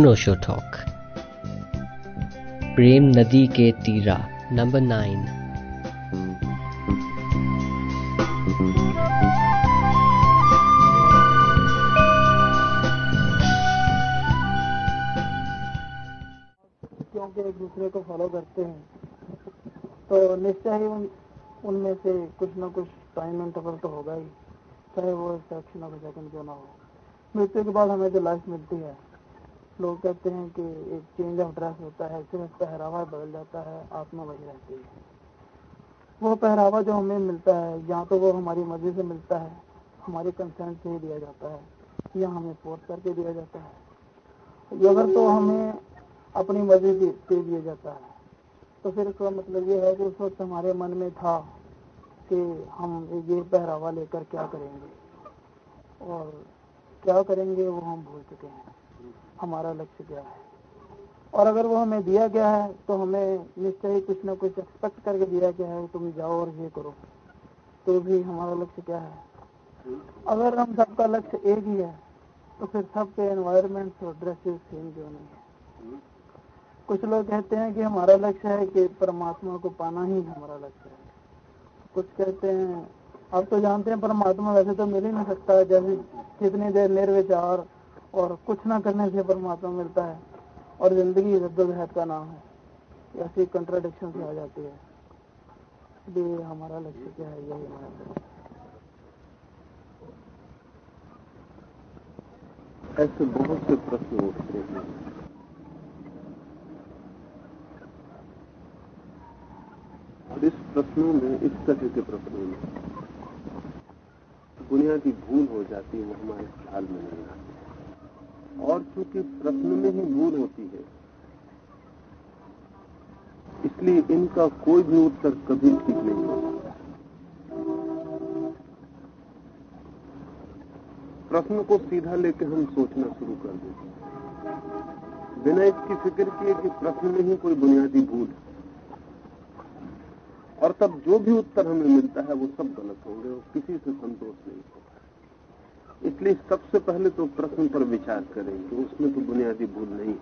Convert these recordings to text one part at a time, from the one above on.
अनोशो talk प्रेम नदी के तीरा नंबर नाइन क्योंकि एक दूसरे को फॉलो करते हैं तो निश्चय ही उन, उनमें से कुछ ना कुछ टाइम इंटरवल तो होगा ही, चाहे वो सेक्शन ऑफ़ सेकंड क्यों ना हो। मृत्यु के बाद हमें जो लाइफ मिलती है लोग कहते हैं कि एक चेंज ऑफ़ ड्रेस होता है सिर्फ़ पहरावा बदल जाता है, आत्मा वही रहती है। वो पहरावा जो हमें मिलता है, या तो वो हमारी मर्ज़ी से मिलता है, हमारे कंसेंट से ही दिया जाता है, या हमें फोर्स करके दिया जाता है। अगर तो हमें अपनी मर्ज़ी से दिया जाता है तो फिर इसका मतलब ये है कि उस वक्त हमारे मन में था कि हम ये पहरावा लेकर क्या करेंगे, और क्या करेंगे वो हम भूल चुके हैं। हमारा लक्ष्य क्या है? और अगर वो हमें दिया गया है तो हमें निश्चय ही कुछ ना कुछ एक्सपेक्ट करके दिया गया है तुम जाओ और ये करो। तो भी हमारा लक्ष्य क्या है? अगर हम सबका लक्ष्य एक ही है तो फिर सबके एनवायरमेंट और ड्रेसेस सेम क्यों नहीं है। कुछ लोग कहते हैं कि हमारा लक्ष्य है कि परमात्मा को पाना ही हमारा लक्ष्य है। कुछ कहते हैं, आप तो जानते हैं परमात्मा वैसे तो मिल ही नहीं सकता जैसे कितनी देर निर्विचार और कुछ ना करने से परमात्मा मिलता है और ज़िंदगी जद्दोजहद का नाम है। ऐसी कंट्राडिक्शन से आ जाती है। इसलिए हमारा लक्ष्य क्या है? यही हमारा लक्ष्य। ऐसे बहुत से प्रश्न उठते हैं। और इस प्रश्नों में, इस तरह के प्रश्नों में बुनियादी भूल हो जाती है, वो हमारे ख्याल में नहीं आती। और चूँकि प्रश्न में ही मूल होती है, इसलिए इनका कोई भी उत्तर कभी ठीक नहीं हो सकता प्रश्न को सीधा लेके हम सोचना शुरू कर देते हैं। बिना इसकी फ़िक्र किए कि प्रश्न में ही कोई बुनियादी भूल और तब जो भी उत्तर हमें मिलता है, वो सब गलत होंगे और किसी से संतोष नहीं होगा इसलिए सबसे पहले तो प्रश्न पर विचार करें कि उसमें तो बुनियादी भूल नहीं,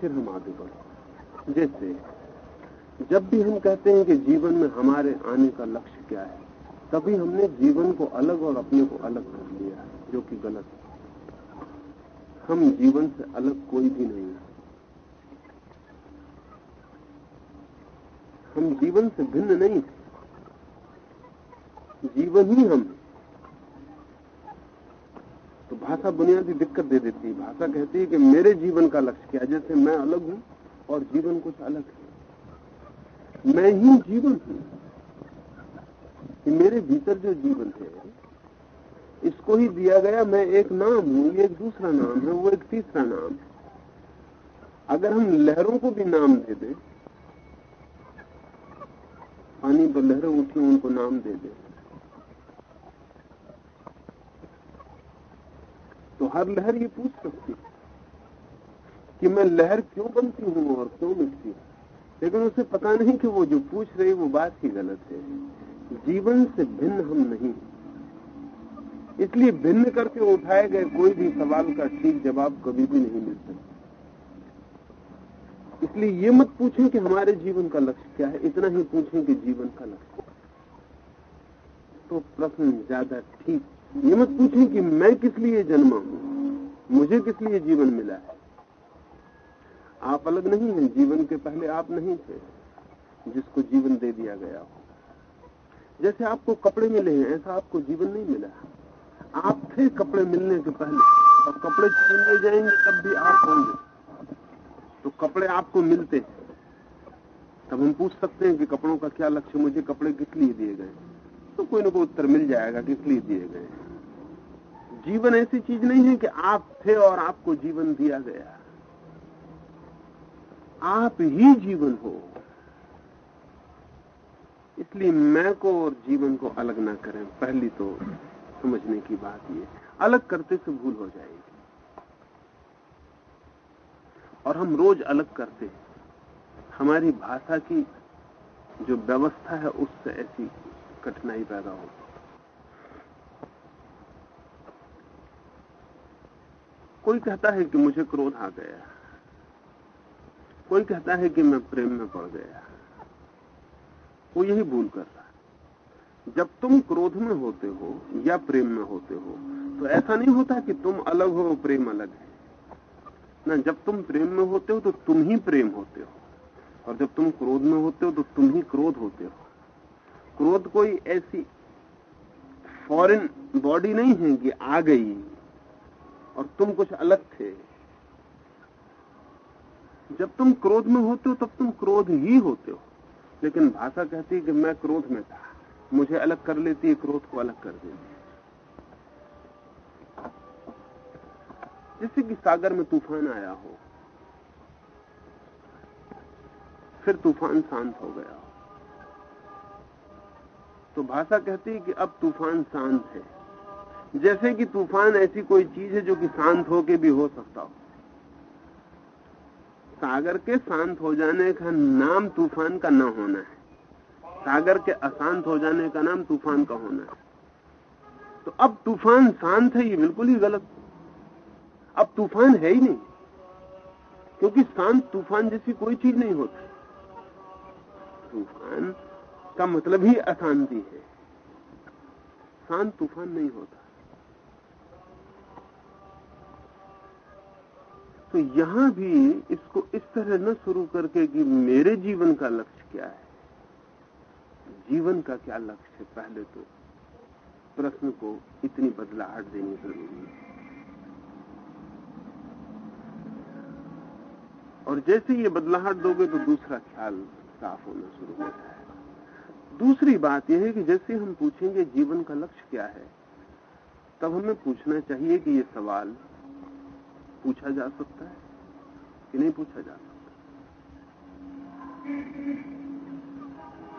फिर हम आगे बढ़ें। जैसे, जब भी हम कहते हैं कि जीवन में हमारे आने का लक्ष्य क्या है, तभी हमने जीवन को अलग और अपने को अलग कर लिया है, जो कि गलत है। हम जीवन से अलग कोई भी नहीं है। हम जीवन से भिन्न नहीं जीवन ही हम तो भाषा बुनियादी दिक्कत दे देती है। भाषा कहती है कि मेरे जीवन का लक्ष्य क्या जैसे मैं अलग हूँ और जीवन कुछ अलग है। मैं ही जीवन हूँ। कि मेरे भीतर जो जीवन है, इसको ही दिया गया मैं एक नाम हूँ, ये एक दूसरा नाम है, वो एक तीसरा नाम है। अगर हम लहरों को भी नाम दे दें, पानी पर लहरें उठी उनको नाम दे दे। तो हर लहर ये पूछ सकती है कि मैं लहर क्यों बनती हूँ और क्यों मिटती हूँ? लेकिन उसे पता नहीं कि वो जो पूछ रही वो बात ही गलत है। जीवन से भिन्न हम नहीं इसलिए भिन्न करके उठाए गए कोई भी सवाल का ठीक जवाब कभी भी नहीं मिल सकता। इसलिए ये मत पूछें कि हमारे जीवन का लक्ष्य क्या है। इतना ही पूछें कि जीवन का लक्ष्य तो प्रश्न ज़्यादा ठीक ये मत पूछें कि मैं किस लिए जन्मा हूँ? मुझे किस लिए जीवन मिला है? आप अलग नहीं हैं, जीवन के पहले आप नहीं थे, जिसको जीवन दे दिया गया हो। जैसे आपको कपड़े मिले हैं, ऐसा आपको जीवन नहीं मिला आप थे कपड़े मिलने के पहले, और कपड़े छीन ले जाएँगे तब भी आप होंगे। तो कपड़े आपको मिलते हैं। तब हम पूछ सकते हैं कि कपड़ों का क्या लक्ष्य, मुझे कपड़े किस लिए दिए गए तो कोई ना कोई उत्तर मिल जाएगा किस लिए दिए गए जीवन ऐसी चीज़ नहीं है कि आप थे और आपको जीवन दिया गया। आप ही जीवन हो। इसलिए मैं को और जीवन को अलग ना करें। पहली तो समझने की बात ये, अलग करते से भूल हो जाएगी। और हम रोज अलग करते हैं। हमारी भाषा की जो व्यवस्था है, उससे ऐसी कठिनाई पैदा होती कोई कहता है कि मुझे क्रोध आ गया कोई कहता है कि मैं प्रेम में पड़ गया वो यही भूल कर रहा है। जब तुम क्रोध में होते हो या प्रेम में होते हो तो ऐसा नहीं होता कि तुम अलग हो, प्रेम अलग है। ना, जब तुम प्रेम में होते हो तो तुम ही प्रेम होते हो। और जब तुम क्रोध में होते हो तो तुम ही क्रोध होते हो। क्रोध कोई ऐसी फॉरेन बॉडी नहीं है कि आ गई और तुम कुछ अलग थे। जब तुम क्रोध में होते हो, तब तुम क्रोध ही होते हो। लेकिन भाषा कहती है कि मैं क्रोध में था। मुझे अलग कर लेती है, क्रोध को अलग कर देती है। जैसे कि सागर में तूफ़ान आया हो, फिर तूफ़ान शांत हो गया हो। तो भाषा कहती है कि अब तूफ़ान शांत है। जैसे कि तूफ़ान ऐसी कोई चीज़ है जो कि शांत होके भी हो सकता हो। सागर के शांत हो जाने का नाम तूफ़ान का न होना है। सागर के अशांत हो जाने का नाम तूफ़ान का होना है। तो अब तूफ़ान शांत है, ये बिल्कुल ही गलत। अब तूफ़ान है ही नहीं, क्योंकि शांत तूफ़ान जैसी कोई चीज़ नहीं होती। तूफ़ान का मतलब ही अशांति है। शांत तूफ़ान नहीं होता। तो यहाँ भी इसको इस तरह न शुरू करके कि मेरे जीवन का लक्ष्य क्या है? जीवन का क्या लक्ष्य? है पहले तो प्रश्न को इतनी बदलाहट देनी ज़रूरी है। और जैसे ये बदलाहट दोगे तो दूसरा ख्याल साफ़ होना शुरू हो। जाएगा दूसरी बात यह है कि जैसे हम पूछेंगे जीवन का लक्ष्य क्या है, तब हमें पूछना चाहिए कि ये सवाल पूछा जा सकता है कि नहीं पूछा जा सकता?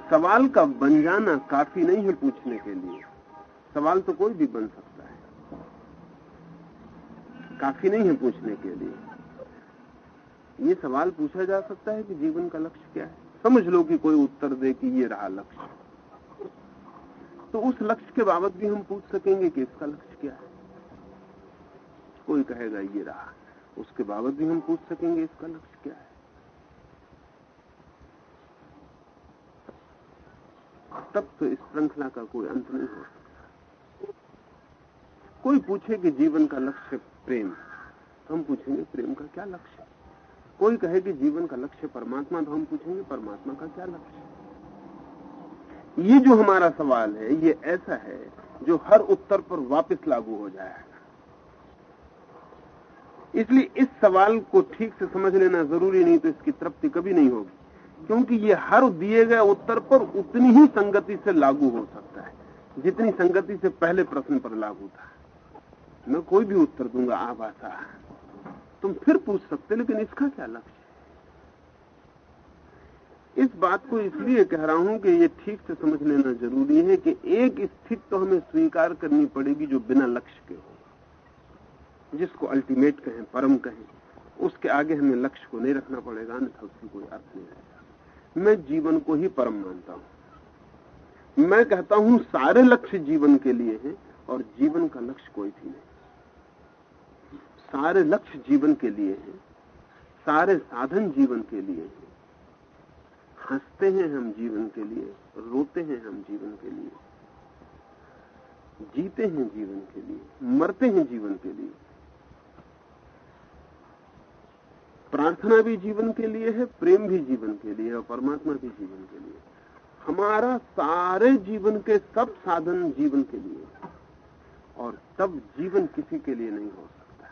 सवाल का बन जाना काफ़ी नहीं है पूछने के लिए। सवाल तो कोई भी बन सकता है। काफ़ी नहीं है पूछने के लिए। ये सवाल पूछा जा सकता है कि जीवन का लक्ष्य क्या है? समझ लो कि कोई उत्तर दे कि ये रहा लक्ष्य। तो उस लक्ष्य के बाबत भी हम पूछ सकेंगे कि इसका लक्ष्य क्या है? कोई कहेगा, ये रहा। उसके बाबत भी हम पूछ सकेंगे इसका लक्ष्य क्या है। तब तो इस श्रृंखला का कोई अंत नहीं हो सकता। कोई पूछे कि जीवन का लक्ष्य प्रेम। तो हम पूछेंगे, प्रेम का क्या लक्ष्य? कोई कहे कि जीवन का लक्ष्य परमात्मा तो हम पूछेंगे, परमात्मा का क्या लक्ष्य? ये जो हमारा सवाल है, ये ऐसा है जो हर उत्तर पर वापस लागू हो जाएगा इसलिए इस सवाल को ठीक से समझ लेना ज़रूरी नहीं तो इसकी तृप्ति कभी नहीं होगी। क्योंकि ये हर दिए गए उत्तर पर उतनी ही संगति से लागू हो सकता है, जितनी संगति से पहले प्रश्न पर लागू था। मैं कोई भी उत्तर दूँगा आभाषा तुम फिर पूछ सकते, लेकिन इसका क्या लक्ष्य इस बात को इसलिए कह रहा हूँ कि ये ठीक से समझ लेना ज़रूरी है कि एक स्थिति तो हमें स्वीकार करनी पड़ेगी जो बिना लक्ष्य के हो। जिसको अल्टीमेट कहें, परम कहें, उसके आगे हमें लक्ष्य को नहीं रखना पड़ेगा, अन्यथा उसकी कोई अर्थ नहीं रहेगा। मैं जीवन को ही परम मानता हूँ। मैं कहता हूँ, सारे लक्ष्य जीवन के लिए हैं और जीवन का लक्ष्य कोई भी नहीं। सारे लक्ष्य जीवन के लिए हैं, सारे साधन जीवन के लिए हैं। हँसते हैं हम जीवन के लिए, रोते हैं हम जीवन के लिए। जीते हैं जीवन के लिए, मरते हैं जीवन के लिए। प्रार्थना भी जीवन के लिए है, प्रेम भी जीवन के लिए और परमात्मा भी जीवन के लिए हमारा सारे जीवन के सब साधन जीवन के लिए और तब जीवन किसी के लिए नहीं हो सकता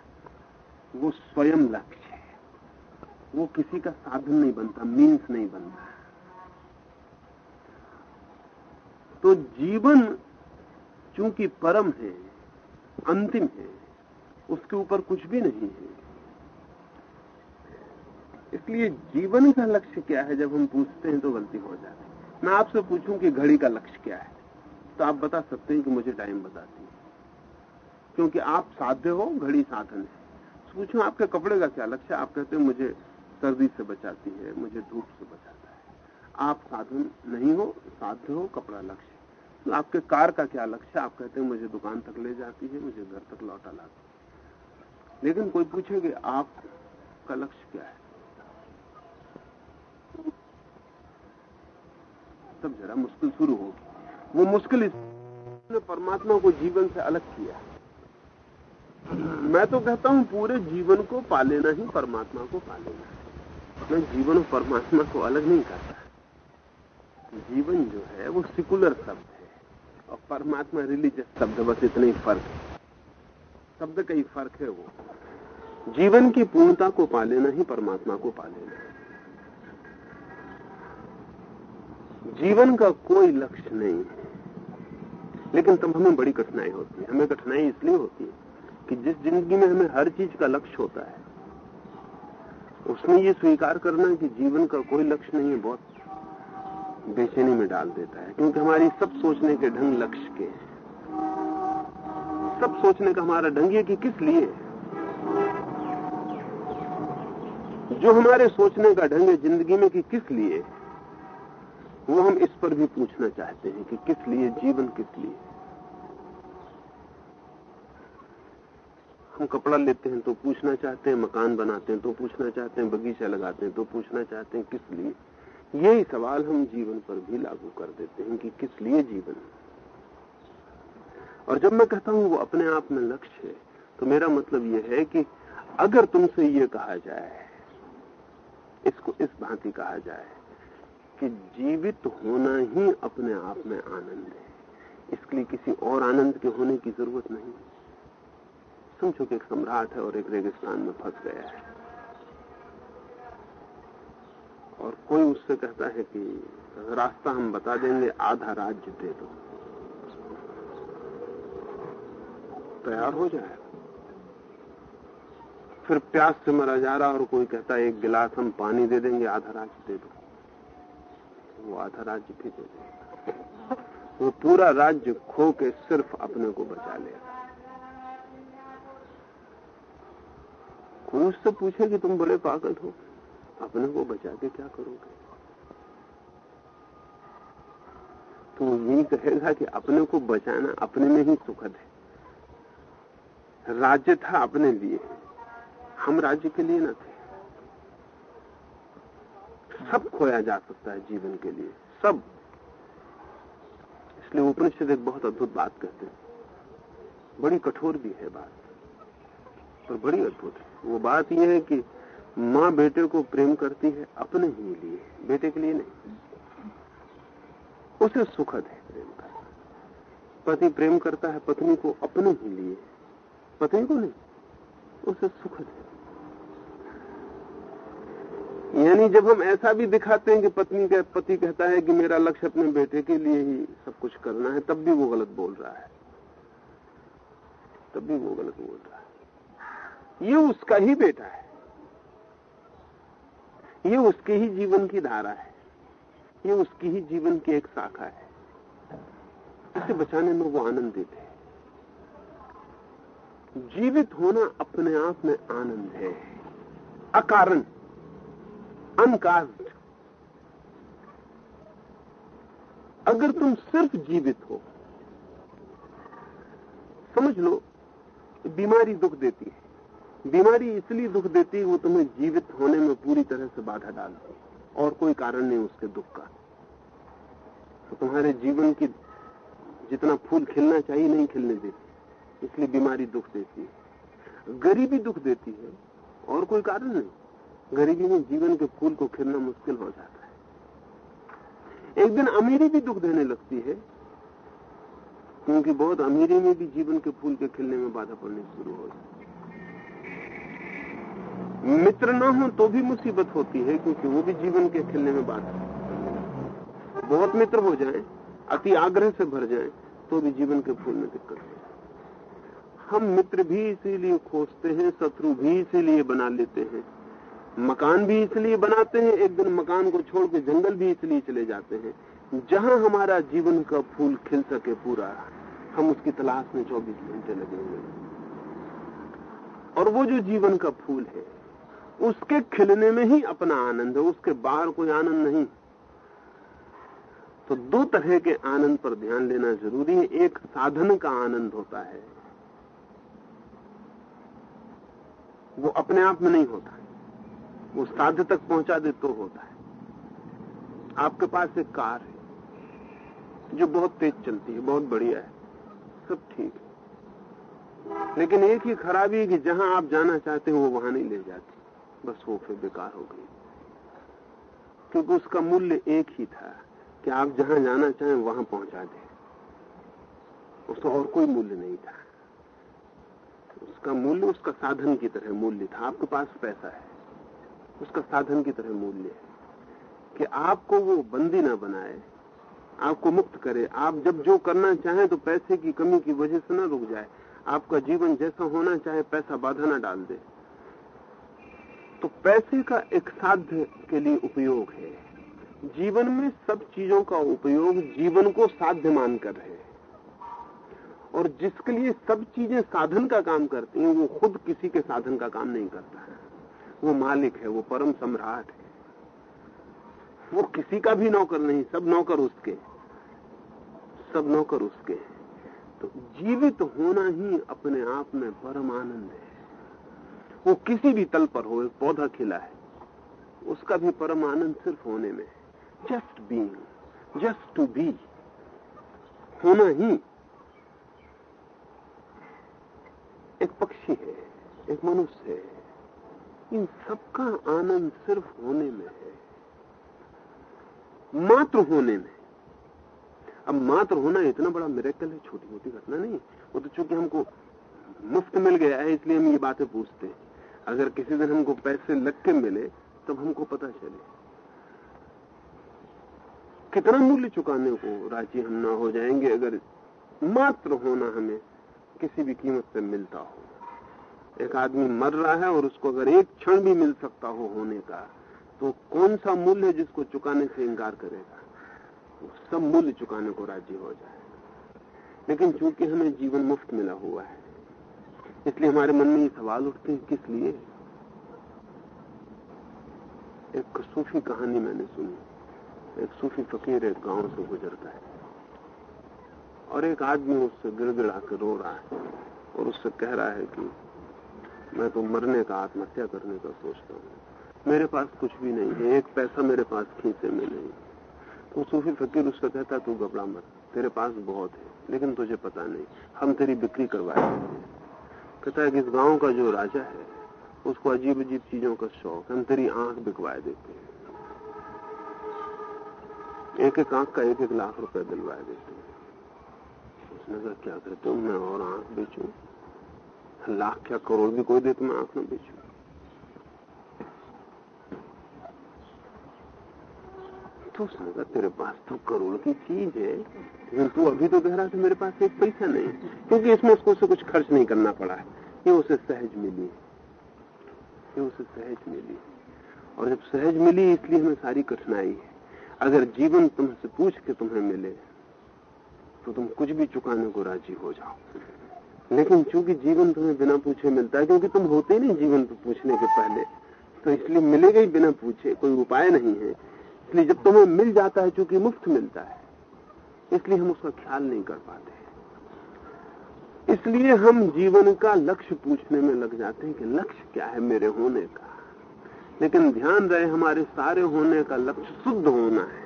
वो स्वयं लक्ष्य है। वो किसी का साधन नहीं बनता मीन्स नहीं बनता तो जीवन चूँकि परम है, अंतिम है, उसके ऊपर कुछ भी नहीं है। इसलिए जीवन का लक्ष्य क्या है? जब हम पूछते हैं तो गलती हो जाती है। मैं आपसे पूछूँ कि घड़ी का लक्ष्य क्या है? तो आप बता सकते हैं कि मुझे टाइम बताती है। क्योंकि आप साध्य हो, घड़ी साधन है। तो पूछूँ, आपके कपड़े का क्या लक्ष्य आप कहते हैं, मुझे सर्दी से बचाती है, मुझे धूप से बचाता है। आप साधन नहीं हो, साध्य हो, कपड़ा लक्ष्य तो आपके कार का क्या लक्ष्य आप कहते हैं, मुझे दुकान तक ले जाती है, मुझे घर तक लौटा लाती है। लेकिन कोई पूछे कि आपका लक्ष्य क्या है? तब जरा मुश्किल शुरू होगी वो मुश्किल इसने परमात्मा को जीवन से अलग किया। मैं तो कहता हूँ, पूरे जीवन को पा लेना ही परमात्मा को पा लेना है। मैं जीवन और परमात्मा को अलग नहीं करता। जीवन जो है, वो सिकुलर शब्द है। और परमात्मा रिलीजियस शब्द, बस इतना ही फ़र्क है। शब्द का ही फ़र्क है वो। जीवन की पूर्णता को पा लेना ही परमात्मा को पा लेना है। जीवन का कोई लक्ष्य नहीं है। लेकिन तब हमें बड़ी कठिनाई होती है। हमें कठिनाई इसलिए होती है कि जिस ज़िंदगी में हमें हर चीज़ का लक्ष्य होता है, उसमें ये स्वीकार करना कि जीवन का कोई लक्ष्य नहीं है, बहुत बेचैनी में डाल देता है। क्योंकि हमारी सब सोचने के ढंग लक्ष्य के हैं। सब सोचने का हमारा ढंग है कि किस लिए जो हमारे सोचने का ढंग है ज़िंदगी में कि किस लिए वो हम इस पर भी पूछना चाहते हैं कि किस लिए, जीवन किस लिए? हम कपड़ा लेते हैं तो पूछना चाहते हैं, मकान बनाते हैं तो पूछना चाहते हैं, बगीचा लगाते हैं तो पूछना चाहते हैं किस लिए? यही सवाल हम जीवन पर भी लागू कर देते हैं कि किस लिए जीवन? और जब मैं कहता हूँ वो अपने आप में लक्ष्य है तो मेरा मतलब यह है कि अगर तुमसे ये कहा जाए, इसको इस भांति कहा जाए कि जीवित होना ही अपने आप में आनंद है। इसके लिए किसी और आनंद के होने की ज़रूरत नहीं। समझो कि एक सम्राट है और एक रेगिस्तान में फंस गया है। और कोई उससे कहता है कि, रास्ता हम बता देंगे, आधा राज्य दे दो। तैयार हो जाएगा फिर प्यास से मरा जा रहा और कोई कहता है, एक गिलास हम पानी दे देंगे, आधा राज्य दे दो। वो आधा राज्य भी दे देगा वो पूरा राज्य खो के सिर्फ़ अपने को बचा लेगा कोई उससे पूछे कि तुम बड़े पागल हो, अपने को बचा के क्या करोगे? तो यही कहेगा कि अपने को बचाना अपने में ही सुखद है। राज्य था अपने लिए। हम राज्य के लिए न थे। सब खोया जा सकता है जीवन के लिए, सब। इसलिए उपनिषद एक बहुत अद्भुत बात कहते हैं। बड़ी कठोर भी है बात पर बड़ी अद्भुत है। वो बात यह है कि माँ बेटे को प्रेम करती है अपने ही लिए, बेटे के लिए नहीं। उसे सुखद है प्रेम करना। पति प्रेम करता है पत्नी को अपने ही लिए पत्नी को नहीं, उसे सुखद है। यानी जब हम ऐसा भी दिखाते हैं कि पत्नी का पति कहता है कि मेरा लक्ष्य अपने बेटे के लिए ही सब कुछ करना है, तब भी वो गलत बोल रहा है। तब भी वो गलत बोल रहा है। ये उसका ही बेटा है। ये उसके ही जीवन की धारा है। ये उसकी ही जीवन की एक शाखा है। इसे बचाने में वो आनंदित है। जीवित होना अपने आप में आनंद है। अकारण। अनकास्ट अगर तुम सिर्फ़ जीवित हो, समझ लो, बीमारी दुख देती है। बीमारी इसलिए दुख देती है वो तुम्हें जीवित होने में पूरी तरह से बाधा डालती है और कोई कारण नहीं उसके दुख का। तो तुम्हारे जीवन की जितना फूल खिलना चाहिए, नहीं खिलने देती। इसलिए बीमारी दुख देती है। गरीबी दुख देती है और कोई कारण नहीं। गरीबी में जीवन के फूल को खिलना मुश्किल हो जाता है। एक दिन अमीरी भी दुख देने लगती है, क्योंकि बहुत अमीरी में भी जीवन के फूल के खिलने में बाधा पड़नी शुरू हो जाती मित्र न हो तो भी मुसीबत होती है, क्योंकि वो भी जीवन के खिलने में बाधा बहुत मित्र हो जाए, अति आग्रह से भर जाए तो भी जीवन के फूल में दिक्कत हो। हम मित्र भी इसीलिए खोजते हैं, शत्रु भी इसीलिए बना लेते हैं। मकान भी इसलिए बनाते हैं, एक दिन मकान को छोड़ के जंगल भी इसलिए चले जाते हैं। जहाँ हमारा जीवन का फूल खिल सके पूरा, हम उसकी तलाश में 24 घंटे लगे हुए और वो जो जीवन का फूल है, उसके खिलने में ही अपना आनंद है, उसके बाहर कोई आनंद नहीं। तो दो तरह के आनंद पर ध्यान देना ज़रूरी है। एक साधन का आनंद होता है, वो अपने आप में नहीं होता वो साध्य तक पहुँचा दे तो होता है। आपके पास एक कार है, जो बहुत तेज चलती है, बहुत बढ़िया है, सब ठीक है। लेकिन एक ही खराबी है कि जहाँ आप जाना चाहते हैं, वो वहाँ नहीं ले जाती। बस वो फिर बेकार हो गई। क्योंकि उसका मूल्य एक ही था कि आप जहाँ जाना चाहें, वहाँ पहुँचा दे। उसका और कोई मूल्य नहीं था। उसका मूल्य उसका साधन की तरह मूल्य था। आपके पास पैसा है। उसका साधन की तरह मूल्य है कि आपको वो बंदी ना बनाए, आपको मुक्त करे। आप जब जो करना चाहें तो पैसे की कमी की वजह से ना रुक जाए। आपका जीवन जैसा होना चाहे, पैसा बाधा ना डाल दे। तो पैसे का एक साध्य के लिए उपयोग है। जीवन में सब चीज़ों का उपयोग जीवन को साध्य मानकर है। और जिसके लिए सब चीज़ें साधन का काम करती हैं, वो खुद किसी के साधन का काम नहीं करता है। वो मालिक है, वो परम सम्राट है। वो किसी का भी नौकर नहीं, सब नौकर उसके। सब नौकर उसके तो जीवित होना ही अपने आप में परम आनंद है। वो किसी भी तल पर हो, एक पौधा खिला है, उसका भी परम आनंद सिर्फ़ होने में just being just to be होना ही एक पक्षी है, एक मनुष्य है। इन सबका आनंद सिर्फ़ होने में है। मात्र होने में। अब मात्र होना इतना बड़ा मिरेकल है छोटी मोटी घटना नहीं। वो तो चूँकि हमको मुफ़्त मिल गया है, इसलिए हम ये बातें पूछते हैं। अगर किसी दिन हमको पैसे लग के मिले, तब हमको पता चले। कितना मूल्य चुकाने को राज़ी हम ना हो जाएँगे, अगर मात्र होना हमें किसी भी कीमत पे मिलता हो। एक आदमी मर रहा है और उसको अगर एक क्षण भी मिल सकता हो होने का तो कौन सा मूल्य है जिसको चुकाने से इंकार करेगा? सब मूल्य चुकाने को राज़ी हो जाए। लेकिन चूँकि हमें जीवन मुफ़्त मिला हुआ है, इसलिए हमारे मन में ये सवाल उठते हैं, किस लिए? एक सूफी कहानी मैंने सुनी। एक सूफी फकीर एक गाँव से गुजरता है और एक आदमी उससे गिड़गिड़ा के रो रहा है और उससे कह रहा है कि मैं तो मरने का आत्महत्या करने का सोचता हूँ। मेरे पास कुछ भी नहीं है, एक पैसा मेरे पास खींचे में नहीं। तो सूफी फकीर उससे कहता, तू घबरा मत, तेरे पास बहुत है, लेकिन तुझे पता नहीं, हम तेरी बिक्री करवाए कहता है कि इस गाँव का जो राजा है, उसको अजीब अजीब चीज़ों का शौक हम तेरी आँख बिकवाए देते हैं। एक एक आँख का एक एक लाख रुपए दिलवाए देते हैं। उसने कहा क्या कहते हो? मैं और आँख बेचू? लाख या करोड़ भी कोई दे तो मैं आँख न बेचू। तो कहा तेरे पास तो करोड़ की चीज़ है। तू अभी तो कह रहा था मेरे पास एक पैसा नहीं क्योंकि इसमें उसको उसे कुछ खर्च नहीं करना पड़ा है। ये उसे सहज मिली। ये उसे सहज मिली। और जब सहज मिली, इसलिए हमें सारी कठिनाई है। अगर जीवन तुमसे पूछ के तुम्हें मिले तो तुम कुछ भी चुकाने को राज़ी हो जाओ। लेकिन चूँकि जीवन तुम्हें बिना पूछे मिलता है, क्योंकि तुम होते ही नहीं जीवन पूछने के पहले तो इसलिए मिलेगा ही बिना पूछे, कोई उपाय नहीं है। इसलिए जब तुम्हें मिल जाता है, चूँकि मुफ़्त मिलता है, इसलिए हम उसका ख्याल नहीं कर पाते इसलिए हम जीवन का लक्ष्य पूछने में लग जाते हैं कि लक्ष्य क्या है मेरे होने का। लेकिन ध्यान रहे, हमारे सारे होने का लक्ष्य शुद्ध होना है।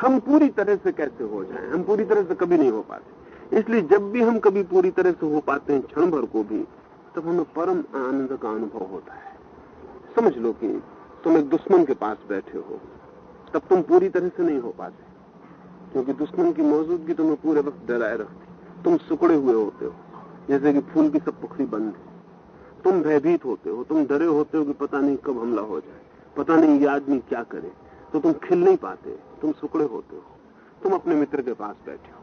हम पूरी तरह से कैसे हो जाएँ? हम पूरी तरह से कभी नहीं हो पाते। इसलिए जब भी हम कभी पूरी तरह से हो पाते हैं क्षण भर को भी, तब हमें परम आनंद का अनुभव होता है। समझ लो कि तुम एक दुश्मन के पास बैठे हो, तब तुम पूरी तरह से नहीं हो पाते। क्योंकि दुश्मन की मौजूदगी तुम्हें पूरे वक्त डराए रखती तुम सुकड़े हुए होते हो, जैसे कि फूल की सब पुखरी बंद है। तुम भयभीत होते हो, तुम डरे होते हो कि पता नहीं कब हमला हो जाए, पता नहीं ये आदमी क्या करे। तो तुम खिल नहीं पाते, तुम सुकड़े होते हो। तुम अपने मित्र के पास बैठे हो।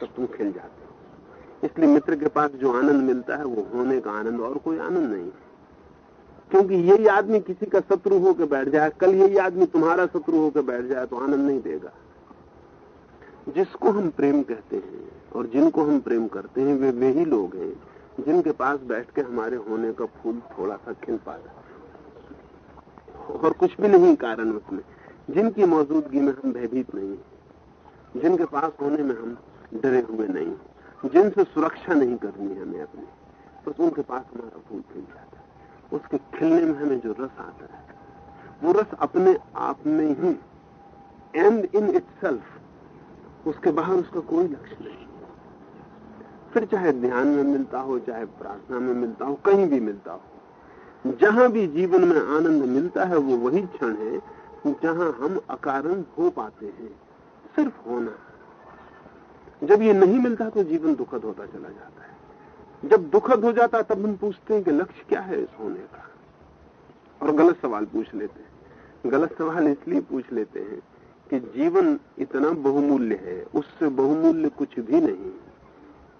तब तुम खिल जाते हो। इसलिए मित्र के पास जो आनंद मिलता है, वो होने का आनंद और कोई आनंद नहीं क्योंकि यही आदमी किसी का शत्रु होकर बैठ जाए, कल यही आदमी तुम्हारा शत्रु होकर बैठ जाए तो आनंद नहीं देगा। जिसको हम प्रेम कहते हैं और जिनको हम प्रेम करते हैं, वे वही लोग हैं, जिनके पास बैठ के हमारे होने का फूल थोड़ा सा खिल पाता और कुछ भी नहीं कारण उसमें। जिनकी मौजूदगी में हम भयभीत नहीं जिनके पास होने में हम डरे हुए नहीं। जिनसे सुरक्षा नहीं करनी है हमें अपनी, बस तो उनके पास हमारा फूल खिल जाता है। उसके खिलने में हमें जो रस आता है, वो रस अपने आप में ही एंड इन इट उसके बाहर उसका कोई लक्ष्य नहीं। फिर चाहे ध्यान में मिलता हो, चाहे प्रार्थना में मिलता हो, कहीं भी मिलता हो, जहाँ भी जीवन में आनंद मिलता है, वो वही क्षण है जहाँ हम अकारण हो पाते हैं। सिर्फ़ होना जब ये नहीं मिलता तो जीवन दुखद होता चला जाता है। जब दुखद हो जाता, तब हम पूछते हैं कि लक्ष्य क्या है इस होने का। और गलत सवाल पूछ लेते हैं। गलत सवाल इसलिए पूछ लेते हैं कि जीवन इतना बहुमूल्य है, उससे बहुमूल्य कुछ भी नहीं।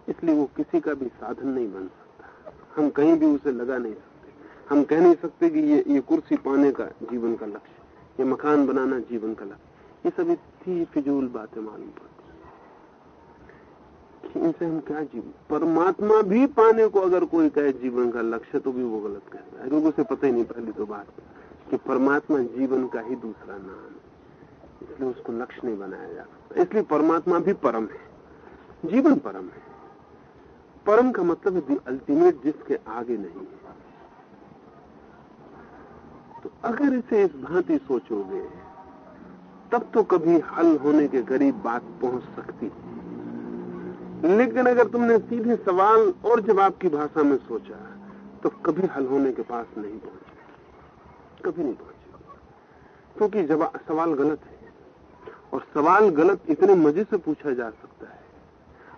इसलिए वो किसी का भी साधन नहीं बन सकता। हम कहीं भी उसे लगा नहीं सकते। हम कह नहीं सकते कि ये ये कुर्सी पाने का जीवन का लक्ष्य, ये मकान बनाना जीवन का लक्ष्य। ये सब इतनी फिजूल बातें मालूम पड़ती इनसे हम क्या जीवन परमात्मा भी पाने को अगर कोई कहे जीवन का लक्ष्य तो भी वो गलत कहता है। क्योंकि उसे पता ही नहीं, पहली तो बात कि परमात्मा जीवन का ही दूसरा नाम है। इसलिए उसको लक्ष्य नहीं बनाया जा सकता। इसलिए परमात्मा भी परम है। जीवन परम है। परम का मतलब है अल्टीमेट जिसके आगे नहीं है। तो अगर इसे इस भांति सोचोगे, तब तो कभी हल होने के करीब बात पहुँच सकती है। लेकिन अगर तुमने सीधे सवाल और जवाब की भाषा में सोचा तो कभी हल होने के पास नहीं पहुँचे। कभी नहीं पहुँचे। क्योंकि जवाब सवाल गलत है, और सवाल गलत इतने मज़े से पूछा जा सकता है।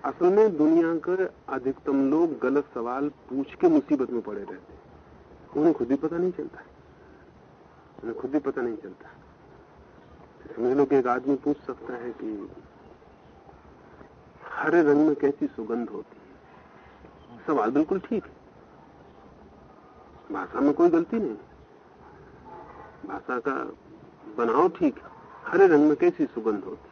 असल में दुनिया के अधिकतम लोग गलत सवाल पूछ के मुसीबत में पड़े रहते हैं। उन्हें खुद ही पता नहीं चलता उन्हें खुद ही पता नहीं चलता। समझ लो कि एक आदमी पूछ सकता है कि हरे रंग में कैसी सुगंध होती है। सवाल बिल्कुल ठीक है। भाषा में कोई गलती नहीं भाषा का बनाव ठीक है। हरे रंग में कैसी सुगंध होती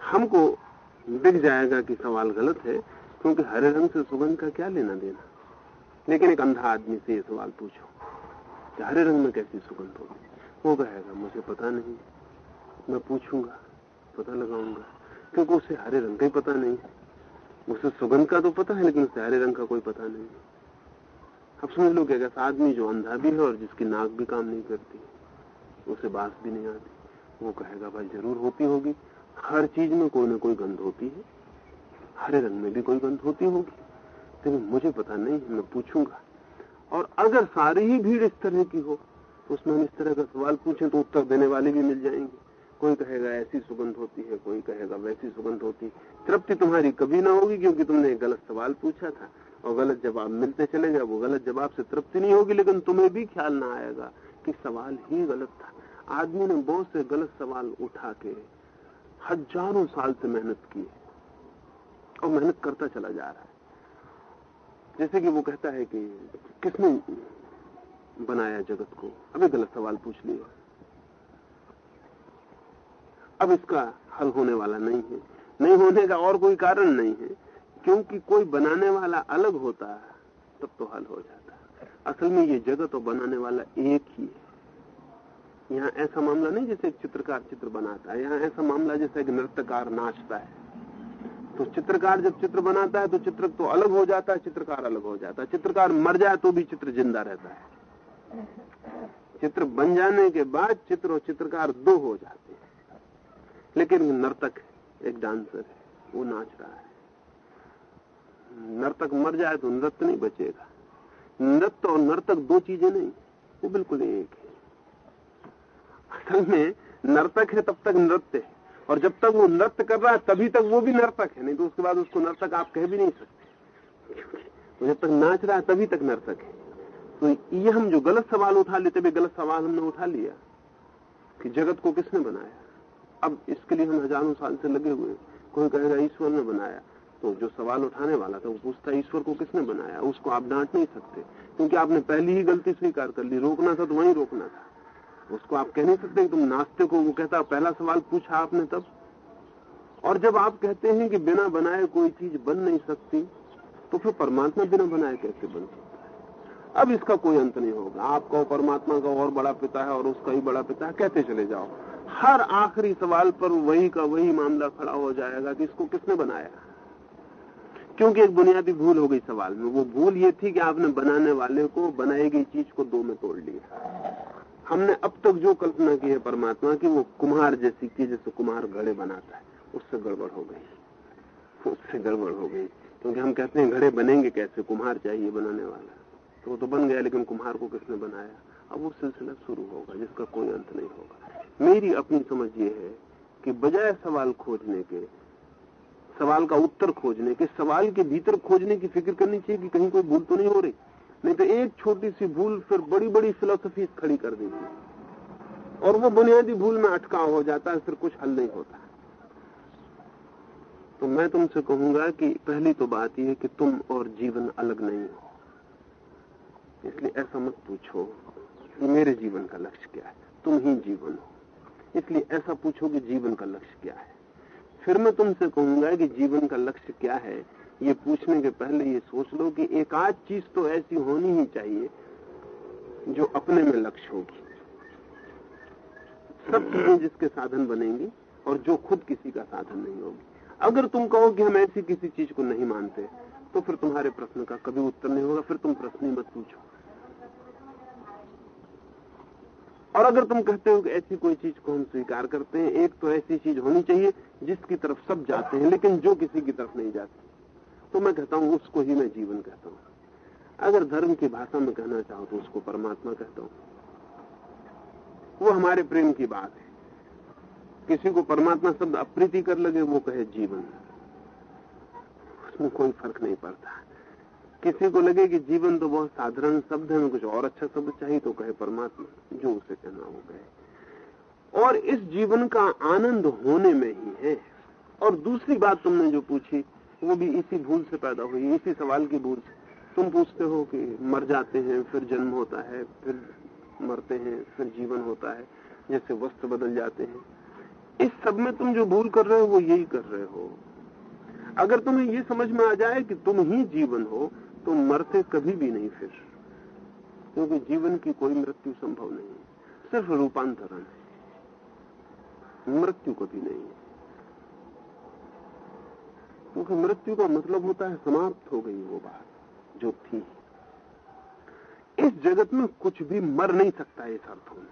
हमको दिख जाएगा कि सवाल गलत है, क्योंकि हरे रंग से सुगंध का क्या लेना देना। लेकिन एक अंधा आदमी से ये सवाल पूछो कि हरे रंग में कैसी सुगंध होगी वो कहेगा, मुझे पता नहीं। मैं पूछूँगा। पता लगाऊँगा। क्योंकि उसे हरे रंग का ही पता नहीं। उसे सुगंध का तो पता है, लेकिन उसे हरे रंग का कोई पता नहीं। अब समझ लो कि ऐसा आदमी जो अंधा भी है और जिसकी नाक भी काम नहीं करती, उसे बात भी नहीं आती, वो कहेगा, भाई, ज़रूर होती होगी। हर चीज़ में कोई ना कोई गंध होती है। हरे रंग में भी कोई गंध होती होगी। लेकिन मुझे पता नहीं, मैं पूछूँगा। और अगर सारी ही भीड़ इस तरह की हो तो उसमें हम इस तरह का सवाल पूछें तो उत्तर देने वाले भी मिल जाएँगे। कोई कहेगा ऐसी सुगंध होती है, कोई कहेगा वैसी सुगंध होती है। तृप्ति तुम्हारी कभी ना होगी क्योंकि तुमने गलत सवाल पूछा था। और गलत जवाब मिलते चले गए, वो गलत जवाब से तृप्ति नहीं होगी, लेकिन तुम्हें भी ख्याल ना आएगा कि सवाल ही गलत था। आदमी ने बहुत से गलत सवाल उठा के हज़ारों साल से मेहनत की और मेहनत करता चला जा रहा है। जैसे कि वो कहता है कि किसने बनाया जगत को? अभी गलत सवाल पूछ लिया अब इसका हल होने वाला नहीं है। नहीं होने का और कोई कारण नहीं है। क्योंकि कोई बनाने वाला अलग होता है तब तो हल हो जाता। है असल में ये जगत और बनाने वाला एक ही है। यहाँ ऐसा मामला नहीं जैसे एक चित्रकार चित्र बनाता है। यहाँ ऐसा मामला जैसे एक नृत्यकार नाचता है। तो चित्रकार जब चित्र बनाता है तो चित्र तो अलग हो जाता है, चित्रकार अलग हो जाता है। चित्रकार मर जाए तो भी चित्र ज़िंदा रहता है। चित्र बन जाने के बाद चित्र और चित्रकार दो हो जाते लेकिन नर्तक एक डांसर है, वो नाच रहा है। नर्तक मर जाए तो नृत्य नहीं बचेगा। नृत्य और नर्तक दो चीज़ें नहीं, वो बिल्कुल एक है। असल में नर्तक है तब तक नृत्य है, और जब तक वो नृत्य कर रहा है, तभी तक वो भी नर्तक है, नहीं तो उसके बाद उसको नर्तक आप कह भी नहीं सकते। तो जब तक नाच रहा है, तभी तक नर्तक है। तो ये हम जो गलत सवाल उठा लेते भी गलत सवाल हमने उठा लिया कि जगत को किसने बनाया? अब इसके लिए हम हज़ारों साल से लगे हुए कोई कहेगा, ईश्वर ने बनाया। तो जो सवाल उठाने वाला था, वो पूछता ईश्वर को किसने बनाया? उसको आप डांट नहीं सकते, क्योंकि आपने पहली ही गलती स्वीकार कर ली। रोकना था तो वहीं रोकना था। उसको आप कह नहीं सकते तुम नाचते को वो कहता, पहला सवाल पूछा आपने तब? और जब आप कहते हैं कि बिना बनाए कोई चीज़ बन नहीं सकती तो फिर परमात्मा बिना बनाए कैसे बन सकता है? अब इसका कोई अंत नहीं होगा। आपका परमात्मा का और बड़ा पिता है और उसका ही बड़ा पिता है। कहते चले जाओ। हर आखिरी सवाल पर वही का वही मामला खड़ा हो जाएगा कि इसको किसने बनाया? क्योंकि एक बुनियादी भूल हो गई सवाल में। वो भूल ये थी कि आपने बनाने वाले को, बनाई गई चीज़ को दो में तोड़ लिया। हमने अब तक जो कल्पना की है परमात्मा की, वो कुम्हार जैसी की, जैसे कुम्हार घड़े बनाता है, उससे गड़बड़ हो गई। उससे गड़बड़ हो गई। क्योंकि हम कहते हैं घड़े बनेंगे कैसे? कुम्हार चाहिए बनाने वाला। तो वो तो बन गया, लेकिन कुम्हार को किसने बनाया? अब वो सिलसिला शुरू होगा, जिसका कोई अंत नहीं होगा। मेरी अपनी समझ ये है कि बजाय सवाल खोजने के, सवाल का उत्तर खोजने के, सवाल के भीतर खोजने की फ़िक्र करनी चाहिए कि कहीं कोई भूल तो नहीं हो रही। नहीं तो एक छोटी सी भूल फिर बड़ी बड़ी फिलोसफी खड़ी कर देती और वो बुनियादी भूल में अटकाव हो जाता है, फिर कुछ हल नहीं होता। तो मैं तुमसे कहूँगा कि पहली तो बात यह कि तुम और जीवन अलग नहीं हो। इसलिए ऐसा मत पूछो कि मेरे जीवन का लक्ष्य क्या है। तुम ही जीवन हो। इसलिए ऐसा पूछो कि जीवन का लक्ष्य क्या है। फिर मैं तुमसे कहूँगा कि जीवन का लक्ष्य क्या है। ये पूछने के पहले ये सोच लो कि एक आध चीज़ तो ऐसी होनी ही चाहिए जो अपने में लक्ष्य होगी। सब चीज़ें जिसके साधन बनेंगी और जो खुद किसी का साधन नहीं होगी। अगर तुम कहो कि हम ऐसी किसी चीज़ को नहीं मानते तो फिर तुम्हारे प्रश्न का कभी उत्तर नहीं होगा, फिर तुम प्रश्न ही मत पूछो। और अगर तुम कहते हो कि ऐसी कोई चीज़ को हम स्वीकार करते हैं, एक तो ऐसी चीज़ होनी चाहिए जिसकी तरफ़ सब जाते हैं, लेकिन जो किसी की तरफ़ नहीं जाती। तो मैं कहता हूँ, उसको ही मैं जीवन कहता हूँ। अगर धर्म की भाषा में कहना चाहो तो उसको परमात्मा कहता हूँ। वो हमारे प्रेम की बात है। किसी को परमात्मा शब्द अप्रीति कर लगे, वो कहे जीवन। उसमें कोई फ़र्क नहीं पड़ता। किसी को लगे कि जीवन तो बहुत साधारण शब्द है कुछ और अच्छा शब्द चाहिए तो कहे परमात्मा, जो उसे कहना हो कहे और इस जीवन का आनंद होने में ही है। और दूसरी बात तुमने जो पूछी, वो भी इसी भूल से पैदा हुई, इसी सवाल की भूल से। तुम पूछते हो कि मर जाते हैं, फिर जन्म होता है, फिर मरते हैं, फिर जीवन होता है, जैसे वस्त्र बदल जाते हैं। इस सब में तुम जो भूल कर रहे हो, वो यही कर रहे हो। अगर तुम्हें ये समझ में आ जाए कि तुम ही जीवन हो तो मरते कभी भी नहीं फिर। क्योंकि जीवन की कोई मृत्यु संभव नहीं सिर्फ़ रूपांतरण है। मृत्यु कभी नहीं है। क्योंकि मृत्यु का मतलब होता है समाप्त हो गई वो बात जो थी। इस जगत में कुछ भी मर नहीं सकता इस अर्थों में।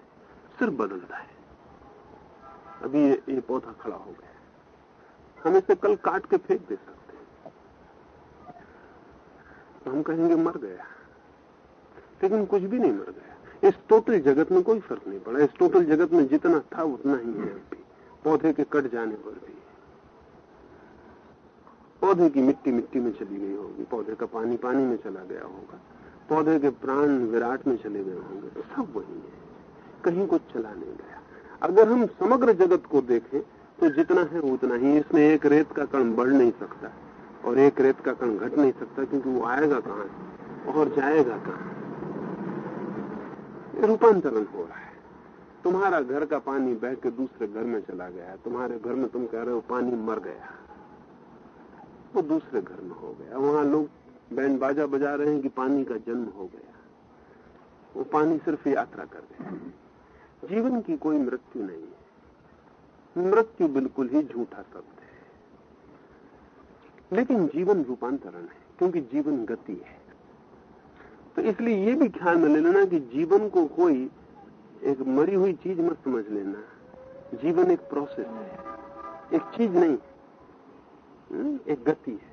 सिर्फ़ बदलता है। अभी ये, ये पौधा खड़ा हो गया हम इसे कल काट के फेंक दे सकते तो हम कहेंगे मर गया। लेकिन कुछ भी नहीं मर गया। इस टोटल जगत में कोई फ़र्क नहीं पड़ा। इस टोटल जगत में जितना था, उतना ही है अभी पौधे के कट जाने पर भी। पौधे की मिट्टी मिट्टी में चली गई होगी। पौधे का पानी पानी में चला गया होगा। पौधे के प्राण विराट में चले गए होंगे। सब वही है। कहीं कुछ चला नहीं गया। अगर हम समग्र जगत को देखें तो जितना है उतना ही। इसमें एक रेत का कण बढ़ नहीं सकता। और एक रेत का कण घट नहीं सकता क्योंकि वो आएगा कहाँ और जाएगा कहाँ रूपांतरण हो रहा है। तुम्हारा घर का पानी बह के दूसरे घर में चला गया तुम्हारे घर में तुम कह रहे हो पानी मर गया। वो दूसरे घर में हो गया। वहाँ लोग बैंड बाजा बजा रहे हैं कि पानी का जन्म हो गया। वो पानी सिर्फ़ यात्रा कर गया जीवन की कोई मृत्यु नहीं है। मृत्यु बिल्कुल ही झूठा शब्द है। लेकिन जीवन रूपांतरण है क्योंकि जीवन गति है। तो इसलिए ये भी ख्याल में ले लेना कि जीवन को कोई एक मरी हुई चीज़ मत समझ लेना। जीवन एक प्रोसेस है एक चीज़ नहीं हम्म, एक गति है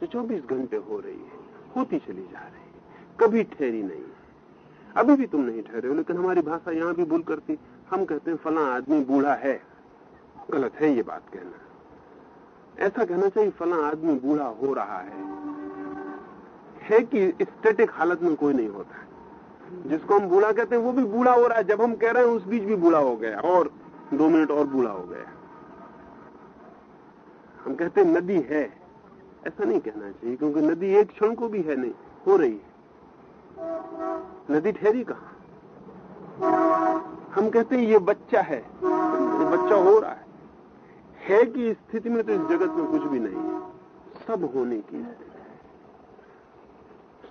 जो 24 घंटे हो रही है होती चली जा रही है कभी ठहरी नहीं है। अभी भी तुम नहीं ठहरे हो लेकिन हमारी भाषा यहाँ भी भूल करती हम कहते हैं फला आदमी बूढ़ा है। गलत है ये बात कहना। ऐसा कहना चाहिए, फला आदमी बूढ़ा हो रहा है। है कि स्टेटिक हालत में कोई नहीं होता जिसको हम बूढ़ा कहते हैं, वो भी बूढ़ा हो रहा है। जब हम कह रहे हैं, उस बीच भी बूढ़ा हो गया और दो मिनट और बूढ़ा हो गया। हम कहते हैं, नदी है। ऐसा नहीं कहना चाहिए, क्योंकि नदी एक क्षण को भी है नहीं, हो रही है। नदी ठहरी कहा? हम कहते हैं, ये बच्चा है। ये बच्चा हो रहा है। है कि स्थिति में तो इस जगत में कुछ भी नहीं है। सब होने की स्थिति है।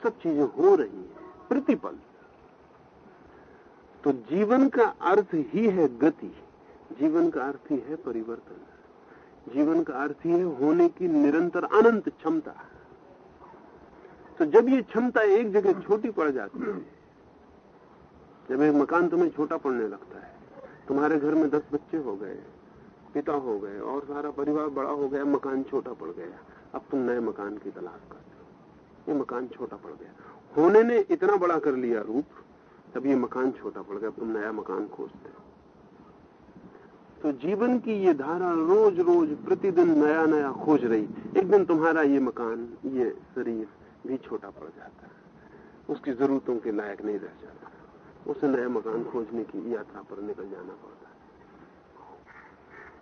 सब चीज़ें हो रही है। प्रतिपल। तो जीवन का अर्थ ही है गति। जीवन का अर्थ ही है परिवर्तन। जीवन का अर्थ ही है होने की निरंतर अनंत क्षमता। तो जब ये क्षमता एक जगह छोटी पड़ जाती है, जब एक मकान तुम्हें छोटा पड़ने लगता है, तुम्हारे घर में दस बच्चे हो गए पिता हो गए और सारा परिवार बड़ा हो गया, मकान छोटा पड़ गया। अब तुम नए मकान की तलाश करते हो। ये मकान छोटा पड़ गया। होने ने इतना बड़ा कर लिया रूप, तब ये मकान छोटा पड़ गया। तुम नया मकान खोजते हो। तो जीवन की ये धारा रोज रोज प्रतिदिन नया नया खोज रही। एक दिन तुम्हारा ये मकान, ये शरीर भी छोटा पड़ जाता है। उसकी जरूरतों के लायक नहीं रह जाता। उसे नया मकान खोजने की यात्रा पर निकल जाना पड़ता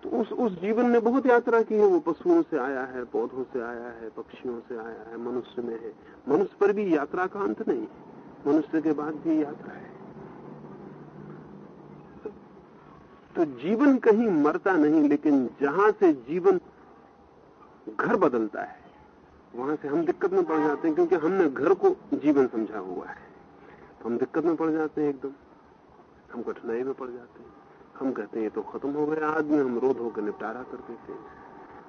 तो उस उस जीवन ने बहुत यात्रा की है। वो पशुओं से आया है, पौधों से आया है, पक्षियों से आया है, मनुष्य में है। मनुष्य पर भी यात्रा का अंत नहीं है। मनुष्य के बाद भी यात्रा है। तो जीवन कहीं मरता नहीं, लेकिन जहाँ से जीवन घर बदलता है, वहाँ से हम दिक्कत में पड़ जाते हैं, क्योंकि हमने घर को जीवन समझा हुआ है। तो हम दिक्कत में पड़ जाते हैं एकदम। हम कठिनाई में पड़ जाते हैं। हम कहते हैं, ये तो खत्म हो गया आदमी हम रोध होकर निपटारा कर देते हैं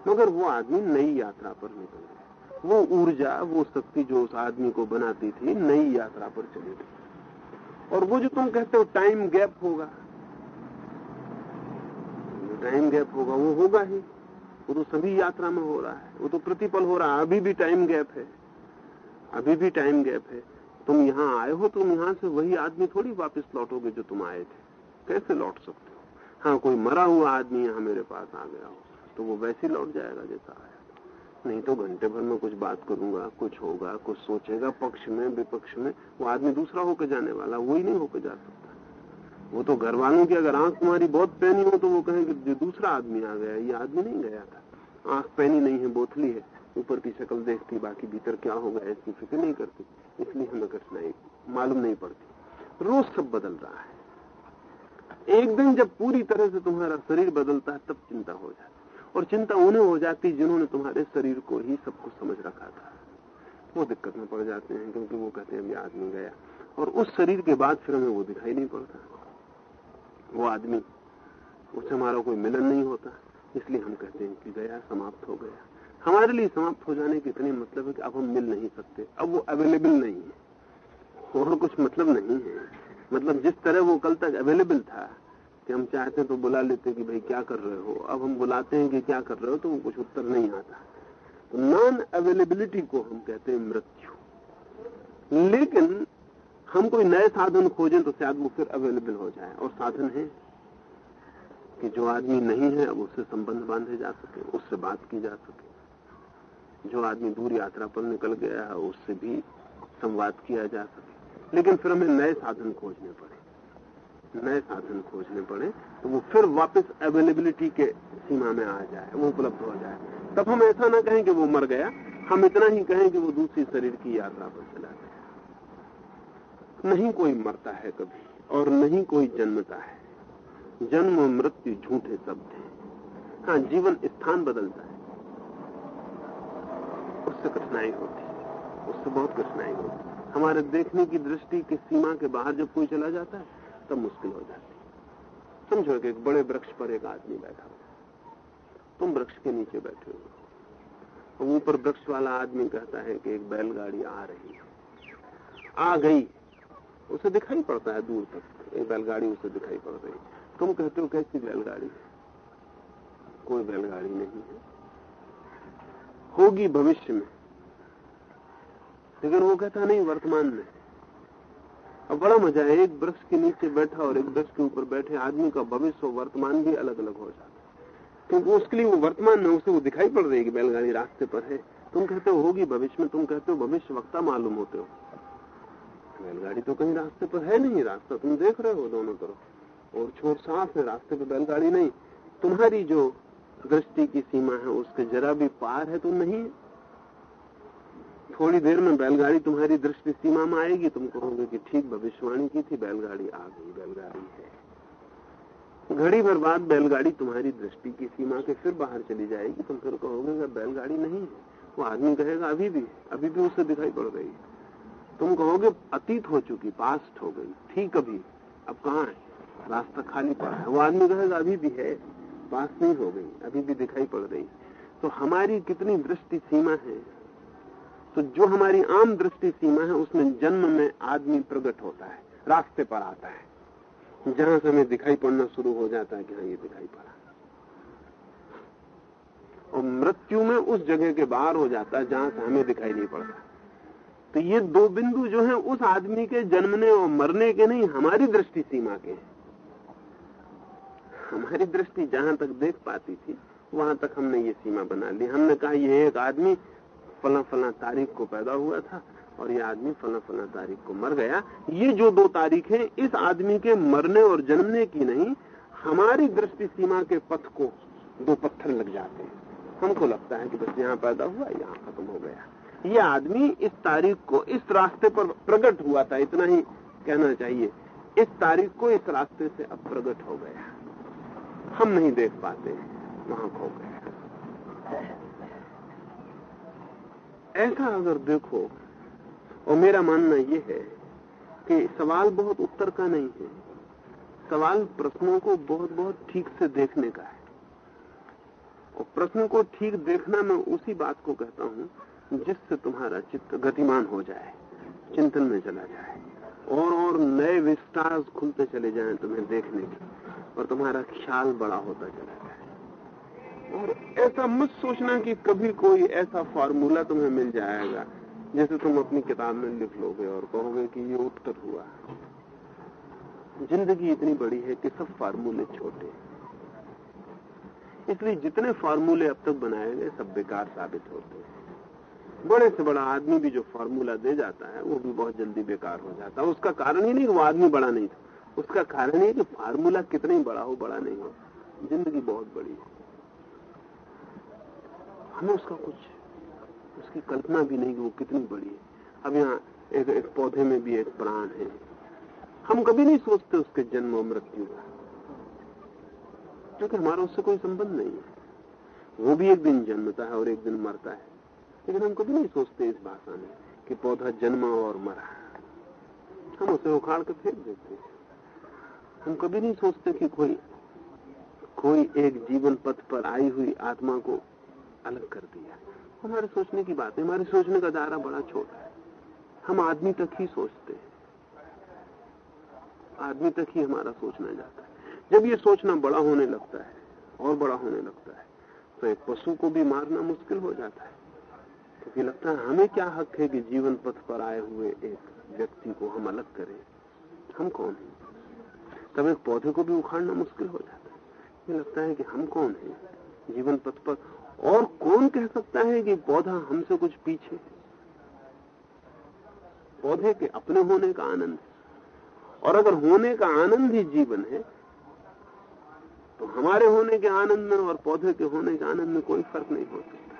मगर वो आदमी नई यात्रा पर निकल गया। वो ऊर्जा, वो शक्ति जो उस आदमी को बनाती थी, नई यात्रा पर चली गई। और वो जो तुम कहते हो, टाइम गैप होगा। टाइम गैप होगा, वो होगा ही। वो तो सभी यात्रा में हो रहा है। वो तो प्रतिपल हो रहा है। अभी भी टाइम गैप है। अभी भी टाइम गैप है। तुम यहाँ आए हो, तुम यहाँ से वही आदमी थोड़ी वापस लौटोगे जो तुम आए थे। कैसे लौट सकते हो, कोई मरा हुआ आदमी यहाँ मेरे पास आ गया हो तो वो वैसे लौट जाएगा जैसा आया नहीं तो घंटे भर में कुछ बात करूँगा, कुछ होगा, कुछ सोचेगा, पक्ष में, विपक्ष में, वो आदमी दूसरा होकर जाने वाला वही नहीं होकर जा सकता। वो तो घर वालों की अगर आँख तुम्हारी बहुत पैनी हो तो वो कहेंगे जो दूसरा आदमी आ गया, ये आदमी नहीं गया था। आँख पैनी नहीं है बोथली है, ऊपर की शक्ल देखती, बाकी भीतर क्या होगा, ऐसी फ़िक्र नहीं करती, इसलिए हमें कठिनाई मालूम नहीं पड़ती। रोज सब बदल रहा है। एक दिन जब पूरी तरह से तुम्हारा शरीर बदलता है, तब चिंता हो जाती और चिंता उन्हें हो जाती जिन्होंने तुम्हारे शरीर को ही सब कुछ समझ रखा था। वो दिक्कत में पड़ जाते हैं, क्योंकि वो कहते हैं, अभी आदमी गया। और उस शरीर के बाद फिर हमें वो दिखाई नहीं पड़ता। वो आदमी उससे हमारा कोई मिलन नहीं होता। इसलिए हम कहते हैं कि गया, समाप्त हो गया। हमारे लिए समाप्त हो जाने के इतने मतलब है कि अब हम मिल नहीं सकते। अब वो अवेलेबल नहीं है। और कुछ मतलब नहीं है। मतलब जिस तरह वो कल तक अवेलेबल था कि हम चाहते तो बुला लेते कि भाई क्या कर रहे हो? अब हम बुलाते हैं कि क्या कर रहे हो तो कुछ उत्तर नहीं आता। तो नॉन अवेलेबिलिटी को हम कहते हैं मृत्यु। लेकिन हम कोई नए साधन खोजें तो शायद वो फिर अवेलेबल हो जाए। और साधन है कि जो आदमी नहीं है, अब उससे संबंध बांधे जा सके, उससे बात की जा सके। जो आदमी दूर यात्रा पर निकल गया है उससे भी संवाद किया जा सके। लेकिन फिर हमें नए साधन खोजने पड़े। नए साधन खोजने पड़े तो वो फिर वापस अवेलेबिलिटी के सीमा में आ जाए, वो उपलब्ध हो जाए। तब हम ऐसा ना कहें कि वो मर गया, हम इतना ही कहें कि वो दूसरी शरीर की यात्रा पर चला गया। नहीं कोई मरता है कभी, और नहीं कोई जन्मता है। जन्म और मृत्यु झूठे शब्द हैं। हाँ जीवन स्थान बदलता है। उससे कठिनाई होती है, उससे बहुत कठिनाई होती है। हमारे देखने की दृष्टि की सीमा के बाहर जब कोई चला जाता है तब मुश्किल हो जाती समझो कि एक बड़े वृक्ष पर एक आदमी बैठा हुआ तुम वृक्ष के नीचे बैठे हो। ऊपर वृक्ष वाला आदमी कहता है कि एक बैलगाड़ी आ रही है। आ गई। उसे दिखाई पड़ता है दूर तक। एक बैलगाड़ी उसे दिखाई पड़ रही तुम कहते हो कैसी बैलगाड़ी है। कोई बैलगाड़ी नहीं है। होगी भविष्य में। लेकिन वो कहता नहीं, वर्तमान में अब बड़ा मज़ा है, एक वृक्ष के नीचे बैठा और एक वृक्ष के ऊपर बैठे आदमी का भविष्य और वर्तमान भी अलग अलग हो जाता है। क्योंकि उसके लिए वो वर्तमान में उसे वो दिखाई पड़ रही है कि बैलगाड़ी रास्ते पर है। तुम कहते हो होगी भविष्य में, तुम कहते हो भविष्य वक्ता मालूम होते हो। बैलगाड़ी तो कहीं रास्ते पर है नहीं, रास्ता तुम देख रहे हो दोनों तरफ़। और छोट साफ़ है, रास्ते पर बैलगाड़ी नहीं। तुम्हारी जो दृष्टि की सीमा है, उसके जरा भी पार है तो नहीं। थोड़ी देर में बैलगाड़ी तुम्हारी दृष्टि सीमा में आएगी। तुम कहोगे कि ठीक, भविष्यवाणी की थी, बैलगाड़ी आ गई, बैलगाड़ी है। घड़ी भर बाद बैलगाड़ी तुम्हारी दृष्टि की सीमा के फिर बाहर चली जाएगी। तुम फिर कहोगे बैलगाड़ी नहीं है, वो आदमी कहेगा, अभी भी अभी भी उसे दिखाई पड़ रही तुम कहोगे, अतीत हो चुकी, पास्ट हो गई थी कभी अब कहाँ है? रास्ता खाली पड़ा है। वो आदमी कहेगा, अभी भी है पास नहीं हो गई, अभी भी दिखाई पड़ रही तो हमारी कितनी दृष्टि सीमा है तो जो हमारी आम दृष्टि सीमा है, उसमें जन्म में आदमी प्रकट होता है, रास्ते पर आता है। जहाँ से हमें दिखाई पड़ना शुरू हो जाता है कि हाँ ये दिखाई पड़ा। और मृत्यु में उस जगह के बाहर हो जाता है जहाँ से हमें दिखाई नहीं पड़ता। तो ये दो बिंदु जो है, उस आदमी के जन्मने और मरने के नहीं, हमारी दृष्टि सीमा के हमारी दृष्टि जहाँ तक देख पाती थी, वहाँ तक हमने ये सीमा बना ली। हमने कहा ये एक आदमी फला फला तारीख को पैदा हुआ था और ये आदमी फला फला तारीख को मर गया। ये जो दो तारीख है, इस आदमी के मरने और जन्मने की नहीं, हमारी दृष्टि सीमा के पथ को दो पत्थर लग जाते हैं। हमको लगता है कि बस यहाँ पैदा हुआ, यहाँ खत्म हो गया। ये आदमी इस तारीख को इस रास्ते पर प्रकट हुआ था, इतना ही कहना चाहिए। इस तारीख को इस रास्ते से अब प्रकट हो गया। हम नहीं देख पाते, वहाँ खो गया। ऐसा अगर देखो, और मेरा मानना यह है कि सवाल बहुत उत्तर का नहीं है, सवाल प्रश्नों को बहुत बहुत ठीक से देखने का है। और प्रश्न को ठीक देखना मैं उसी बात को कहता हूँ, जिससे तुम्हारा चित्त गतिमान हो जाए, चिंतन में चला जाए, और और नए विस्तार खुलते चले जाएँ तुम्हें देखने के और तुम्हारा ख्याल बड़ा होता चला जाए। और ऐसा मत सोचना कि कभी कोई ऐसा फार्मूला तुम्हें मिल जाएगा, जैसे तुम अपनी किताब में लिख लोगे और कहोगे कि ये उत्तर हुआ ज़िंदगी इतनी बड़ी है कि सब फार्मूले छोटे इसलिए जितने फार्मूले अब तक बनाए गए, सब बेकार साबित होते हैं। बड़े से बड़ा आदमी भी जो फार्मूला दे जाता है, वो भी बहुत जल्दी बेकार हो जाता है। उसका कारण ही नहीं वो आदमी बड़ा नहीं था। उसका कारण ये कि फार्मूला कितना ही बड़ा हो, बड़ा नहीं हो। ज़िंदगी बहुत बड़ी है। हमें उसका कुछ उसकी कल्पना भी नहीं कि वो कितनी बड़ी है। अब यहाँ एक, एक पौधे में भी एक प्राण है। हम कभी नहीं सोचते उसके जन्म और मृत्यु का क्योंकि हमारा उससे कोई संबंध नहीं है। वो भी एक दिन जन्मता है और एक दिन मरता है। लेकिन हम कभी नहीं सोचते इस भाषा में कि पौधा जन्मा और मरा हम उसे उखाड़ के फेंक देते हैं। हम कभी नहीं सोचते कि कोई कोई एक जीवन पथ पर आई हुई आत्मा को अलग कर दिया हमारे सोचने की बात है हमारे सोचने का दायरा बड़ा छोटा है। हम आदमी तक ही सोचते हैं। आदमी तक ही हमारा सोचना जाता है। जब ये सोचना बड़ा होने लगता है, और बड़ा होने लगता है तो एक पशु को भी मारना मुश्किल हो जाता है। क्योंकि लगता है हमें क्या हक है कि जीवन पथ पर आए हुए एक व्यक्ति को हम अलग करें? हम कौन हैं? तब एक पौधे को भी उखाड़ना मुश्किल हो जाता है। ये लगता है कि हम कौन हैं? जीवन पथ पर और कौन कह सकता है कि पौधा हमसे कुछ पीछे पौधे के अपने होने का आनंद और अगर होने का आनंद ही जीवन है तो हमारे होने के आनंद में और पौधे के होने के आनंद में कोई फ़र्क नहीं हो सकता।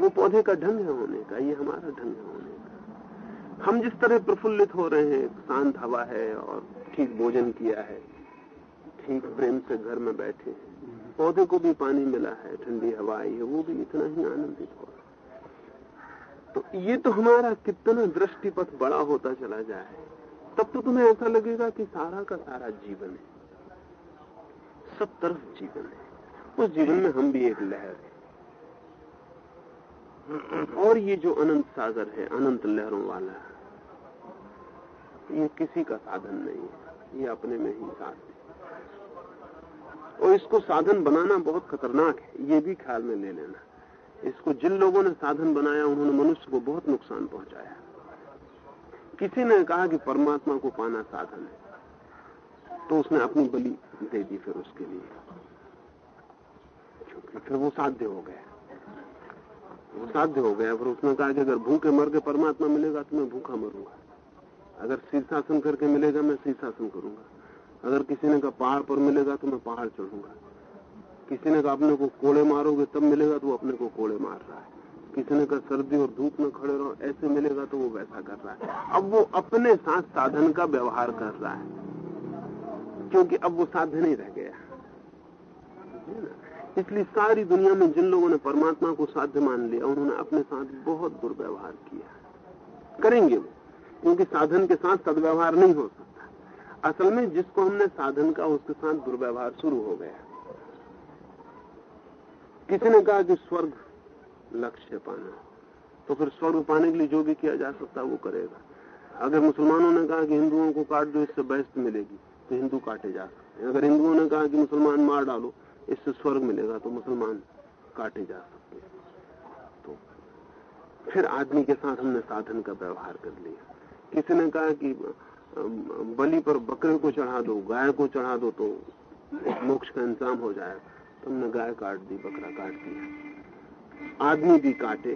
वो पौधे का ढंग है होने का, ये हमारा ढंग है होने का। हम जिस तरह प्रफुल्लित हो रहे हैं, शांत हवा है और ठीक भोजन किया है, ठीक प्रेम से घर में बैठे हैं पौधे को भी पानी मिला है, ठंडी हवा आई है, वो भी इतना ही आनंदित हो रहा तो ये तो हमारा कितना दृष्टिपथ बड़ा होता चला जाए, तब तो तुम्हें ऐसा लगेगा कि सारा का सारा जीवन है। सब तरफ़ जीवन है। उस जीवन में हम भी एक लहर है। और ये जो अनंत सागर है, अनंत लहरों वाला, ये किसी का साधन नहीं है, ये अपने में ही है और इसको साधन बनाना बहुत खतरनाक है, ये भी ख्याल में ले लेना। इसको जिन लोगों ने साधन बनाया, उन्होंने मनुष्य को बहुत नुकसान पहुँचाया। किसी ने कहा कि परमात्मा को पाना साधन है तो उसने अपनी बलि दे दी फिर उसके लिए। फिर वो साध्य हो गया। वो साध्य हो गया, फिर उसने कहा कि अगर भूखे मर के परमात्मा मिलेगा तो मैं भूखा मरूँगा। अगर शीर्षासन करके मिलेगा, मैं शीर्षासन करूँगा। अगर किसी ने कहा पहाड़ पर मिलेगा तो मैं पहाड़ चढ़ूँगा। किसी ने कहा अपने को कोड़े मारोगे तब मिलेगा तो वो अपने को कोड़े मार रहा है। किसी ने कहा सर्दी और धूप में खड़े रहो, ऐसे मिलेगा तो वो वैसा कर रहा है। अब वो अपने साथ साधन का व्यवहार कर रहा है, क्योंकि अब वो साध्य नहीं रह गया। इसलिए सारी दुनिया में जिन लोगों ने परमात्मा को साध्य मान लिया, उन्होंने अपने साथ बहुत दुर्व्यवहार किया। करेंगे वो। क्योंकि साधन के साथ सदव्यवहार नहीं हो सकता। असल में जिसको हमने साधन का उसके साथ दुर्व्यवहार शुरू हो गया। किसी ने कहा कि स्वर्ग लक्ष्य पाना। तो फिर स्वर्ग पाने के लिए जो भी किया जा सकता है वो करेगा। अगर मुसलमानों ने कहा कि हिंदुओं को काट दो, इससे बहस मिलेगी तो हिंदू काटे जा सकते हैं। अगर हिंदुओं ने कहा कि मुसलमान मार डालो, इससे स्वर्ग मिलेगा तो मुसलमान काटे जा सकते हैं। तो फिर आदमी के साथ हमने साधन का व्यवहार कर लिया। किसी ने कहा कि बलि पर बकरे को चढ़ा दो, गाय को चढ़ा दो तो मोक्ष का इंतज़ाम हो जाएगा। तो हमने गाय काट दी, बकरा काट दिया। आदमी भी काटे।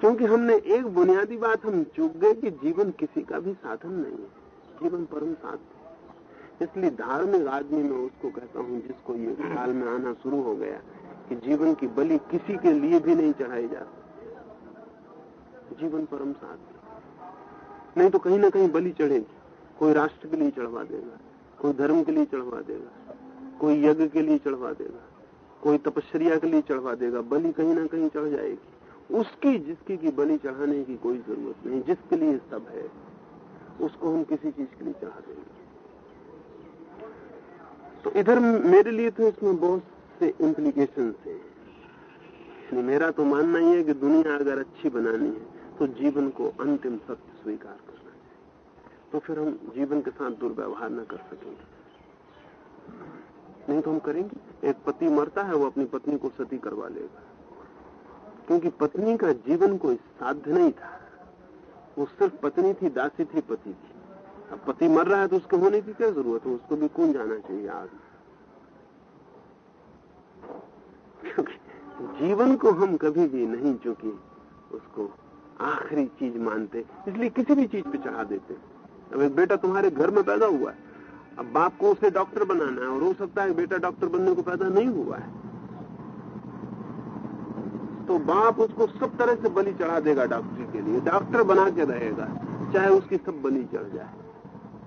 क्योंकि हमने एक बुनियादी बात, हम चूक गए कि जीवन किसी का भी साधन नहीं है। जीवन परम साध्य इसलिए धार्मिक आदमी में उसको कहता हूँ, जिसको ये ख्याल में आना शुरू हो गया कि जीवन की बलि किसी के लिए भी नहीं चढ़ाई जा जीवन परम साध्य नहीं तो कहीं ना कहीं बलि चढ़ेगी। कोई राष्ट्र के लिए चढ़वा देगा, कोई धर्म के लिए चढ़वा देगा, कोई यज्ञ के लिए चढ़वा देगा, कोई तपस्या के लिए चढ़वा देगा, बलि कहीं ना कहीं चढ़ जाएगी। उसकी, जिसकी की बलि चढ़ाने की कोई ज़रूरत नहीं, जिसके लिए सब है, उसको हम किसी चीज़ के लिए चढ़ा देंगे। तो इधर मेरे लिए तो इसमें बहुत से इम्प्लीकेशन है। मेरा तो मानना ही है कि दुनिया अगर अच्छी बनानी है तो जीवन को अंतिम सत्य स्वीकार करना चाहिए। तो फिर हम जीवन के साथ दुर्व्यवहार न कर सकेंगे। नहीं तो हम करेंगे। एक पति मरता है, वो अपनी पत्नी को सती करवा लेगा। क्योंकि पत्नी का जीवन कोई साध्य नहीं था। वो सिर्फ़ पत्नी थी, दासी थी, पति थी। अब पति मर रहा है तो उसके होने की क्या ज़रूरत है? उसको भी कौन जाना चाहिए आग क्योंकि जीवन को हम कभी भी नहीं चूँकि उसको। आखिरी चीज़ मानते, इसलिए किसी भी चीज़ पे चढ़ा देते। अब एक बेटा तुम्हारे घर में पैदा हुआ है, अब बाप को उसे डॉक्टर बनाना है, और हो सकता है बेटा डॉक्टर बनने को पैदा नहीं हुआ है। तो बाप उसको सब तरह से बलि चढ़ा देगा डॉक्टरी के लिए, डॉक्टर बना के रहेगा, चाहे उसकी सब बलि चढ़ जाए।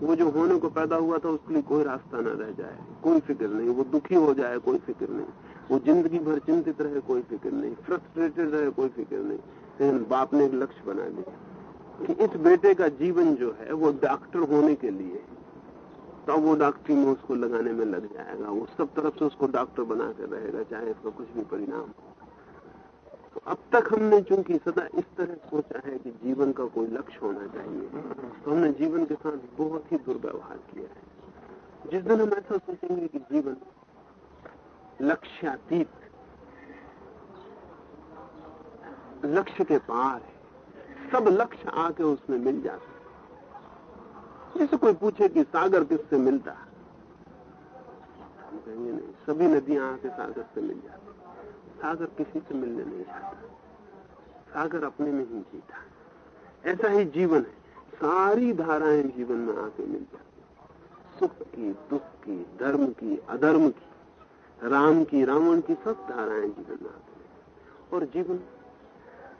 वो जो होने को पैदा हुआ था, उसके लिए कोई रास्ता न रह जाए, कोई फ़िक्र नहीं। वो दुखी हो जाए, कोई फ़िक्र नहीं। वो ज़िंदगी भर चिंतित रहे, कोई फ़िक्र नहीं। फ्रस्ट्रेटेड रहे, कोई फ़िक्र नहीं। लेकिन बाप ने एक लक्ष्य बना लिया कि इस बेटे का जीवन जो है, वो डॉक्टर होने के लिए तो वो डॉक्टरी में उसको लगाने में लग जाएगा। वो सब तरफ़ से उसको डॉक्टर बना कर रहेगा, चाहे इसका कुछ भी परिणाम हो। तो अब तक हमने चूँकि सदा इस तरह सोचा है कि जीवन का कोई लक्ष्य होना चाहिए तो हमने जीवन के साथ बहुत ही दुर्व्यवहार किया है। जिस दिन हम ऐसा सोचेंगे कि जीवन लक्ष्यातीत लक्ष्य के पार है। सब लक्ष्य आके उसमें मिल जाते जैसे कोई पूछे कि सागर किससे मिलता कहेंगे, नहीं, सभी नदियाँ आके सागर से मिल जाती सागर किसी से मिलने नहीं जाता। सागर अपने में ही जीता ऐसा ही जीवन है। सारी धाराएँ जीवन में आके मिल जाती सुख की, दुख की, धर्म की, अधर्म की, राम की, रावण की सब धाराएँ जीवन में आते और जीवन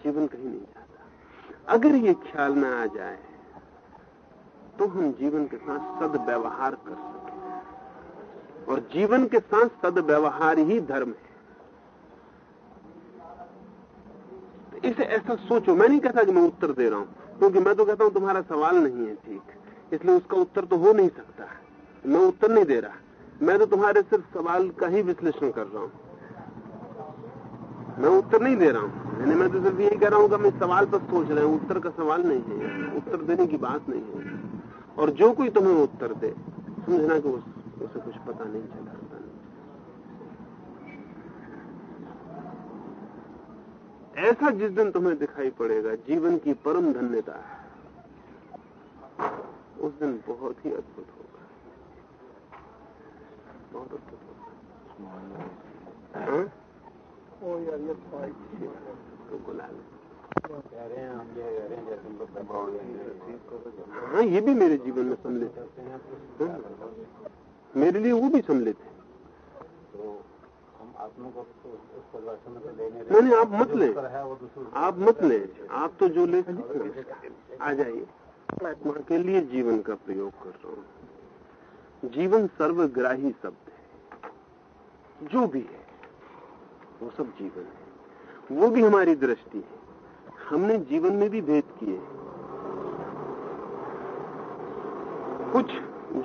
जीवन कहीं नहीं जाता। अगर ये ख्याल में आ जाए तो हम जीवन के साथ सदव्यवहार कर सके। और जीवन के साथ सदव्यवहार ही धर्म है। तो इसे ऐसा सोचो। मैं नहीं कहता कि मैं उत्तर दे रहा हूँ, क्योंकि मैं तो कहता हूँ तुम्हारा सवाल नहीं है ठीक। इसलिए उसका उत्तर तो हो नहीं सकता। मैं उत्तर नहीं दे रहा। मैं तो तुम्हारे सिर्फ़ सवाल का ही विश्लेषण कर रहा हूँ। मैं उत्तर नहीं दे रहा हूँ। मैंने मैं तो सिर्फ़ यही कह रहा हूँ कि मैं सवाल पर सोच रहे हैं। उत्तर का सवाल नहीं है। उत्तर देने की बात नहीं है। और जो कोई तुम्हें उत्तर दे समझना कि उस, उसे कुछ पता नहीं चला ऐसा जिस दिन तुम्हें दिखाई पड़ेगा जीवन की परम धन्यता है। उस दिन बहुत ही अद्भुत होगा। बहुत अद्भुत होगा। ले हाँ ये भी मेरे जीवन में सम्मिलित हाँ? मेरे लिए वो भी सम्मिलित है। नहीं नहीं, आप मत लें। आप मत लें। आप तो जो ले, आ जाइए। आत्मा के लिए जीवन का प्रयोग कर रहा हूँ। जीवन सर्वग्राही शब्द है। जो भी है। वो सब जीवन है। वो भी हमारी दृष्टि है। हमने जीवन में भी भेद किए कुछ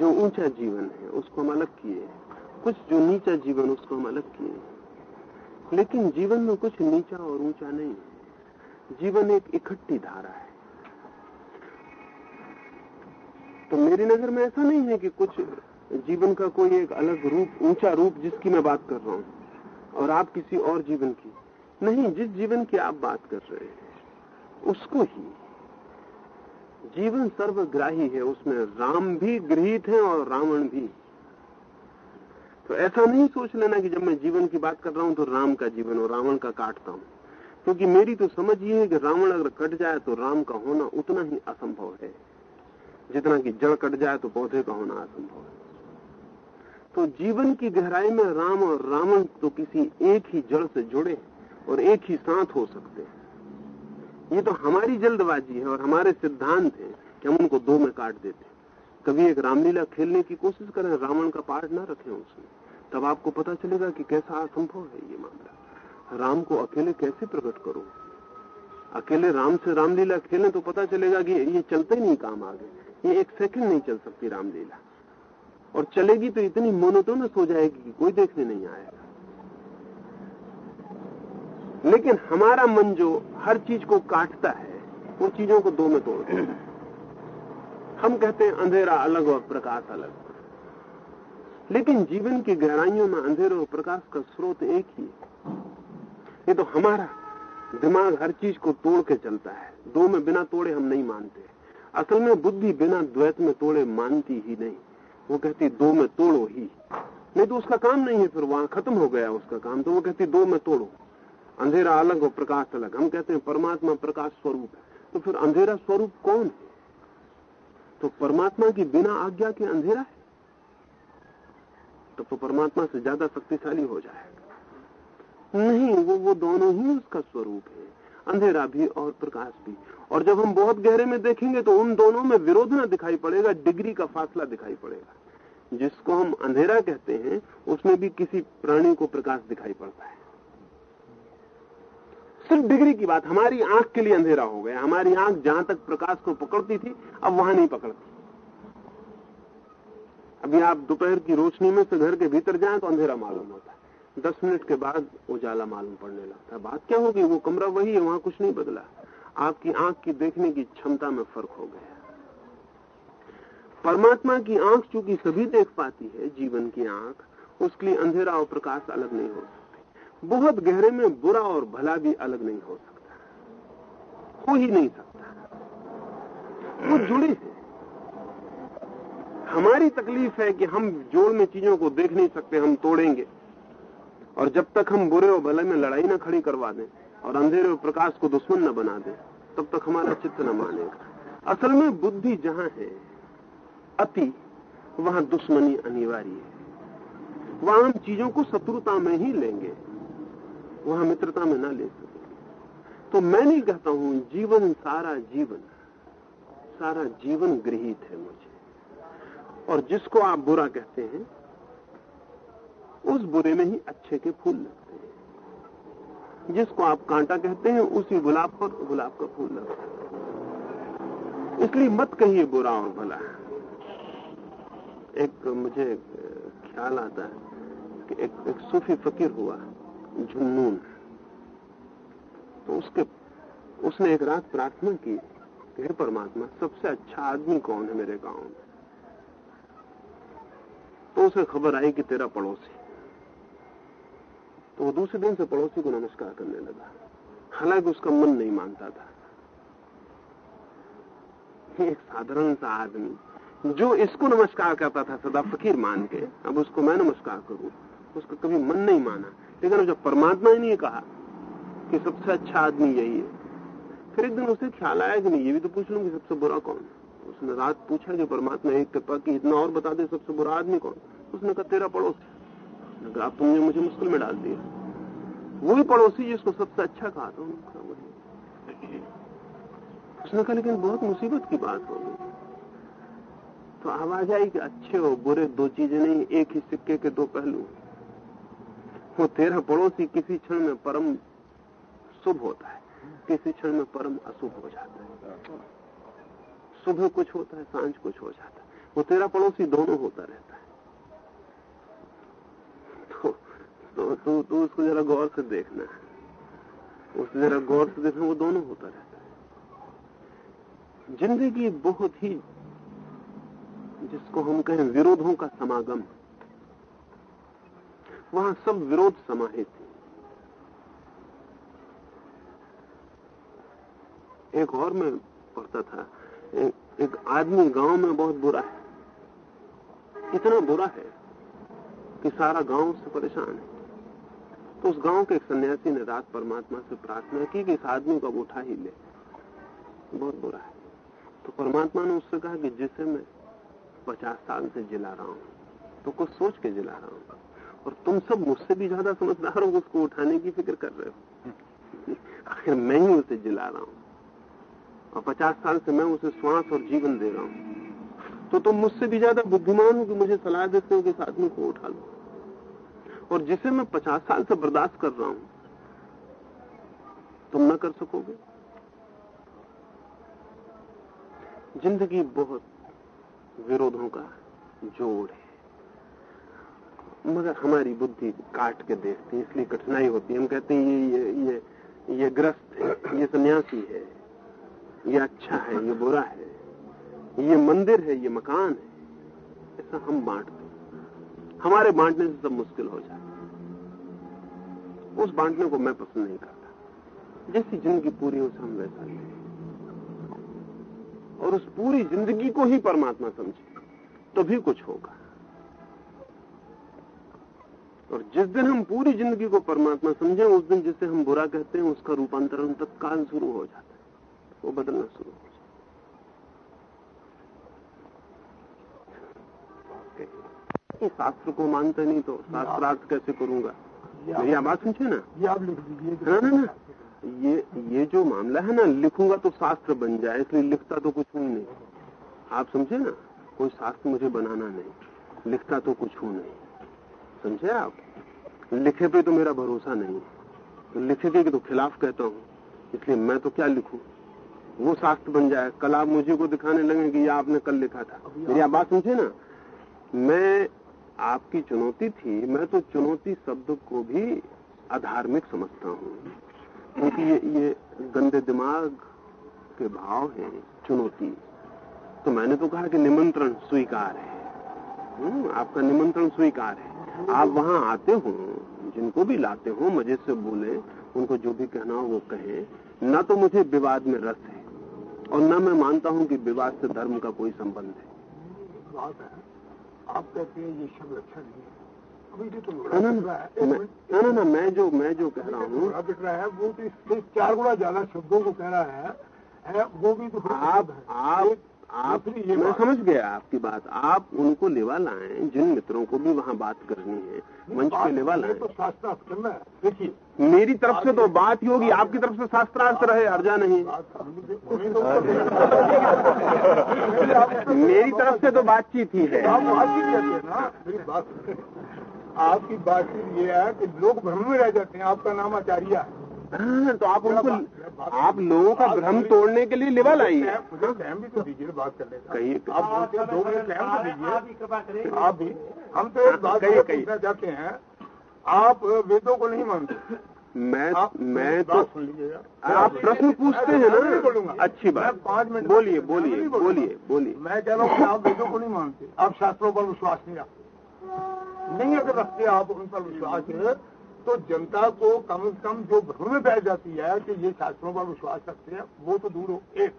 जो ऊँचा जीवन है, उसको हम अलग किए कुछ जो नीचा जीवन, उसको हम अलग किए लेकिन जीवन में कुछ नीचा और ऊँचा नहीं है। जीवन एक इकट्ठी धारा है। तो मेरी नज़र में ऐसा नहीं है कि कुछ जीवन का कोई एक अलग रूप, ऊँचा रूप जिसकी मैं बात कर रहा हूँ। और आप किसी और जीवन की नहीं, जिस जीवन की आप बात कर रहे हैं, उसको ही। जीवन सर्वग्राही है, उसमें राम भी गृहित है और रावण भी। तो ऐसा नहीं सोच लेना कि जब मैं जीवन की बात कर रहा हूँ तो राम का जीवन और रावण का काटता हूँ। क्योंकि मेरी तो समझ ये है कि रावण अगर कट जाए तो राम का होना उतना ही असंभव है। जितना कि जड़ कट जाए तो पौधे का होना असंभव है। तो जीवन की गहराई में राम और रावण तो किसी एक ही जड़ से जुड़े और एक ही साथ हो सकते हैं। ये तो हमारी जल्दबाजी है और हमारे सिद्धांत है कि हम उनको दो में काट देते कभी एक रामलीला खेलने की कोशिश करें, रावण का पार्ट ना रखें उसमें, तब आपको पता चलेगा कि कैसा असंभव है ये मामला। राम को अकेले कैसे प्रकट करो? अकेले राम से रामलीला खेलें तो पता चलेगा कि ये चलते नहीं काम आगे, ये एक सेकंड नहीं चल सकती रामलीला। और चलेगी तो इतनी मोनोटोनस हो जाएगी कि कोई देखने नहीं आएगा। लेकिन हमारा मन जो हर चीज़ को काटता है, उन चीज़ों को दो में तोड़ हम कहते हैं अंधेरा अलग और प्रकाश अलग। लेकिन जीवन की गहराइयों में अंधेरे और प्रकाश का स्रोत एक ही है। ये तो हमारा दिमाग हर चीज़ को तोड़ के चलता है। दो में बिना तोड़े हम नहीं मानते। असल में बुद्धि बिना द्वैत में तोड़े मानती ही नहीं। वो कहती दो में तोड़ो ही। नहीं तो उसका काम नहीं है फिर वहाँ खत्म हो गया उसका काम। तो वो कहती दो में तोड़ो। अंधेरा अलग और प्रकाश अलग। हम कहते हैं परमात्मा प्रकाश स्वरूप तो फिर अंधेरा स्वरूप कौन है? तो परमात्मा की बिना आज्ञा के अंधेरा है? तो, तो परमात्मा से ज़्यादा शक्तिशाली हो जाएगा। नहीं वो वो दोनों ही उसका स्वरूप है। अंधेरा भी और प्रकाश भी। और जब हम बहुत गहरे में देखेंगे तो उन दोनों में विरोध ना दिखाई पड़ेगा, डिग्री का फासला दिखाई पड़ेगा। जिसको हम अंधेरा कहते हैं, उसमें भी किसी प्राणी को प्रकाश दिखाई पड़ता है। सिर्फ़ डिग्री की बात, हमारी आँख के लिए अंधेरा हो गया। हमारी आँख जहाँ तक प्रकाश को पकड़ती थी, अब वहाँ नहीं पकड़ती। अभी आप दोपहर की रोशनी में से घर के भीतर जाएँ तो अंधेरा मालूम होता है। दस मिनट के बाद उजाला मालूम पड़ने लगता है। बात क्या होगी? वो कमरा वही है, वहाँ कुछ नहीं बदला। आपकी आँख की देखने की क्षमता में फ़र्क हो गया। परमात्मा की आँख चूँकि सभी देख पाती है, जीवन की आँख, उसके लिए अंधेरा और प्रकाश अलग नहीं हो सकते। बहुत गहरे में बुरा और भला भी अलग नहीं हो सकता। हो ही नहीं सकता। वो जुड़े हैं। हमारी तकलीफ़ है कि हम जोड़ में चीज़ों को देख नहीं सकते, हम तोड़ेंगे। और जब तक हम बुरे और भले में लड़ाई न खड़ी करवा दें और अंधेरे और प्रकाश को दुश्मन न बना दें तब तक हमारा चित्त न मानेगा। असल में बुद्धि जहाँ है, अति, वहाँ दुश्मनी अनिवार्य है। वहाँ हम चीज़ों को शत्रुता में ही लेंगे, वहाँ मित्रता में ना ले सकेंगे तो मैं नहीं कहता हूँ, जीवन सारा जीवन सारा जीवन गृहित है मुझे। और जिसको आप बुरा कहते हैं, उस बुरे में ही अच्छे के फूल लगते हैं। जिसको आप कांटा कहते हैं उसी गुलाब पर गुलाब का फूल लगता है। इसलिए मत कहिए बुरा और भला। एक मुझे ख्याल आता है कि एक, एक सूफी फकीर हुआ झुन्नून तो उसके उसने एक रात प्रार्थना की हे परमात्मा सबसे अच्छा आदमी कौन है मेरे गाँव में? तो उसे खबर आई कि तेरा पड़ोसी। तो वो दूसरे दिन से पड़ोसी को नमस्कार करने लगा। हालाँकि उसका मन नहीं मानता था। एक साधारण सा आदमी, जो इसको नमस्कार करता था, सदा फकीर मान के, अब उसको मैं नमस्कार करूँ। उसका कभी मन नहीं माना। लेकिन जब परमात्मा ही नहीं कहा कि सबसे अच्छा आदमी यही है, फिर एक दिन उसे ख्याल आया कि नहीं, ये भी तो पूछ लूँ कि सबसे बुरा कौन? उसने रात पूछा कि परमात्मा एक कृपा की इतना और बता दे सबसे बुरा आदमी कौन? उसने कहा, तेरा पड़ोसी अब तुमने मुझे मुश्किल में डाल दिया। वही पड़ोसी जिसको सबसे अच्छा कहा था उन्होंने वही उसने कहा लेकिन बहुत मुसीबत की बात हो गई। तो आवाज़ आई कि अच्छे और बुरे दो चीज़ें नहीं एक ही सिक्के के दो पहलू वो तेरा पड़ोसी किसी क्षण में परम शुभ होता है किसी क्षण में परम अशुभ हो जाता है। सुबह कुछ होता है साँझ कुछ हो जाता है। वो तेरा पड़ोसी दोनों होता रहता है तो तो तू तू उसको जरा गौर से देखना है। उसको जरा गौर से देखना वो दोनों होता रहता है। ज़िंदगी बहुत ही जिसको हम कहें विरोधों का समागम। वहाँ सब विरोध समाहित है। एक और मैं पढ़ता था एक, एक आदमी गाँव में बहुत बुरा है। इतना बुरा है कि सारा गाँव उससे परेशान है। तो उस गाँव के एक सन्यासी ने रात परमात्मा से प्रार्थना की कि इस आदमी को उठा ही ले। बहुत बुरा है। तो परमात्मा ने उससे कहा कि जिसे मैं पचास साल से जिला रहा हूँ तो कुछ सोच के जिला रहा हूँ। और तुम सब मुझसे भी ज़्यादा समझदार हो उसको उठाने की फ़िक्र कर रहे हो। आखिर मैं ही उसे जिला रहा हूँ। और पचास साल से मैं उसे श्वास और जीवन दे रहा हूँ। तो तुम मुझसे भी ज़्यादा बुद्धिमान हो कि मुझे सलाह देते हो कि इस आदमी को उठा लो। और जिसे मैं पचास साल से बर्दाश्त कर रहा हूँ, तुम न कर सकोगे। ज़िंदगी बहुत विरोधों का जोड़ है। मगर हमारी बुद्धि काट के देखती है, इसलिए कठिनाई होती है। हम कहते हैं, ये ये ये ये ग्रस्त है, ये सन्यासी है, ये अच्छा है, ये बुरा है, ये मंदिर है, ये मकान है, ऐसा हम बांटते हमारे बांटने से सब मुश्किल हो जाए। उस बांटने को मैं पसंद नहीं करता। जैसी ज़िंदगी पूरी हो, हम वैसा लें और उस पूरी ज़िंदगी को ही परमात्मा समझे तो भी कुछ होगा। और जिस दिन हम पूरी ज़िंदगी को परमात्मा समझें, उस दिन जिसे हम बुरा कहते हैं, उसका रूपांतरण तत्काल शुरू हो जाता है। वो बदलना शुरू हो है शास्त्र को मानते नहीं तो शास्त्रार्थ कैसे करूँगा? मेरी आवाज़ समझे ना। ये आप लिख दीजिए ना ना। ना ये ये जो मामला है ना लिखूँगा तो शास्त्र बन जाए इसलिए लिखता तो कुछ हूँ नहीं। आप समझे ना? कोई शास्त्र मुझे बनाना नहीं लिखता तो कुछ हूँ नहीं। समझे आप? लिखे पे तो मेरा भरोसा नहीं। तो लिखे के तो खिलाफ कहता हूँ इसलिए मैं तो क्या लिखूं? वो शास्त्र बन जाए कल आप मुझे को दिखाने लगे कि ये आपने कल लिखा था। मेरी आप बात समझे ना? मैं आपकी चुनौती थी, मैं तो चुनौती शब्द को भी अधार्मिक समझता हूँ। क्योंकि ये ये गंदे दिमाग के भाव हैं चुनौती। तो मैंने तो कहा कि निमंत्रण स्वीकार है। हुँ? आपका निमंत्रण स्वीकार है। आप वहाँ आते हो, जिनको भी लाते हो, मज़े से बोले, उनको जो भी कहना हो वो कहें। न तो मुझे विवाद में रस है, और न मैं मानता हूँ कि विवाद से धर्म का कोई संबंध है। आप कहते हैं ये शब्द अच्छा नहीं है। तो ना ना ना मैं- जो मैं जो कह रहा हूँ। रहा है वो तो इससे चार गुना ज़्यादा शब्दों को कह रहा है, है वो भी तो आप आप आप ये मैं समझ गया आपकी बात। आप उनको लेवा लाएँ जिन मित्रों को भी वहाँ बात करनी है मंच पे लेवा लाएँ तो शास्त्रार्थ करना है। देखिए मेरी तरफ़ से तो बात ही होगी आपकी तरफ़ से शास्त्रार्थ रहे अर्जा नहीं। मेरी तरफ़ से तो बातचीत ही है। हैं आपकी बातचीत ये है कि लोग भ्रम में रह जाते हैं। आपका नाम आचार्य हाँ, तो आप उनको आप लोगों का भ्रम तोड़ने के लिए लेवा लाइए मुझे टाइम भी तो दीजिए बात करने का कहिए आप दो मिनट टाइम तो दीजिए। आप भी हम तो एक बात कहिए, ये पूछना चाहते हैं। आप वेदों को नहीं मानते। मैं आप मैं तो बात आप प्रश्न पूछते हैं नहीं बोलूँगा। ना अच्छी बात। पाँच मिनट बोलिए बोलिए बोलिए बोलिए। मैं कह रहा हूँ कि आप वेदों को नहीं मानते। आप शास्त्रों पर विश्वास नहीं रखते। नहीं अगर रखते आप उन पर विश्वास। तो जनता को कम से कम जो भ्रम में बैठ जाती है कि ये शास्त्रों पर विश्वास रखते हैं वो तो दूर हो। एक।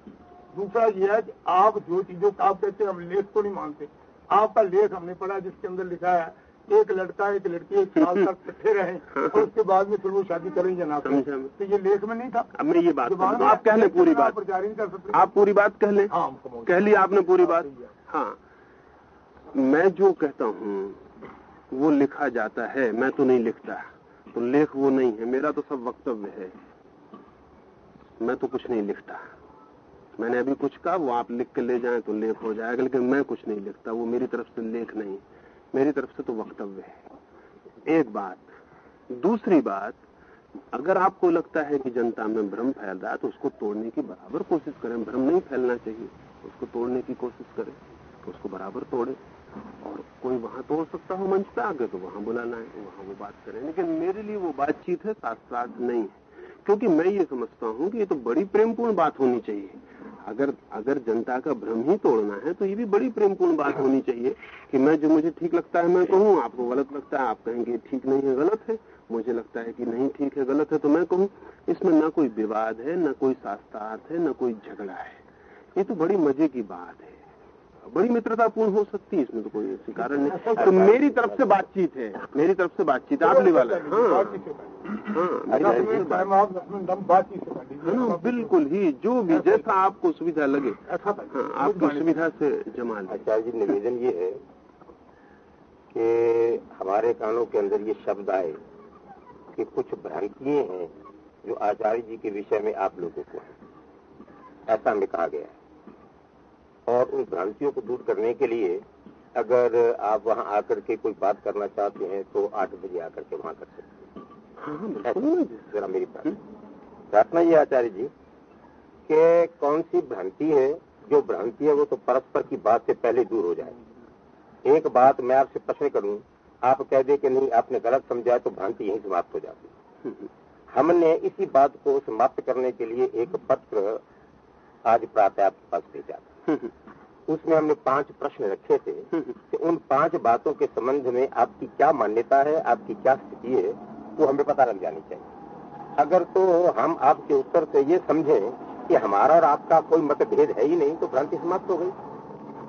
दूसरा ये है कि आप जो चीज़ों का आप कहते हैं हम लेख को नहीं मानते। आपका लेख हमने पढ़ा जिसके अंदर लिखा है एक लड़का एक लड़की एक साल तक इकट्ठे रहे और उसके बाद में फिर वो शादी करेंगे ना। तो ये लेख में नहीं था। अब मैं ये बात आप कह लें पूरी बात। प्रचार नहीं कर सकते। आप पूरी बात कह लें। हाँ कह ली आपने पूरी बात। है। हाँ। मैं जो कहता हूँ वो लिखा जाता है मैं तो नहीं लिखता। तो लेख वो नहीं है, मेरा तो सब वक्तव्य है। मैं तो कुछ नहीं लिखता। मैंने अभी कुछ कहा, वो आप लिख के ले जाएँ तो लेख हो जाएगा, लेकिन मैं कुछ नहीं लिखता, वो मेरी तरफ़ से लेख नहीं मेरी तरफ़ से तो वक्तव्य है। एक बात। दूसरी बात, अगर आपको लगता है कि जनता में भ्रम फैल रहा है तो उसको तोड़ने की बराबर कोशिश करें। भ्रम नहीं फैलना चाहिए। उसको तोड़ने की कोशिश करें तो उसको बराबर तोड़े। और कोई वहाँ तोड़ सकता हो मंच पे? आगे तो वहाँ बुलाना है, वहाँ वो बात करें। लेकिन मेरे लिए वो बातचीत है शास्त्रार्थ नहीं है। क्योंकि मैं ये समझता हूँ कि ये तो बड़ी प्रेमपूर्ण बात होनी चाहिए। अगर अगर जनता का भ्रम ही तोड़ना है तो ये भी बड़ी प्रेमपूर्ण बात होनी चाहिए कि मैं जो मुझे ठीक लगता है मैं कहूँ, आपको गलत लगता है, आप कहेंगे ठीक नहीं है, गलत है। मुझे लगता है कि नहीं ठीक है, गलत है तो मैं कहूँ, इसमें न कोई विवाद है, न कोई शास्त्रार्थ है, न कोई झगड़ा है। ये तो बड़ी मज़े की बात है। बड़ी मित्रतापूर्ण हो सकती है इसमें तो कोई ऐसी कारण नहीं। तो मेरी तरफ़ से बातचीत है मेरी तरफ़ से बातचीत आप आपने वाला। हाँ। हाँ है बिल्कुल ही जो भी जैसा आपको सुविधा लगे। हाँ आपकी सुविधा से जमा ले। आचार्य जी निवेदन ये है कि हमारे कानों के अंदर ये शब्द आए कि कुछ भ्रांतियाँ हैं जो आचार्य जी के विषय में आप लोगों को है। ऐसा में कहा गया है। और उन भ्रांतियों को दूर करने के लिए अगर आप वहाँ आकर के कोई बात करना चाहते हैं तो आठ बजे आकर के वहाँ कर सकते हैं। जरा मेरी बात प्रार्थना ये आचार्य जी के कौन सी भ्रांति है जो भ्रांति है वो तो परस्पर की बात से पहले दूर हो जाए। एक बात मैं आपसे प्रश्न करूँ आप कह दे कि नहीं आपने गलत समझा तो भ्रांति यहीं समाप्त हो जाती हमने इसी बात को समाप्त करने के लिए एक पत्र आज प्रातः आपके पास भेजा उसमें हमने पाँच प्रश्न रखे थे कि उन पाँच बातों के संबंध में आपकी क्या मान्यता है, आपकी क्या स्थिति है, वो हमें पता लग जानी चाहिए। अगर तो हम आपके उत्तर से ये समझें कि हमारा और आपका कोई मतभेद है ही नहीं तो भ्रांति समाप्त हो गई।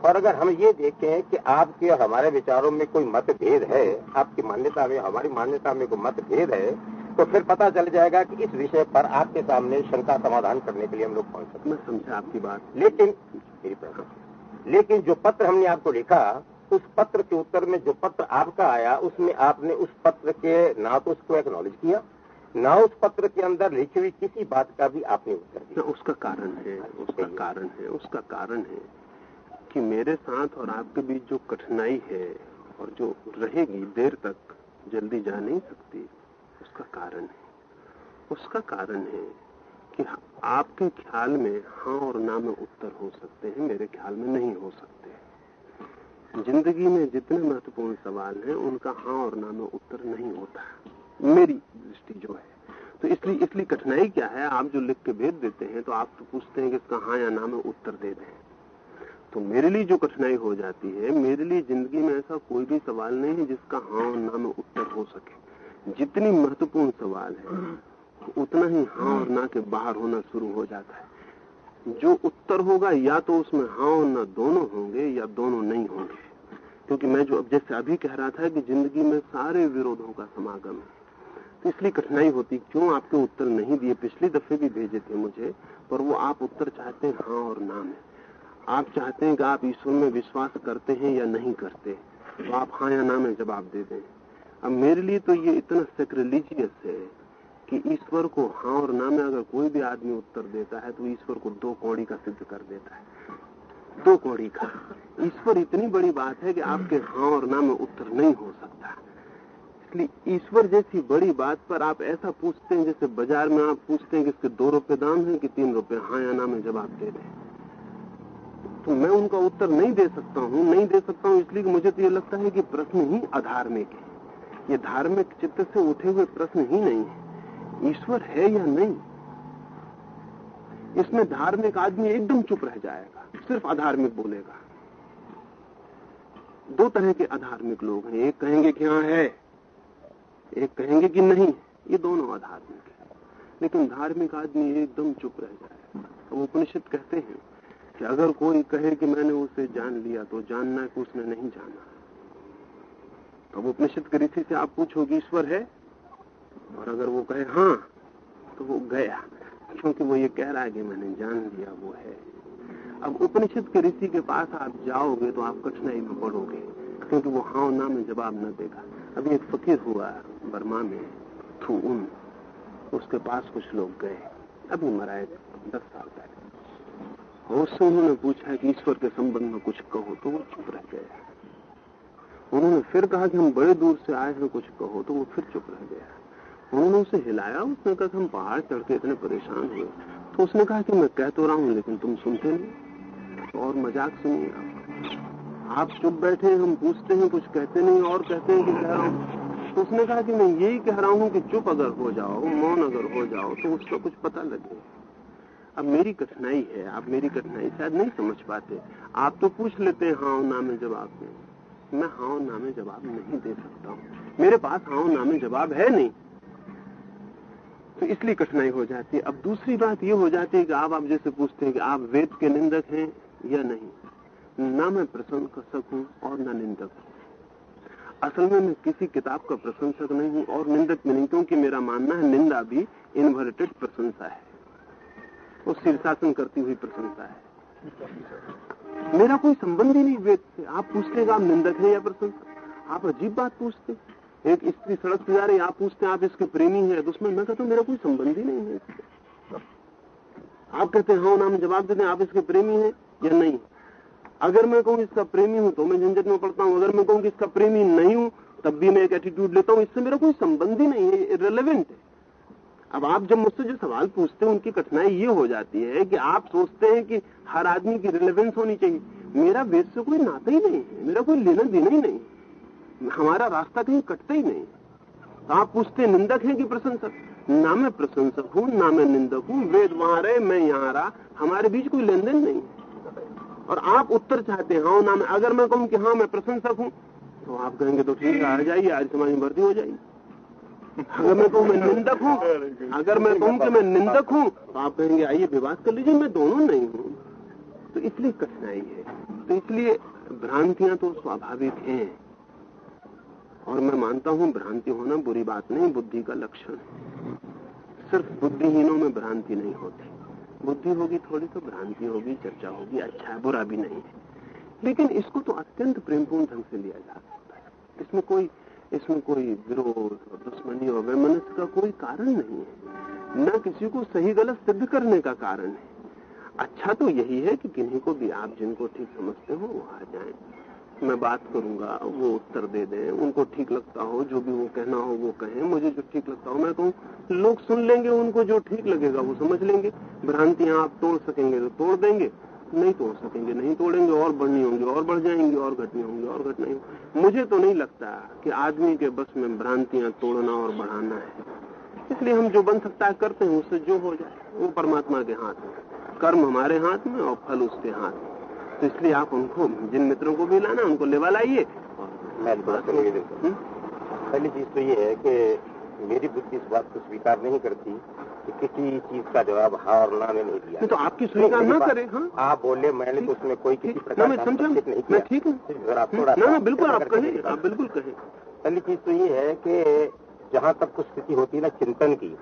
और अगर हम ये देखें कि आपके और हमारे विचारों में कोई मतभेद है, आपकी मान्यता में, हमारी मान्यता में कोई मतभेद है तो फिर पता चल जाएगा कि इस विषय पर आपके सामने शंका समाधान करने के लिए हम लोग पहुँच सकते मैं समझा आपकी बात। लेकिन मेरी लेकिन जो पत्र हमने आपको लिखा उस पत्र के उत्तर में जो पत्र आपका आया उसमें आपने उस पत्र के ना तो उसको एक्नॉलेज किया ना उस पत्र के अंदर लिखी हुई किसी बात का भी आपने उत्तर दिया। उसका कारण है उसका कारण है उसका कारण है कि मेरे साथ और आपके बीच जो कठिनाई है और जो रहेगी देर तक जल्दी जा नहीं सकती। उसका कारण है। उसका कारण है कि आपके ख्याल में हाँ और ना में उत्तर हो सकते हैं, मेरे ख्याल में नहीं हो सकते ज़िंदगी में जितने महत्वपूर्ण सवाल हैं, उनका हाँ और ना में उत्तर नहीं होता मेरी दृष्टि जो है। तो इसलिए इसलिए कठिनाई क्या है? आप जो लिख के भेज देते हैं तो आप तो पूछते हैं कि इसका हाँ या ना में उत्तर दे दें। तो मेरे लिए जो कठिनाई हो जाती है, मेरे लिए ज़िंदगी में ऐसा कोई भी सवाल नहीं है जिसका हाँ और ना में उत्तर हो सके। जितनी महत्वपूर्ण सवाल है उतना ही हाँ और ना के बाहर होना शुरू हो जाता है। जो उत्तर होगा या तो उसमें हाँ और ना दोनों होंगे या दोनों नहीं होंगे। क्योंकि मैं जो अब जैसे अभी कह रहा था कि ज़िंदगी में सारे विरोधों का समागम है। तो इसलिए कठिनाई होती क्यों आपके उत्तर नहीं दिए? पिछली दफे भी भेजे थे मुझे पर वो आप उत्तर चाहते हैं हाँ और ना में। आप चाहते हैं कि आप ईश्वर में विश्वास करते हैं या नहीं करते तो आप हाँ या ना में जवाब दे दें। अब मेरे लिए तो ये इतना सेक्रिलीजियस है कि ईश्वर को हाँ और ना में अगर कोई भी आदमी उत्तर देता है तो ईश्वर को दो कौड़ी का सिद्ध कर देता है। दो कौड़ी का। ईश्वर इतनी बड़ी बात है कि आपके हाँ और ना में उत्तर नहीं हो सकता। इसलिए ईश्वर जैसी बड़ी बात पर आप ऐसा पूछते हैं जैसे बाज़ार में आप पूछते हैं कि इसके दो रुपए दाम है कि तीन रुपए हाँ या ना में जवाब दे दें। तो मैं उनका उत्तर नहीं दे सकता हूँ, नहीं दे सकता हूँ, इसलिए मुझे तो ये लगता है कि प्रश्न ही अधार्मिक है। ये धार्मिक चित्त से उठे हुए प्रश्न ही नहीं है। ईश्वर है या नहीं? इसमें धार्मिक आदमी एकदम चुप रह जाएगा, सिर्फ़ अधार्मिक बोलेगा। दो तरह के अधार्मिक लोग हैं, एक कहेंगे कि हाँ है, एक कहेंगे कि नहीं ये दोनों अधार्मिक है। लेकिन धार्मिक आदमी एकदम चुप रह जाएगा तो उपनिषद कहते हैं कि अगर कोई कहे कि मैंने उसे जान लिया तो जानना कि उसने नहीं जाना। तो उपनिषद के ऋषि से आप पूछोगे ईश्वर है? और अगर वो कहे हाँ तो वो गया। क्योंकि वो ये कह रहा है कि मैंने जान लिया वो है। अब उपनिषद के ऋषि के पास आप जाओगे तो आप कठिनाई में पड़ोगे, क्योंकि वो हाँ ना में जवाब न देगा। अभी एक फकीर हुआ, बर्मा में, थू उन। उसके पास कुछ लोग गए। अभी मराए दस साल पहले। और उससे उन्होंने पूछा कि ईश्वर के संबंध में कुछ कहो तो वो चुप रह गया। उन्होंने फिर कहा कि हम बड़े दूर से आए हैं, कुछ कहो तो वो फिर चुप रह गया। उन्होंने उसे हिलाया, उसने कहा कि हम पहाड़ चढ़ के इतने परेशान हुए। तो उसने कहा कि मैं कह तो रहा हूँ, लेकिन तुम सुनते नहीं। और मज़ाक सुनिए आप। चुप बैठे हम पूछते हैं, कुछ कहते नहीं, और कहते हैं कि कह रहा हूँ। तो उसने कहा कि मैं यही कह रहा हूँ कि चुप अगर हो जाओ, मौन अगर हो जाओ तो उसका कुछ पता लगे। अब मेरी कठिनाई है, आप मेरी कठिनाई शायद नहीं समझ पाते। आप तो पूछ लेते हैं हाँ ना, में जवाब में मैं हाँ ना में जवाब नहीं दे सकता हूँ। मेरे पास हाँ ना में जवाब है नहीं। तो इसलिए कठिनाई हो जाती है। अब दूसरी बात ये हो जाती है कि आप आप जैसे पूछते हैं कि आप वेद के निंदक हैं या नहीं? ना मैं प्रसन्न कर सकूँ और ना निंदक असल में मैं किसी किताब का प्रशंसक नहीं हूँ और निंदक भी नहीं, क्योंकि मेरा मानना है निंदा भी इन्वर्टेड प्रशंसा है। वो शीर्षासन करती हुई प्रशंसा है। मेरा कोई संबंध ही नहीं वेद से। आप पूछते हैं, आप निंदक है या प्रशंसक आप अजीब बात पूछते एक स्त्री सड़क से जा रही, आप पूछते हैं, आप इसके प्रेमी है, दुश्मन। मैं कहता हूँ, मेरा कोई संबंध ही नहीं है। आप कहते हैं हाँ नाम जवाब देते हैं, आप इसके प्रेमी हैं या नहीं? अगर मैं कहूँ इसका प्रेमी हूँ तो मैं झंझट में पड़ता हूँ। अगर मैं कहूँ कि इसका प्रेमी नहीं हूँ, तब भी मैं एक एटीट्यूड लेता हूँ। इससे मेरा कोई संबंध ही नहीं है रिलेवेंट है। अब आप जब मुझसे जो सवाल पूछते हैं, उनकी कठिनाई ये हो जाती है कि आप सोचते हैं कि हर आदमी की रिलेवेंस होनी चाहिए। मेरा वेद से कोई नाता ही नहीं है, मेरा कोई लेना देना ही नहीं हमारा रास्ता कहीं कटता ही नहीं। तो आप पूछते निंदक है कि प्रशंसक? ना मैं प्रशंसक हूँ, ना मैं निंदक हूँ। वेद वहाँ रहे, मैं यहाँ रहा। हमारे बीच कोई लेन देन नहीं और आप उत्तर चाहते हैं हाँ ना मैं। अगर मैं कहूँ कि हाँ मैं प्रशंसक हूँ तो आप कहेंगे तो ठीक है, आ जाइए, आज समाज में भर्ती हो जाइए अगर मैं कहूँ मैं निंदक हूँ, अगर मैं कहूँ कि मैं निंदक हूँ तो आप कहेंगे, आइए विवाद कर लीजिए, मैं दोनों नहीं हूँ। तो इसलिए कठिनाई है। तो इसलिए भ्रांतियाँ तो स्वाभाविक हैं। और मैं मानता हूँ, भ्रांति होना बुरी बात नहीं, बुद्धि का लक्षण है। सिर्फ़ बुद्धिहीनों में भ्रांति नहीं होती। बुद्धि होगी थोड़ी तो भ्रांति होगी, चर्चा होगी अच्छा है, बुरा भी नहीं है। लेकिन इसको तो अत्यंत प्रेमपूर्ण ढंग से लिया जा सकता है। इसमें कोई इसमें कोई विरोध और दुश्मनी और वैमनस्य का कोई कारण नहीं है। न किसी को सही गलत सिद्ध करने का कारण है। अच्छा तो यही है कि किन्हीं को भी आप जिनको ठीक समझते हो, वो आ जाए। मैं बात करूँगा, वो उत्तर दे दें, उनको ठीक लगता हो, जो भी वो कहना हो, वो कहें। मुझे जो ठीक लगता हो, मैं कहूँ, लोग सुन लेंगे उनको, जो ठीक लगेगा, वो समझ लेंगे। भ्रांतियाँ आप तोड़ सकेंगे तो तोड़ देंगे। नहीं तोड़ सकेंगे नहीं तोड़ेंगे और बढ़नी होंगी और बढ़ जाएँगी और घटनी होंगी और घटनी होंगी। मुझे तो नहीं लगता कि आदमी के बस में भ्रांतियाँ तोड़ना और बढ़ाना है। इसलिए हम जो बन सकता है करते हैं उससे जो हो जाए वो परमात्मा के हाथ में। कर्म हमारे हाथ में और फल उसके हाथ में। तो इसलिए आप उनको जिन मित्रों को भी लाना उनको लेवा लाइए। मैं थोड़ा सा निवेदन करूँ। पहली चीज़ तो ये है कि मेरी बुद्धि इस बात को स्वीकार नहीं करती कि किसी चीज़ का जवाब हाँ और ना में नहीं दिया। तो आपकी स्वीकार ना करे हाँ? आप बोले मैंने तो उसमें कोई किसी प्रकार मैं ठीक हूँ। अगर आप थोड़ा ना ना बिल्कुल आप कहें आप बिल्कुल कहें। पहली चीज़ तो ये है कि जहाँ तक कुछ स्थिति होती है ना चिंतन की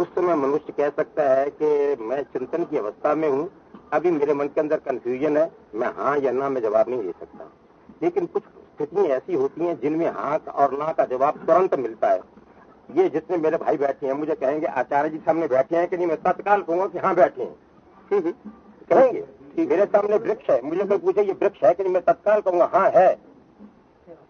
उस समय मनुष्य कह सकता है कि मैं चिंतन की अवस्था में हूँ अभी मेरे मन के अंदर कंफ्यूजन है मैं हाँ या ना में जवाब नहीं दे सकता। लेकिन कुछ स्थितियाँ ऐसी होती हैं जिनमें हाँ और ना का जवाब तुरंत मिलता है। ये जितने मेरे भाई बैठे हैं मुझे कहेंगे आचार्य जी सामने बैठे हैं कि नहीं मैं तत्काल कहूँगा कि हाँ बैठे हैं। हम्म, हम्म। कहेंगे? मेरे सामने वृक्ष है। मुझे कोई पूछे ये वृक्ष है कि नहीं मैं तत्काल कहूँगा हाँ है।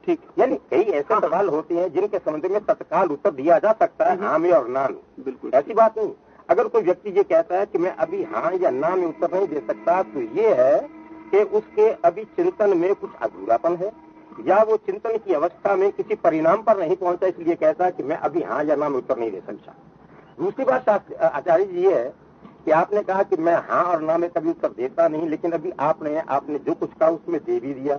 ठीक। यानी कई ऐसे सवाल होते हैं जिनके संबंध में तत्काल उत्तर दिया जा सकता है हाँ में और ना में बिल्कुल। ऐसी बात नहीं। अगर कोई व्यक्ति ये कहता है कि मैं अभी हाँ या ना में उत्तर नहीं दे सकता तो ये है कि उसके अभी चिंतन में कुछ अधूरापन है। या वो चिंतन की अवस्था में किसी परिणाम पर नहीं पहुँचा इसलिए कहता कि मैं अभी हाँ या ना में उत्तर नहीं दे सकता। दूसरी बात आचार्य जी है कि आपने कहा कि मैं हाँ और ना में कभी उत्तर देता नहीं लेकिन अभी आपने आपने जो कुछ कहा उसमें दे भी दिया।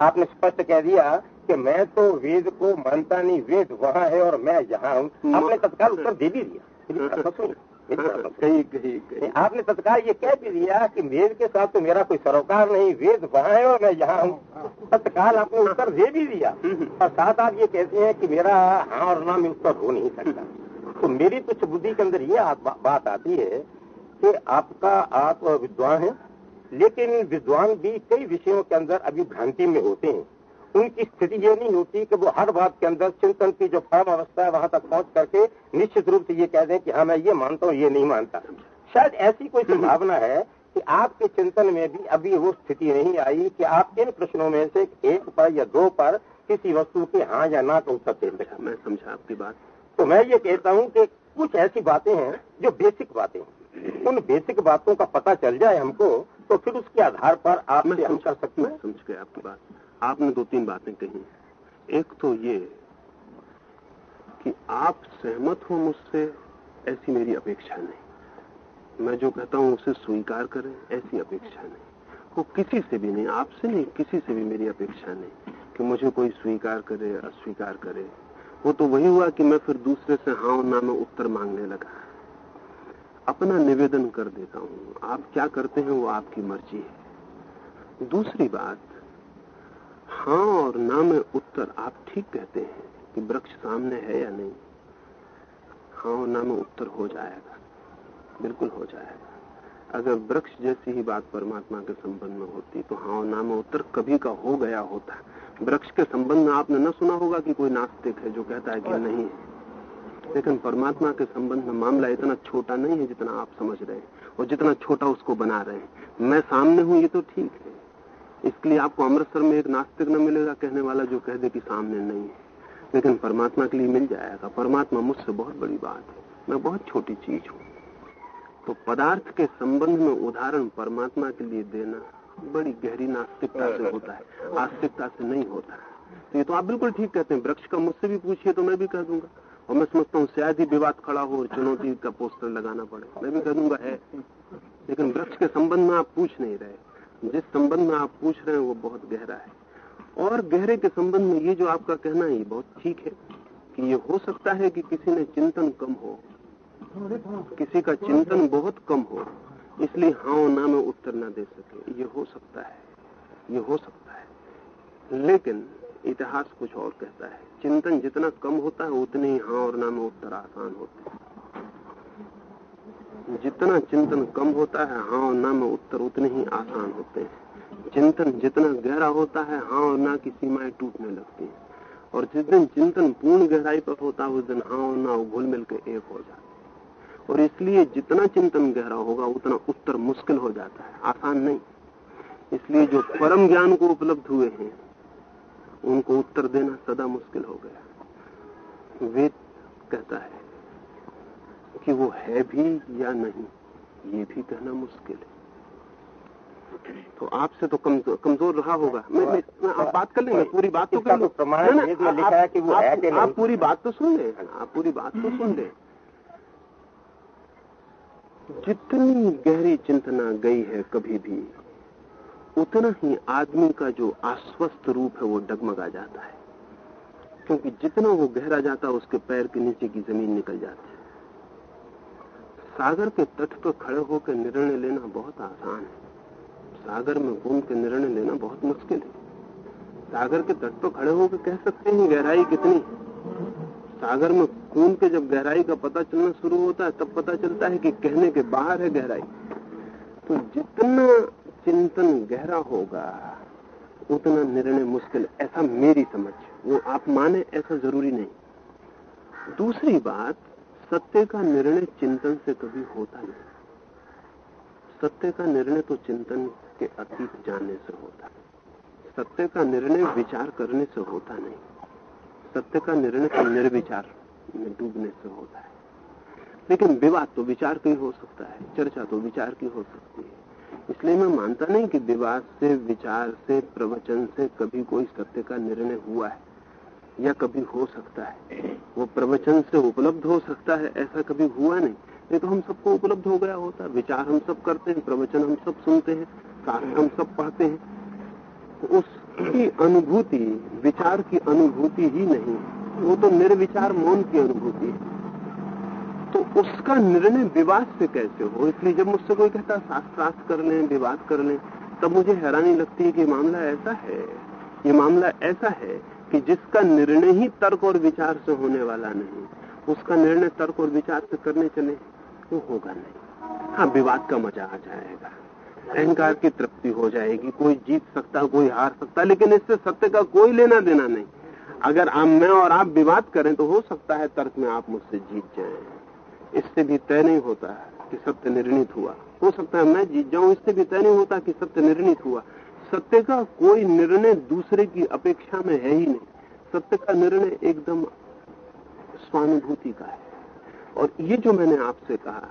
आपने स्पष्ट कह दिया कि मैं तो वेद को मानता नहीं वेद वहाँ है और मैं यहाँ हूँ। आपने तत्काल उत्तर दे भी दिया। कहीं कहीं कहीं आपने तत्काल ये कह भी दिया कि वेद के साथ तो मेरा कोई सरोकार नहीं वेद वहाँ है और मैं यहाँ हूँ। तत्काल आपने उत्तर दे भी दिया। और साथ आप ये कहते हैं कि मेरा हाँ और ना में उत्तर हो नहीं सकता। तो मेरी तुच्छ बुद्धि के अंदर ये आ- बात आती है कि आपका आप विद्वान है लेकिन विद्वान भी कई विषयों के अंदर अभी भ्रांति में होते हैं। उनकी स्थिति ये नहीं होती कि वो हर बात के अंदर चिंतन की जो फॉर्म अवस्था है वहाँ तक पहुँच करके निश्चित रूप से ये कह दें कि हाँ मैं ये मानता हूँ ये नहीं मानता। शायद ऐसी कोई संभावना है कि आपके चिंतन में भी अभी वो स्थिति नहीं आई कि आप इन प्रश्नों में से एक पर या दो पर किसी वस्तु के हाँ या ना का उत्तर दे सकें मैं समझा आपकी बात। तो मैं ये कहता हूँ कि कुछ ऐसी बातें हैं जो बेसिक बातें हैं। उन बेसिक बातों का पता चल जाए हमको तो फिर उसके आधार पर आप मैं हम समझ कर सकते हैं। समझ गया आपकी बात। आपने दो तीन बातें कही एक तो ये कि आप सहमत हो मुझसे, ऐसी मेरी अपेक्षा नहीं। मैं जो कहता हूँ, उसे स्वीकार करें, ऐसी अपेक्षा नहीं। वो किसी से भी नहीं, आपसे नहीं, किसी से भी मेरी अपेक्षा नहीं कि मुझे कोई स्वीकार करे, अस्वीकार करे। वो तो वही हुआ कि मैं फिर दूसरे से हाँ और ना, में उत्तर मांगने लगा। अपना निवेदन कर देता हूँ। आप क्या करते हैं, वो आपकी मर्ज़ी है। दूसरी बात हाँ और ना में उत्तर आप ठीक कहते हैं कि वृक्ष सामने है या नहीं। हाँ और ना में उत्तर हो जाएगा। बिल्कुल हो जाएगा। अगर वृक्ष जैसी ही बात परमात्मा के संबंध में होती तो हाँ और ना में उत्तर कभी का हो गया होता। वृक्ष के संबंध में आपने न सुना होगा कि कोई नास्तिक है जो कहता है कि नहीं है। लेकिन परमात्मा के संबंध में मामला इतना छोटा नहीं है जितना आप समझ रहे हैं और जितना छोटा उसको बना रहे हैं। मैं सामने हूँ ये तो ठीक है। इसके लिए आपको अमृतसर में एक नास्तिक न मिलेगा कहने वाला जो कह दे कि सामने नहीं है। लेकिन परमात्मा के लिए मिल जाएगा। परमात्मा मुझसे बहुत बड़ी बात है। मैं बहुत छोटी चीज़ हूँ। तो पदार्थ के संबंध में उदाहरण परमात्मा के लिए देना बड़ी गहरी नास्तिकता से होता है। आस्तिकता से नहीं होता तो ये तो आप बिल्कुल ठीक कहते हैं। वृक्ष का मुझसे भी पूछिए तो मैं भी कह दूँगा। और मैं समझता हूँ शायद ही विवाद खड़ा हो चुनौती का पोस्टर लगाना पड़े। मैं भी कह दूँगा, है। लेकिन वृक्ष के संबंध में आप पूछ नहीं रहे। जिस संबंध में आप पूछ रहे हैं, वो बहुत गहरा है। और गहरे के संबंध में ये जो आपका कहना है, ये बहुत ठीक है कि ये हो सकता है कि किसी ने चिंतन कम हो। किसी का चिंतन बहुत कम हो, इसलिए हाँ ना में उत्तर ना दे सके। ये हो सकता है, ये हो सकता है। लेकिन इतिहास कुछ और कहता है, चिंतन जितना कम होता है, उतने ही हाँ और ना में उत्तर आसान होते हैं। जितना चिंतन कम होता है हाँ और ना में उत्तर उतने ही आसान होते हैं। चिंतन जितना गहरा होता है हाँ और ना की सीमाएँ टूटने लगती हैं। और जिस दिन चिंतन पूर्ण गहराई पर होता है, उस दिन हाँ और ना घुल मिल के एक हो जाते और इसलिए जितना चिंतन गहरा होगा, उतना उत्तर मुश्किल हो जाता है, आसान नहीं। इसलिए जो परम ज्ञान को उपलब्ध हुए हैं, उनको उत्तर देना सदा मुश्किल हो गया। वेद कहता है कि वो है भी या नहीं ये भी कहना मुश्किल है। तो आपसे तो कमज़ोर कमज़ोर रहा होगा। मैं, मैं, मैं आप बात कर लेंगे पूरी बात तो कर लो। प्रमाण लिखा है कि वो है कि नहीं? आप पूरी बात तो सुन ले आप पूरी बात तो सुन ले। जितनी गहरी चिंतना गई है कभी भी उतना ही आदमी का जो आश्वस्त रूप है वो डगमगा जाता है। क्योंकि जितना वो गहरा जाता है उसके पैर के नीचे की ज़मीन निकल जाती है। सागर के तट पर खड़े होकर निर्णय लेना बहुत आसान है। सागर में घूम के निर्णय लेना बहुत मुश्किल है। सागर के तट पर खड़े होकर कह सकते हैं, गहराई कितनी? सागर में खून के जब गहराई का पता चलना शुरू होता है, तब पता चलता है कि कहने के बाहर है गहराई। तो जितना चिंतन गहरा होगा, उतना निर्णय मुश्किल। ऐसा मेरी समझ। वो आप माने, ऐसा ज़रूरी नहीं। दूसरी बात सत्य का निर्णय चिंतन से कभी होता नहीं। सत्य का निर्णय तो चिंतन के अतीत जानने से होता है। सत्य का निर्णय विचार करने से होता नहीं। सत्य का निर्णय तो निर्विचार में डूबने से होता है। लेकिन विवाद तो विचार की हो सकता है, चर्चा तो विचार की हो सकती है। इसलिए मैं मानता नहीं कि विवाद से, विचार से, प्रवचन से कभी कोई सत्य का निर्णय हुआ है। या कभी हो सकता है? वो प्रवचन से उपलब्ध हो सकता है, ऐसा कभी हुआ नहीं। नहीं तो हम सबको उपलब्ध हो गया होता। विचार हम सब करते हैं, प्रवचन हम सब सुनते हैं शास्त्र हम सब पढ़ते हैं। उसकी अनुभूति, विचार की अनुभूति ही नहीं वो तो निर्विचार मौन की अनुभूति है। तो उसका निर्णय विवाद से कैसे हो? इसलिए जब मुझसे कोई कहता शास्त्रार्थ कर लें, विवाद कर लें, तब मुझे हैरानी लगती है कि मामला ऐसा है, ये मामला ऐसा है कि जिसका निर्णय ही तर्क और विचार से होने वाला नहीं, उसका निर्णय तर्क और विचार से करने चले वो होगा नहीं। हाँ विवाद का मज़ा आ जाएगा। अहंकार की तृप्ति हो जाएगी, कोई जीत सकता, कोई हार सकता, लेकिन इससे सत्य का कोई लेना देना नहीं। अगर आप, मैं और आप विवाद करें तो हो सकता है तर्क में आप मुझसे जीत जाएँ। इससे भी तय नहीं होता कि सत्य निर्णित हुआ। हो सकता है मैं जीत जाऊँ, इससे भी तय नहीं होता कि सत्य निर्णित हुआ। सत्य का कोई निर्णय दूसरे की अपेक्षा में है ही नहीं। सत्य का निर्णय एकदम स्वानुभूति का है। और ये जो मैंने आपसे कहा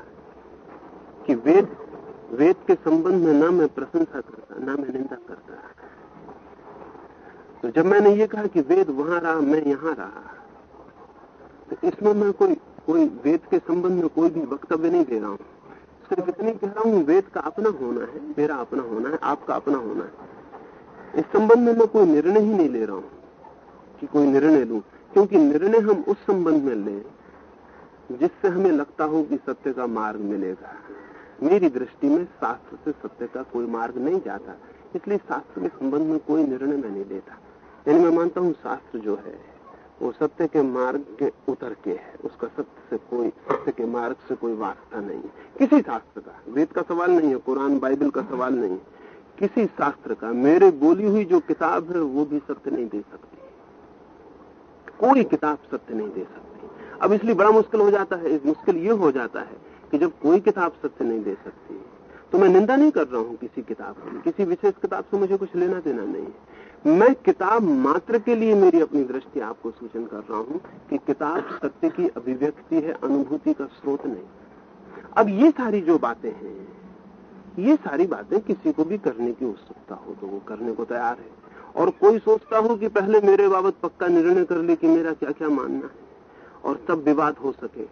कि वेद वेद के संबंध में ना मैं प्रशंसा करता, ना मैं निंदा करता। तो जब मैंने ये कहा कि वेद वहाँ रहा, मैं यहाँ रहा तो इसमें मैं कोई कोई वेद के संबंध में कोई भी वक्तव्य नहीं दे रहा हूँ। सिर्फ़ इतनी कह रहा हूँ, वेद का अपना होना है, मेरा अपना होना है, आपका अपना होना है। इस संबंध में मैं कोई निर्णय ही नहीं ले रहा हूँ कि कोई निर्णय लू, क्योंकि निर्णय हम उस संबंध में लें, जिससे हमें लगता हो कि सत्य का मार्ग मिलेगा। मेरी दृष्टि में शास्त्र से सत्य का कोई मार्ग नहीं जाता, इसलिए शास्त्र के संबंध में कोई निर्णय मैं नहीं लेता। यानी मैं मानता हूँ शास्त्र जो है वो सत्य के मार्ग के उतर के है। उसका सत्य से कोई, सत्य के मार्ग से कोई वास्ता नहीं किसी शास्त्र का, वेद का सवाल नहीं है, कुरान, बाइबल का सवाल नहीं है। किसी शास्त्र का, मेरे बोली हुई जो किताब है, वो भी सत्य नहीं दे सकती। कोई किताब सत्य नहीं दे सकती। अब इसलिए बड़ा मुश्किल हो जाता है मुश्किल ये हो जाता है कि जब कोई किताब सत्य नहीं दे सकती तो मैं निंदा नहीं कर रहा हूँ किसी किताब की। किसी विशेष किताब से मुझे कुछ लेना देना नहीं है। मैं किताब मात्र के लिए मेरी अपनी दृष्टि आपको सूचन कर रहा हूँ कि किताब सत्य की अभिव्यक्ति है, अनुभूति का स्रोत नहीं। अब ये सारी जो बातें हैं, ये सारी बातें किसी को भी करने की उत्सुकता हो तो वो करने को तैयार है। और कोई सोचता हो कि पहले मेरे बाबत पक्का निर्णय कर ले कि मेरा क्या क्या मानना है, और तब विवाद हो सके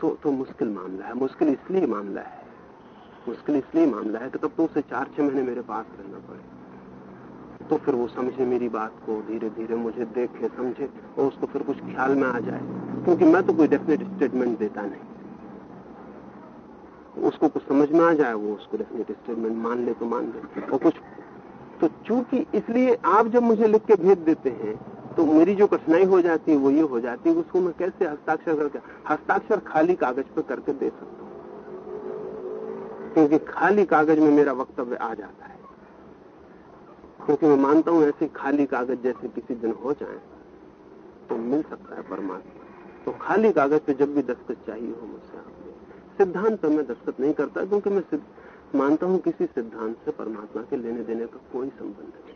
तो तो मुश्किल मामला है। मुश्किल इसलिए मामला है, मुश्किल इसलिए मामला है कि तब तो उसे चार छह महीने मेरे पास रहना पड़े। तो फिर वो समझे मेरी बात को धीरे धीरे मुझे देखे, समझे, और उसको फिर कुछ ख्याल में आ जाए। क्योंकि मैं तो कोई डेफिनेट स्टेटमेंट देता नहीं। उसको कुछ समझ में आ जाए, वो उसको डेफिनेट स्टेटमेंट मान ले तो मान ले। और कुछ तो चूँकि इसलिए आप जब मुझे लिख के भेज देते हैं तो मेरी जो कठिनाई हो जाती है, वो ये हो जाती है, उसको मैं कैसे हस्ताक्षर करके हस्ताक्षर खाली कागज़ पर करके दे सकता हूँ? क्योंकि खाली कागज़ में मेरा वक्तव्य आ जाता है। क्योंकि मैं मानता हूँ ऐसे खाली कागज़ जैसे किसी दिन हो जाए तो मिल सकता है परमात्मा। तो खाली कागज़ पे जब भी दस्तखत चाहिए हो मुझसे आपने सिद्धांत पर मैं दस्तखत नहीं करता क्योंकि मैं मानता हूँ किसी सिद्धांत से परमात्मा के लेने देने का कोई संबंध नहीं।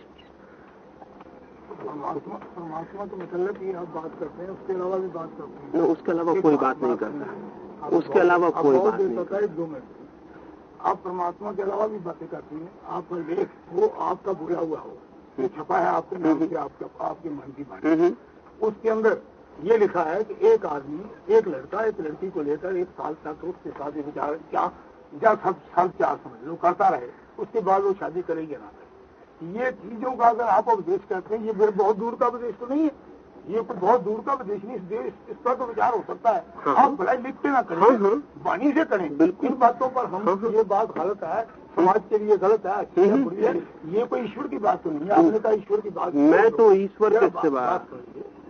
परमात्मा परमात्मा तो मतलब आप बात करते हैं उसके अलावा भी बात करते हैं। उसके अलावा कोई बात नहीं करता। उसके अलावा कोई बात नहीं आप परमात्मा के अलावा भी बातें करती हैं। आपका लेख वो आपका बुरा हुआ हो जो छपा है आपके नाम से आपका आपके मन की बात। उसके अंदर ये लिखा है कि एक आदमी एक लड़का एक लड़की को लेकर एक साल तक उसके साथ विचार क्या या सब साल चार समझ लो करता रहे। उसके बाद वो शादी करेगी ना करे ये चीज़ों का अगर आप उपदेश करते हैं ये फिर बहुत दूर का उपदेश तो नहीं है। ये कोई बहुत दूर का विदेश नहीं देश इस पर तो विचार हो सकता है। हाँ, आप भलाई लिखते ना करें हाँ, हाँ, वाणी से करें। बिल्कुल। इन बातों पर हम हाँ, हाँ, ये बात गलत है समाज के लिए गलत है अच्छी है हम्म, बुरी है ये कोई ईश्वर की बात तो नहीं है। आपने कहा ईश्वर की बात मैं तो ईश्वर के सिवा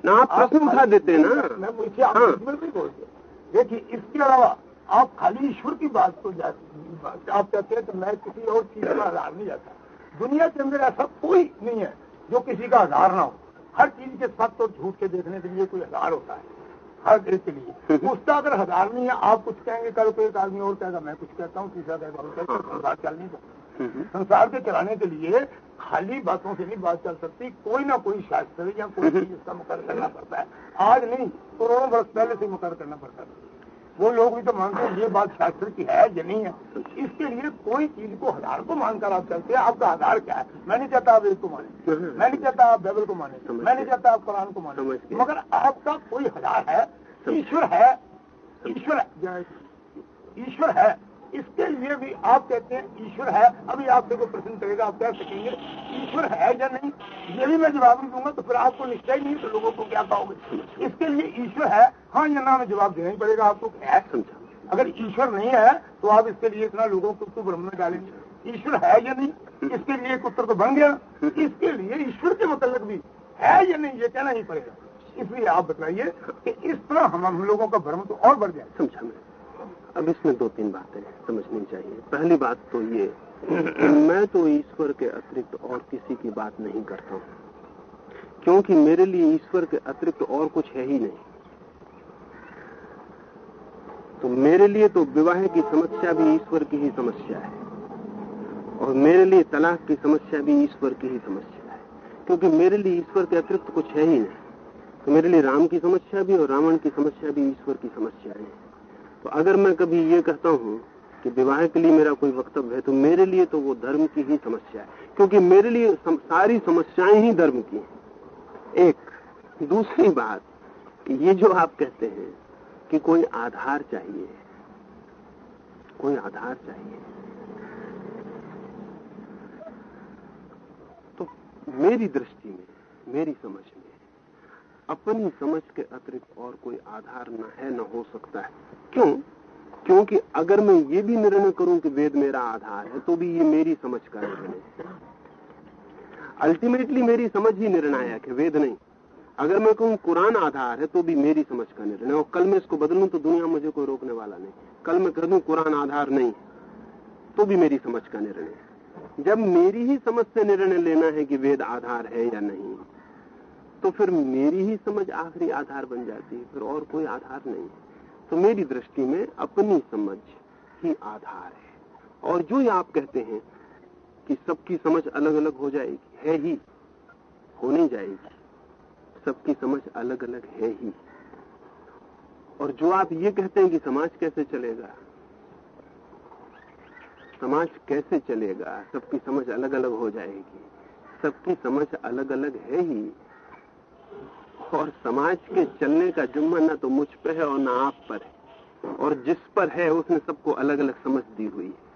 ना आप प्रश्न उठा देते ना। मैं मुझे आप हाँ। नहीं बोलते देखिए इसके अलावा आप खाली ईश्वर की बात को आप कहते हैं तो मैं किसी और चीज़ का आधार नहीं जाता। दुनिया के अंदर ऐसा कोई नहीं है जो किसी का आधार ना हो। हर चीज़ के सत्य और झूठ के देखने के लिए कोई हज़ार होता है। हर देश के लिए। उसका अगर हज़ार नहीं है आप कुछ कहेंगे कल को एक आदमी और कहेगा मैं कुछ कहता हूँ तीसरा कहेगा और कहता संसार चल नहीं सकता। संसार के चलाने के लिए खाली बातों से नहीं बात चल सकती। कोई ना कोई शास्त्र या कोई चीज़ इसका मुकर करना पड़ता है। आज नहीं करोड़ों वर्ष पहले से मुकर करना पड़ता है वो लोग भी तो मानते हैं ये बात शास्त्र की है या नहीं है। इसके लिए कोई चीज़ को आधार को मानकर आप चलते हैं आपका आधार क्या है? मैं नहीं चाहता आप वेद को माने। मैं नहीं चाहता आप बाइबल को माने। मैं नहीं चाहता आप कुरान को माने। मगर आपका कोई आधार है ईश्वर है ईश्वर ईश्वर है। इसके लिए भी आप कहते हैं, ईश्वर है। अभी आपसे कोई प्रश्न करेगा, आप कह सकेंगे, ईश्वर है या नहीं? ये भी मैं जवाब नहीं दूँगा तो फिर आपको निश्चय नहीं तो लोगों को क्या कहोगे। इसके लिए ईश्वर है। हाँ या ना में जवाब देना ही पड़ेगा आपको। अगर ईश्वर नहीं है तो आप इसके लिए इतना लोगों को तो ब्रह्म में डालेंगे ईश्वर है या नहीं? इसके लिए एक उत्तर तो बन गया। इसके लिए ईश्वर के मतलब भी है या नहीं, ये कहना ही पड़ेगा। इसलिए आप बताइए कि इस तरह हम हम लोगों का भ्रम तो और बढ़ जाए। समझा मैं अब इसमें दो तीन बातें समझनी चाहिए। पहली बात तो ये, मैं तो ईश्वर के अतिरिक्त और किसी की बात नहीं करता हूँ, क्योंकि मेरे लिए ईश्वर के अतिरिक्त और कुछ है ही नहीं। तो मेरे लिए तो विवाह की समस्या भी ईश्वर की ही समस्या है, और मेरे लिए तलाक की समस्या भी ईश्वर की ही समस्या है, क्योंकि मेरे लिए ईश्वर के अतिरिक्त कुछ है ही नहीं। तो मेरे लिए राम की समस्या भी और रावण की समस्या भी ईश्वर की समस्या है तो अगर मैं कभी ये कहता हूँ कि विवाह के लिए मेरा कोई वक्तव्य है तो मेरे लिए तो वो धर्म की ही समस्या है। क्योंकि मेरे लिए सम, सारी समस्याएँ ही धर्म की हैं। एक दूसरी बात ये जो आप कहते हैं कि कोई आधार चाहिए कोई आधार चाहिए। तो मेरी दृष्टि में मेरी समझ में अपनी समझ के अतिरिक्त और कोई आधार न है, न हो सकता है। क्यों? क्योंकि अगर मैं ये भी निर्णय करूँ कि वेद मेरा आधार है तो भी ये मेरी समझ का निर्णय है। अल्टीमेटली मेरी समझ ही निर्णायक है, वेद नहीं। अगर मैं कहूँ कुरान आधार है तो भी मेरी समझ का निर्णय और कल मैं इसको बदलूं तो दुनिया मुझे कोई रोकने वाला नहीं। कल मैं कह दूँ कुरान आधार नहीं तो भी मेरी समझ का निर्णय जब मेरी ही समझ से निर्णय लेना है कि वेद आधार है या नहीं तो फिर मेरी ही समझ आखिरी आधार बन जाती है, फिर और कोई आधार नहीं तो मेरी दृष्टि में अपनी समझ ही आधार है। और जो ये आप कहते हैं कि सबकी समझ अलग अलग हो जाएगी, है ही, हो नहीं जाएगी, सबकी समझ अलग अलग है ही। और जो आप ये कहते हैं कि समाज कैसे चलेगा, समाज कैसे चलेगा, सबकी समझ अलग अलग हो जाएगी, सबकी समझ अलग अलग है ही और समाज के चलने का जुम्मा ना तो मुझ पर है और ना आप पर है। और जिस पर है, उसने सबको अलग अलग समझ दी हुई है।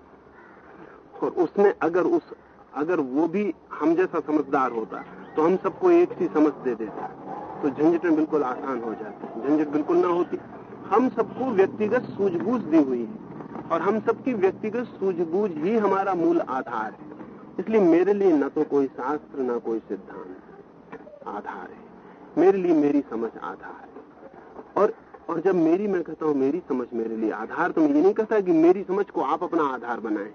और उसने अगर उस, अगर वो भी हम जैसा समझदार होता तो हम सबको एक सी समझ दे देता। तो झंझटें बिल्कुल आसान हो जाती। झंझट बिल्कुल ना होती। हम सबको व्यक्तिगत सूझबूझ दी हुई है। और हम सबकी व्यक्तिगत सूझबूझ ही हमारा मूल आधार है। इसलिए मेरे लिए न तो कोई शास्त्र, न कोई सिद्धांत आधार है। मेरे लिए मेरी समझ आधार है। और और जब मेरी मैं कहता हूँ, मेरी समझ मेरे लिए आधार तो मैं ये नहीं कहता कि मेरी समझ को आप अपना आधार बनाएँ।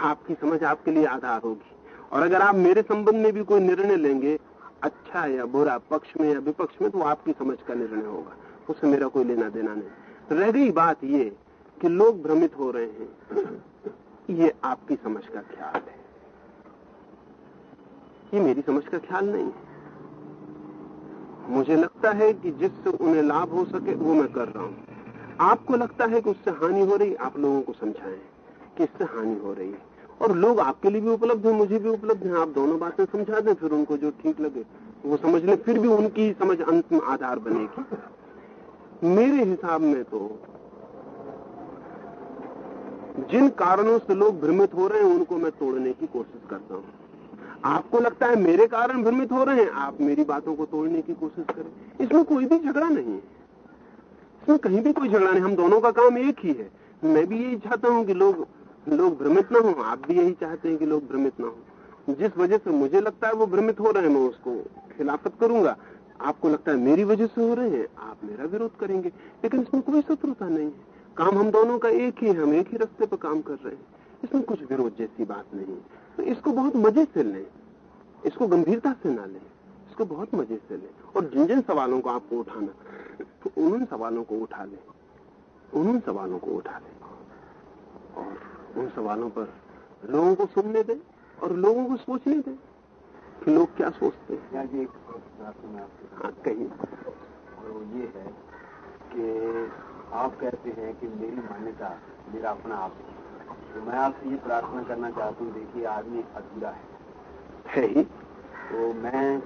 आपकी समझ आपके लिए आधार होगी। और अगर आप मेरे संबंध में भी कोई निर्णय लेंगे अच्छा या बुरा, पक्ष में या विपक्ष में तो आपकी समझ का निर्णय होगा। उससे मेरा कोई लेना देना नहीं। रह गई बात ये कि लोग भ्रमित हो रहे हैं। ये आपकी समझ का ख्याल है। ये मेरी समझ का ख्याल नहीं है। मुझे लगता है कि जिससे उन्हें लाभ हो सके, वो मैं कर रहा हूँ। आपको लगता है कि उससे हानि हो रही, आप लोगों को समझाएँ कि इससे हानि हो रही है। और लोग आपके लिए भी उपलब्ध हैं, मुझे भी उपलब्ध हैं, आप दोनों बातें समझा दें, फिर उनको जो ठीक लगे, वो समझ ले, फिर भी उनकी समझ अंतिम आधार बनेगी। मेरे हिसाब में तो जिन कारणों से लोग भ्रमित हो रहे हैं, उनको मैं तोड़ने की कोशिश करता हूँ। आपको लगता है मेरे कारण भ्रमित हो रहे हैं? आप मेरी बातों को तोड़ने की कोशिश करें। इसमें कोई भी झगड़ा नहीं है। इसमें कहीं भी कोई झगड़ा नहीं। हम दोनों का काम एक ही है। मैं भी यही चाहता हूँ कि लोग लोग भ्रमित ना हो। आप भी यही चाहते हैं कि लोग भ्रमित ना हो। जिस वजह से मुझे लगता है वो भ्रमित हो रहे हैं, मैं उसको खिलाफत करूँगा। आपको लगता है मेरी वजह से हो रहे हैं? आप मेरा विरोध करेंगे। लेकिन इसमें कोई शत्रुता नहीं है। काम हम दोनों का एक ही है। हम एक ही रास्ते पर काम कर रहे हैं। इसमें कुछ विरोध जैसी बात नहीं तो इसको बहुत मज़े से लें। इसको गंभीरता से ना लें। इसको बहुत मज़े से लें। और जिन जिन सवालों को आपको उठाना तो उन सवालों को उठा लें। उन सवालों को उठा लें। और उन सवालों पर लोगों को सुनने दें और लोगों को सोचने दें कि लोग क्या सोचते हैं। जी एक हाँ कहिए। और वो ये है कि आप कहते हैं कि मेरी मान्यता मेरा अपना आप है तो मैं आपसे ये प्रार्थना करना चाहता हूँ देखिए आदमी अधूरा है। है ही तो मैं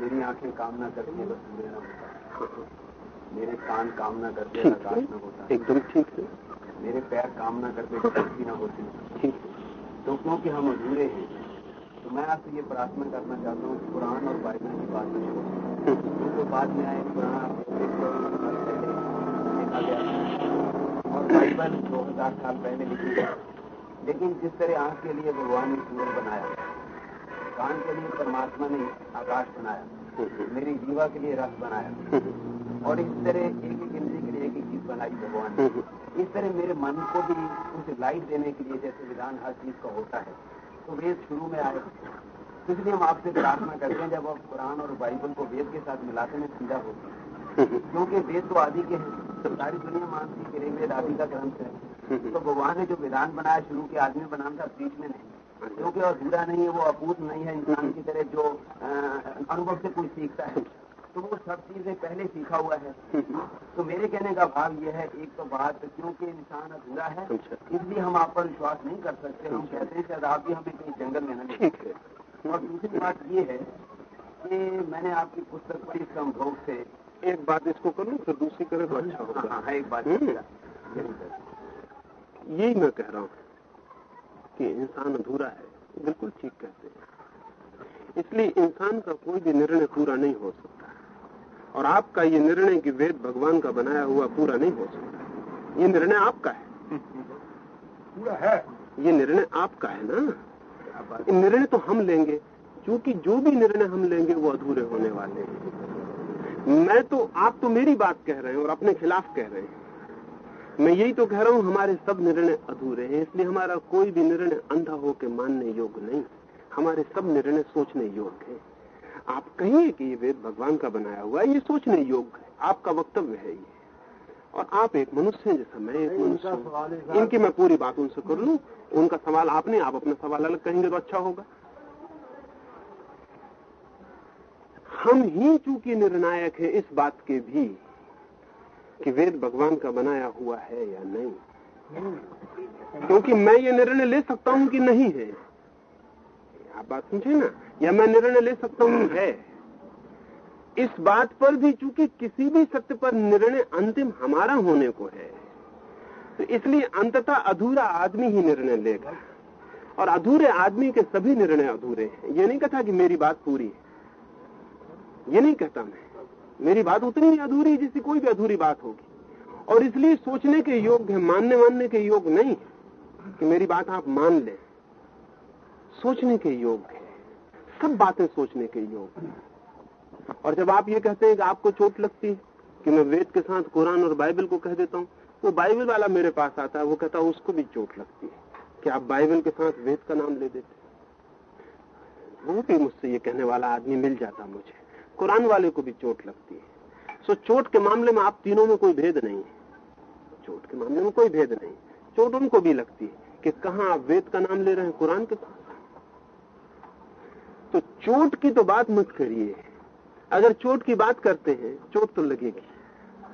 मेरी आँखें कामना करती हैं बस ना होता मेरे कान कामना करते आकाश न होता एकदम ठीक है। मेरे पैर कामना करते शक्ति न होती ठीक। तो क्योंकि हम अधूरे हैं तो मैं आपसे ये प्रार्थना करना चाहता हूँ कि कुरान और बाइबल की बात नहीं होती बाद में आए कुरान लिखा गया और बाइबल दो हज़ार साल पहले लिखी गई। लेकिन जिस तरह आँख के लिए भगवान ने सूरज बनाया, कान के लिए परमात्मा ने आकाश बनाया, मेरी जीवा के लिए रस बनाया, और इस तरह एक एक इंद्री के लिए एक एक चीज़ बनाई भगवान ने। इस तरह मेरे मन को भी कुछ लाइट देने के लिए जैसे विधान हर चीज़ का होता है तो वेद शुरू में आए। तो इसलिए हम आपसे प्रार्थना करते हैं, जब आप कुरान और बाइबल को वेद के साथ मिलाते हैं सुविधा होती है क्योंकि वेद तो आदि के हैं। सारी दुनिया मानती है कि वेद आदि का ग्रंथ है। तो भगवान ने जो विधान बनाया शुरू के आदमी बनाना था बीच में नहीं। क्योंकि अधूरा नहीं है वो अपूत नहीं है इंसान की तरह जो अनुभव से कोई सीखता है। तो वो सब चीज़ें पहले सीखा हुआ है। तो मेरे कहने का भाव यह है एक तो बात क्योंकि इंसान अधूरा है इसलिए हम आप पर विश्वास नहीं कर सकते। हम कहते हैं शायद आप भी हमें कहीं जंगल में न और दूसरी बात ये है कि मैंने आपकी पुस्तक पर पढ़ी संभोग से। एक बात इसको कर लूँ फिर दूसरी करें तो अच्छा होगा। हाँ हाँ, एक बात हम्म। यही मैं कह रहा हूँ कि इंसान अधूरा है बिल्कुल ठीक कहते हैं। इसलिए इंसान का कोई भी निर्णय पूरा नहीं हो सकता। और आपका ये निर्णय कि वेद भगवान का बनाया हुआ पूरा नहीं हो सकता। ये निर्णय आपका है। पूरा है। ये निर्णय आपका है ना? निर्णय तो हम लेंगे। क्योंकि जो भी निर्णय हम लेंगे वो अधूरे होने वाले हैं। मैं तो आप तो मेरी बात कह रहे हैं और अपने खिलाफ कह रहे हैं। मैं यही तो कह रहा हूँ हमारे सब निर्णय अधूरे हैं इसलिए हमारा कोई भी निर्णय अंधा होकर मानने योग्य नहीं। हमारे सब निर्णय सोचने योग्य है। आप कहिए कि ये वेद भगवान का बनाया हुआ है ये सोचने योग्य है। आपका वक्तव्य है ये। और आप एक मनुष्य हैं जैसा मैं एक मनुष्य इनकी मैं पूरी बात उनसे कर लूँ। उनका सवाल आपने आप अपना सवाल अलग कहेंगे तो अच्छा होगा। हम ही चूँकि निर्णायक है, इस बात के भी कि वेद भगवान का बनाया हुआ है या नहीं। क्योंकि मैं ये निर्णय ले सकता हूँ कि नहीं है। आप बात समझे ना? या मैं निर्णय ले सकता हूँ है? इस बात पर भी चूँकि किसी भी सत्य पर निर्णय अंतिम हमारा होने को है तो इसलिए अंततः अधूरा आदमी ही निर्णय लेगा। और अधूरे आदमी के सभी निर्णय अधूरे हैं। ये नहीं कहता कि मेरी बात पूरी है। ये नहीं कहता मैं। मेरी बात उतनी ही अधूरी जिसकी कोई भी अधूरी बात होगी। और इसलिए सोचने के योग्य है, मानने मानने के योग्य नहीं कि मेरी बात आप मान लें। सोचने के योग्य है। सब बातें सोचने के योग्य है। और जब आप ये कहते हैं कि आपको चोट लगती है, कि मैं वेद के साथ कुरान और बाइबल को कह देता हूँ वो बाइबल वाला मेरे पास आता है, वो कहता है, उसको भी चोट लगती है। कि आप बाइबल के साथ वेद का नाम ले देते वो भी मुझसे ये कहने वाला आदमी मिल जाता मुझे। कुरान वाले को भी चोट लगती है। सो चोट के मामले में आप तीनों में कोई भेद नहीं है। चोट के मामले में कोई भेद नहीं। चोट उनको भी लगती है कि कहा आप वेद का नाम ले रहे हैं, कुरान के तो चोट की तो बात मत करिए। अगर चोट की बात करते हैं, चोट तो लगेगी।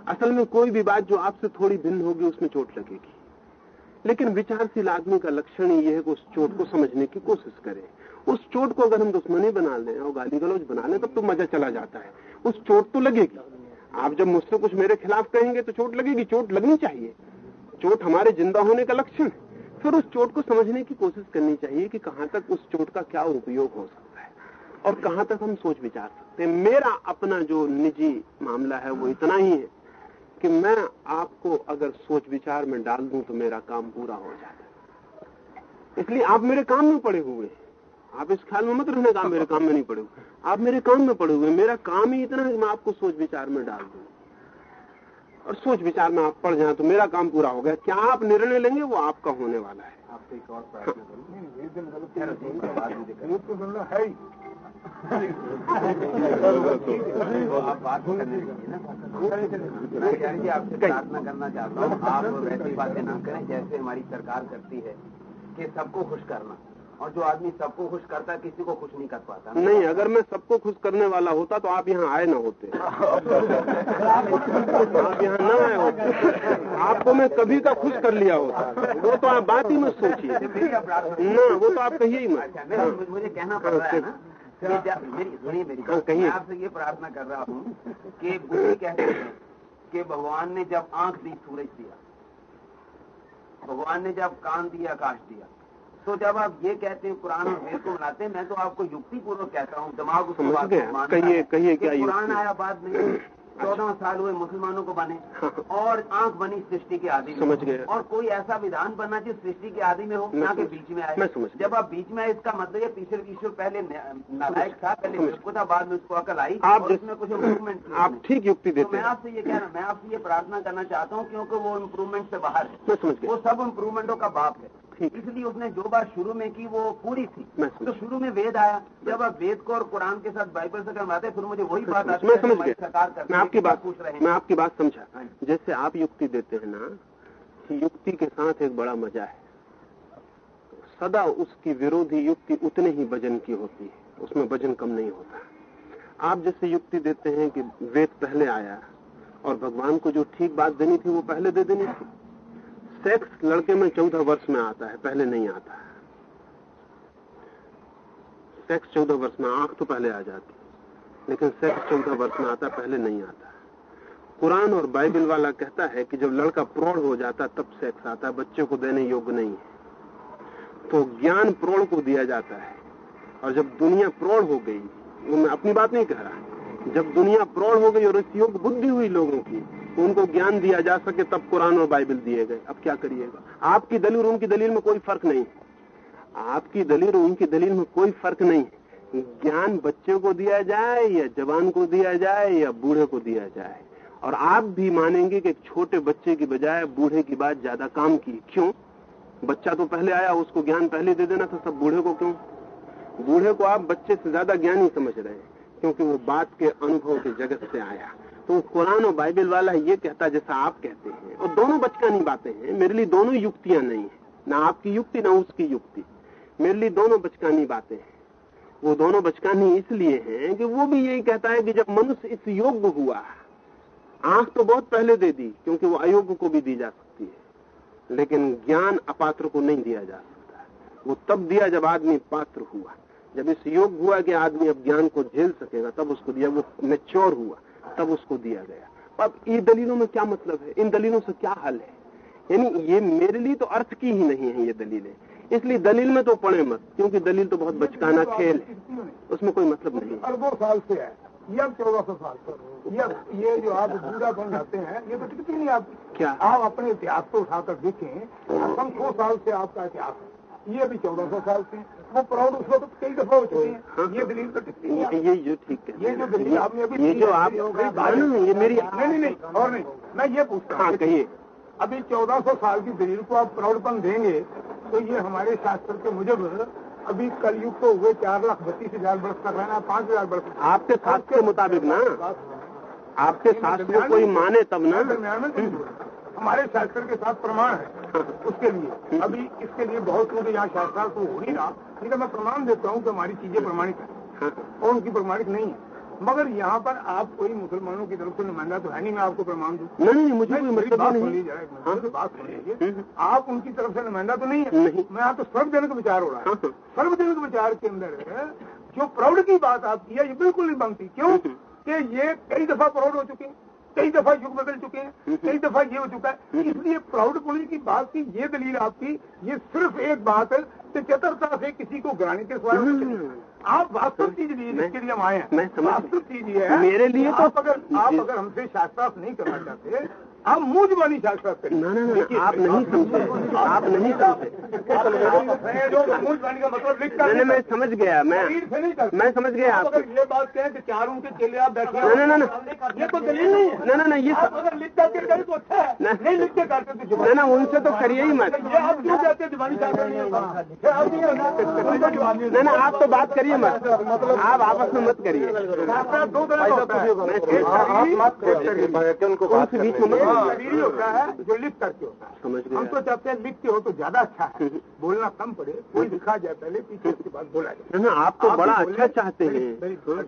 असल में कोई भी बात जो आपसे थोड़ी भिन्न होगी, उसमें चोट लगेगी। लेकिन विचारशील आदमी का लक्षण ही यह है कि उस चोट को समझने की कोशिश करें। उस चोट को अगर हम दुश्मनी बना लें और गाली गलौज बना लें, तब तो मज़ा चला जाता है। उस चोट तो लगेगी। आप जब मुझसे कुछ मेरे खिलाफ कहेंगे तो चोट लगेगी। चोट लगनी चाहिए। चोट हमारे ज़िंदा होने का लक्षण फिर उस चोट को समझने की कोशिश करनी चाहिए कि कहाँ तक उस चोट का क्या उपयोग हो सकता है। और कहाँ तक हम सोच विचार सकते हैं। मेरा अपना जो निजी मामला है, वो इतना ही है कि मैं आपको अगर सोच विचार में डाल दूँ तो मेरा काम पूरा हो जाता है। इसलिए आप मेरे काम में पड़े हुए हैं। आप इस ख्याल में मत रहने का मेरे काम में नहीं पड़े हुए। आप मेरे काम में पड़े हुए। मेरा काम ही इतना है कि मैं आपको सोच विचार में डाल दूँ। और सोच विचार में आप पड़ जाए तो मेरा काम पूरा हो गया। क्या आप निर्णय लेंगे वो आपका होने वाला है। आपसे एक और है, बाद में दिक्कत है ही। तो आप बात करने ना। मैं यानी कि आपसे प्रार्थना करना चाहता हूँ। आप वैसी बातें ना करें जैसे हमारी सरकार करती है कि सबको खुश करना। और जो आदमी सबको खुश करता है किसी को खुश नहीं कर पाता। नहीं अगर मैं सबको खुश करने वाला होता तो आप यहाँ आए ना होते। आप यहाँ न आए होते। आपको मैं कभी का खुश कर लिया होता। वो तो आप बात ही मत सोचिए। ना वो तो आप कहिए ही अच्छा मत मुझे- मुझे कहना पड़ रहा है ना मेरी सुनिए मेरी हाँ, कहिए। आपसे ये प्रार्थना कर रहा हूँ कि बुद्धि कहते हैं कि भगवान ने जब आँख दी सूरज दिया। भगवान ने जब कान दिया आकाश दिया। तो जब आप ये कहते हैं कुरान और वेद को मिलाते हैं मैं तो आपको युक्ति पूर्वक कहता हूँ दिमाग उसको कहिए- कहिए क्या कुरान आया बाद में चौदह साल हुए मुसलमानों को बने और आँख बनी सृष्टि के आदि में। समझ गए। और कोई ऐसा विधान बनना जो सृष्टि के आदि में हो ना कि बीच में आए। जब आप बीच में आए इसका मतलब ये तीसरे ईश्वर पहले नालायक था पहले उसको था बाद में उसको अकल आई आप और जिस- उसमें कुछ इम्प्रूवमेंट आप ठीक युक्ति तो देते मैं आपसे ये कह रहा हूँ मैं आपसे ये प्रार्थना करना चाहता हूँ क्योंकि वो इम्प्रूवमेंट से बाहर है। वो सब इम्प्रूवमेंटों का बाप है। ठीक। इसलिए उसने जो बात शुरू में की वो पूरी थी। तो शुरू में वेद आया। जब आप वेद को और कुरान के साथ बाइबल से करवाते फिर मुझे वही बात आती मैं समझ गया। मैं आपकी बात पूछ रहे मैं आपकी बात समझा। हाँ। जैसे आप युक्ति देते हैं ना कि युक्ति के साथ एक बड़ा मज़ा है। सदा उसकी विरोधी युक्ति उतने ही वज़न की होती है। उसमें वज़न कम नहीं होता। आप जैसे युक्ति देते हैं कि वेद पहले आया और भगवान को जो ठीक बात देनी थी वो पहले दे देनी थी। सेक्स लड़के में चौदह वर्ष में आता है, पहले नहीं आता है। सेक्स चौदह वर्ष में, आँख तो पहले आ जाती लेकिन सेक्स चौदह वर्ष में आता पहले नहीं आता कुरान और बाइबल वाला कहता है कि जब लड़का प्रौढ़ हो जाता तब सेक्स आता है, बच्चे को देने योग्य नहीं है। तो ज्ञान प्रौढ़ को दिया जाता है, और जब दुनिया प्रौढ़ हो गई वो मैं अपनी बात नहीं कह रहा। जब दुनिया प्रौढ़ हो गई और इस योग्य बुद्धि हुई लोगों की तो उनको ज्ञान दिया जा सके, तब कुरान और बाइबल दिए गए। अब क्या करिएगा? आपकी दलील उनकी दलील में कोई फ़र्क नहीं। आपकी दलील और उनकी दलील में कोई फ़र्क नहीं। ज्ञान बच्चे को दिया जाए, या जवान को दिया जाए, या बूढ़े को दिया जाए। और आप भी मानेंगे कि छोटे बच्चे की बजाय बूढ़े की बात ज़्यादा काम की। क्यों? बच्चा तो पहले आया, उसको ज्ञान पहले दे देना था, सब बूढ़े को क्यों? बूढ़े को आप बच्चे से ज़्यादा ज्ञानी समझ रहे हैं। क्योंकि वो बात के अनुभव के जगत से आया। तो कुरान और बाइबल वाला ये कहता जैसा आप कहते हैं। और दोनों बचकानी बातें हैं। मेरे लिए दोनों युक्तियाँ नहीं है। ना आपकी युक्ति, ना उसकी युक्ति। मेरे लिए दोनों बचकानी बातें हैं। वो दोनों बचकानी इसलिए हैं कि वो भी यही कहता है कि जब मनुष्य इस योग्य हुआ, आँख तो बहुत पहले दे दी, क्योंकि वो अयोग्य को भी दी जा सकती है। लेकिन ज्ञान अपात्र को नहीं दिया जा सकता। वो तब दिया जब आदमी पात्र हुआ। जब इस योग हुआ कि आदमी अब ज्ञान को झेल सकेगा तब उसको दिया वो मेच्योर हुआ तब उसको दिया गया। अब इन दलीलों में क्या मतलब है? इन दलीलों से क्या हल है? यानी ये मेरे लिए तो अर्थ की ही नहीं है ये दलीलें। इसलिए दलील में तो पड़े मत क्योंकि दलील तो बहुत बचकाना खेल है। उसमें कोई मतलब नहीं अरबों साल से है। ये अब चौदह सौ साल पर ये ये जो आप बूढ़ा बन जाते हैं ये तो टिकती नहीं आप। क्या? आप अपने इतिहास को उठाकर देखें असंख्यों साल से आपका इतिहास है। ये भी चौदह सौ साल से वो प्रौढ़ उस वक्त कई दफ़ा हो चुके हैं। ये दलील तो टिकती नहीं ये ये जो ठीक है। ये जो दलील आपने अभी ये जो आप ये हो हाँ, मेरी नहीं नहीं और नहीं मैं ये पूछता हाँ। हूँ कहिए। अभी चौदह सौ साल की दलील को आप प्रौढ़पन देंगे तो ये हमारे शास्त्र के मुजब अभी कलयुग तो हुए चार लाख बत्तीस हज़ार वर्ष तक रहना पाँच हज़ार वर्ष आपके शास्त्र के मुताबिक ना? आपके शास्त्र को कोई माने तब ना? में। हमारे शास्त्र के साथ प्रमाण है उसके लिए। अभी इसके लिए बहुत लोग यहाँ शास्त्रार्थ तो हो ही रहा। तो मैं प्रमाण देता हूँ कि हमारी चीज़ें प्रमाणित है और उनकी प्रमाणित नहीं है मगर यहाँ पर आप कोई मुसलमानों की तरफ़ से नुमाइंदा तो है नहीं मैं आपको प्रमाण दूँ नहीं नहीं मुझे कोई मतलब बात ही नहीं एक मिनट, हाँ। बात सुन लीजिए हम्म। आप उनकी तरफ़ से नुमाइंदा तो नहीं है नहीं। मैं यहाँ तो सर्वजनिक विचार हो रहा है हाँ। सर्वजनिक विचार के अंदर जो प्रौढ़ की बात आप की है ये बिल्कुल नहीं बनती क्यों। कि ये कई दफ़ा प्रौढ़ हो चुके हैं कई दफ़ा युग बदल चुके हैं कई दफ़ा ये हो चुका है। इसलिए प्राउड पुलिस की बात की ये दलील आपकी ये सिर्फ़ एक बात है कि चतुरता से किसी को ग्राने के सवाल आप वास्तव चीज़ जिसके लिए हम आए हैं। वास्तव चीज़ ये है मेरे लिए तो- आप अगर आप अगर हमसे शास्त्रार्थ नहीं करना चाहते आप मुँह जुबानी शास्त्रार्थ करें ना ना ना आप नहीं समझे आप नहीं समझे जो मुँह जुबानी का मतलब लिख नहीं नहीं, मैं समझ गया मैं मैं समझ गया आप ये बात कहें कि चार उनके चेले आप बैठे ना, ना, ना। ये तो दलील नहीं है ना ना ना ये अगर लिख करके करें तो अच्छा है नहीं लिख के करते तो ना ना उनसे तो करिए ही मत ये आप क्यों कहते हैं जुबानी शास्त्र नहीं होता ये आप नहीं होना ना ना आप तो बात करिए मत आप आपस में मत करिए दो तरह का है बीच में हाँ, शरीरी होता है जो लिख करके होता है। हम तो चाहते हैं लिख के हो तो ज़्यादा अच्छा है। बोलना कम पड़े कोई लिखा जाए पहले पीछे उसके बाद बोला जाए। ना आप तो बड़ा अच्छा चाहते हैं।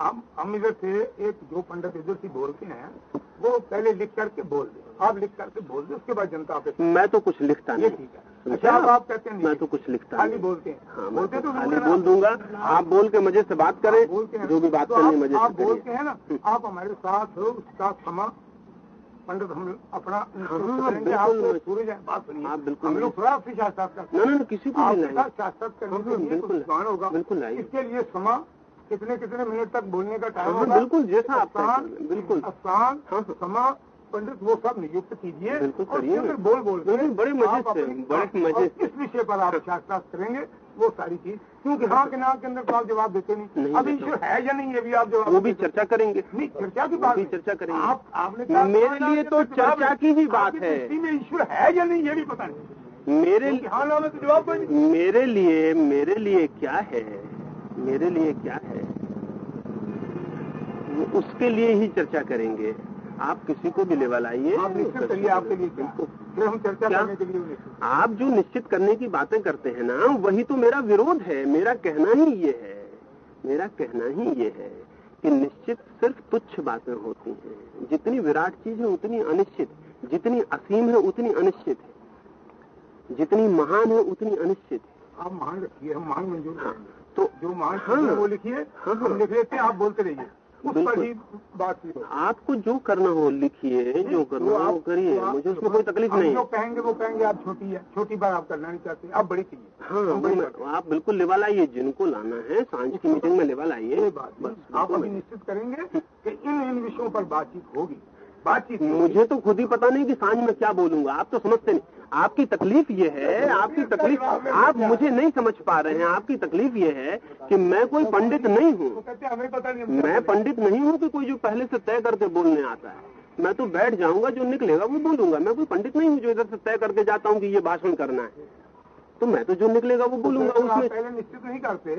हम हम इधर से एक जो पंडित इधर से बोलते हैं वो पहले लिख करके बोल दे। आप लिख करके बोल दे उसके बाद जनता पे मैं तो कुछ लिखता नहीं। ठीक है। अच्छा आप? आप कहते हैं मैं तो कुछ लिखता खाली बोलते हैं। हाँ बोलते तो तो खाली बोल दूँगा। आप बोल के मज़े से बात करें। बोलते हैं। जो भी बात तो करनी मज़े आप बोलते हैं ना आप हमारे साथ हो उसका क्षमा। पंडित हम अपना हाँ, आप। सूर्य जाए बात सुनिए हाँ, बिल्कुल। हम लोग थोड़ा आपसे शास्त्रार्थ ना ना ना किसी को आप शास्त्रार्थ करने हाँ, होगा बिल्कुल इसके लिए समा कितने कितने मिनट तक बोलने का टाइम हाँ, होगा बिल्कुल, जैसा आप बिल्कुल। स्थान हाँ, हाँ। समा पंडित वो सब नियुक्त कीजिए बिल्कुल करिए। बोल बोल बड़े मज़े से, बड़े मज़े। इस विषय पर आप शास्त्रार्थ करेंगे वो सारी चीज़। क्योंकि हाँ के ना के अंदर तो आप जवाब देते नहीं। नहीं देता। ईश्वर है या नहीं ये भी आप जवाब वो भी चर्चा करेंगे। नहीं चर्चा की बात भी चर्चा करेंगे। आप आपने कहा मेरे लिए तो चर्चा की ही बात है। में ईश्वर है या नहीं ये भी पता नहीं। मेरे हाँ तो जवाब मेरे लिए मेरे लिए क्या है? मेरे लिए क्या है? उसके लिए ही चर्चा करेंगे। आप किसी को भी लेवल आइए। आपके लिए हम चर्चा करने के लिए आप जो निश्चित करने की बातें करते हैं ना वही तो मेरा विरोध है मेरा कहना ही ये है मेरा कहना ही ये है कि निश्चित सिर्फ़ तुच्छ बातें होती हैं। जितनी विराट चीज़ है उतनी अनिश्चित जितनी असीम है उतनी अनिश्चित है। जितनी महान है उतनी अनिश्चित है। आप महान रखिए हम महान मंजूर हाँ, तो जो महान हाँ, वो लिखिए। हाँ, हाँ। हम लिख लेते हैं आप बोलते रहिए। बिल्कुल। आपको जो करना हो लिखिए जो करना हो करिए। मुझे उसमें कोई तकलीफ़ नहीं। जो कहेंगे वो कहेंगे आप छोटी है छोटी बात आप करना नहीं चाहते। आप बड़ी कीजिए। हाँ बड़ी आप बिल्कुल लेवल आइए जिनको लाना है साँझ की मीटिंग में लेवल आइए। ये बात बस आप अभी निश्चित करेंगे कि इन इन विषयों पर बातचीत होगी। बातचीत मुझे तो खुद ही पता नहीं कि साँझ में क्या बोलूँगा। आप तो समझते नहीं। आपकी तकलीफ़ ये है आपकी तकलीफ़ आप मुझे नहीं समझ पा रहे हैं। आपकी तकलीफ़ ये है कि मैं कोई पंडित नहीं हूँ। हैं क्या मैं पंडित नहीं हूँ कि कोई जो पहले से तय करके बोलने आता है। मैं तो बैठ जाऊँगा जो निकलेगा वो बोलूँगा। मैं कोई पंडित नहीं हूँ जो इधर से तय करके जाता हूँ कि ये भाषण करना है। तो मैं तो जो निकलेगा वो बोलूँगा तो उसमें। पहले निश्चित नहीं करते।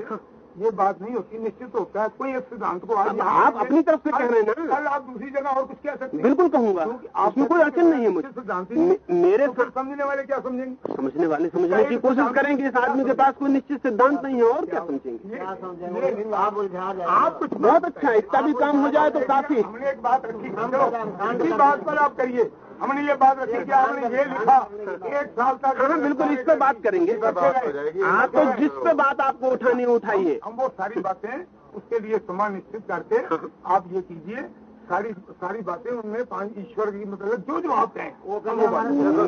ये बात नहीं होती निश्चित होता है कोई एक सिद्धांत को आज आप अपनी तरफ़ से कह रहे हैं ना। कल आप दूसरी जगह और कुछ कह सकते हैं। बिल्कुल कहूँगा। क्योंकि आप उसमें कोई अड़चन नहीं है मुझे। सिद्धांत मेरे तो समझने वाले क्या समझेंगे? समझने वाले समझने की कोशिश करेंगे इस आदमी के पास कोई निश्चित सिद्धांत नहीं है और क्या समझेंगे? आप कुछ बहुत अच्छा है इतना भी काम हो जाए तो काफ़ी हमने एक बात रखी बात पर आप करिए हमने ये बात रखी कि आपने ये लिखा एक साल तक हाँ बिल्कुल इस पर बात करेंगे। हाँ तो जिस पे बात आपको उठानी है उठाइए। हम वो सारी बातें उसके लिए समान निश्चित करके आप ये कीजिए। सारी सारी बातें उनमें पाँच ईश्वर की मतलब जो जो आप कहें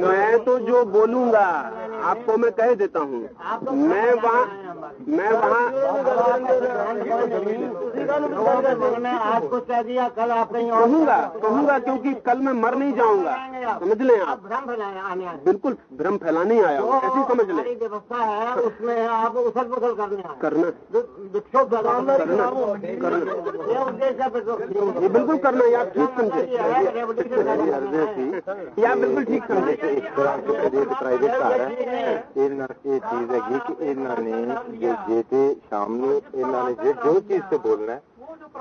मैं तो जो बोलूँगा आपको मैं कह देता हूँ। मैं वहाँ मैं वहाँ आज कुछ कह दिया कल आप कहीं कहूँगा कहूँगा क्योंकि कल मैं मर नहीं जाऊँगा। समझ लें आप? भ्रम फैलाए आने बिल्कुल भ्रम फैलाने ही आया हूँ। ऐसे समझ लें। व्यवस्था है उसमें आप उथल पुथल करने करना विक्षोभ करना। करना। ये बिल्कुल करना। ये आप ठीक समझे ये है, रेवोल्यूशन करने आए। ये आप बिल्कुल ठीक समझे ਇਸ ਤਰ੍ਹਾਂ ਕਿ ਕਦੇ ਪ੍ਰਾਈਵੇਟ ਘਰ ਹੈ ਇਹਨਾਂ ਇਹ ਚੀਜ਼ ਹੈਗੀ ਕਿ ਇਹਨਾਂ ਨੇ ਜੇ ਜੇ ਤੇ ਸ਼ਾਮ ਨੂੰ ਇਹਨਾਂ ਨੇ ਜੇ ਜੋ ਚੀਜ਼ ਤੇ ਬੋਲਣਾ ਹੈ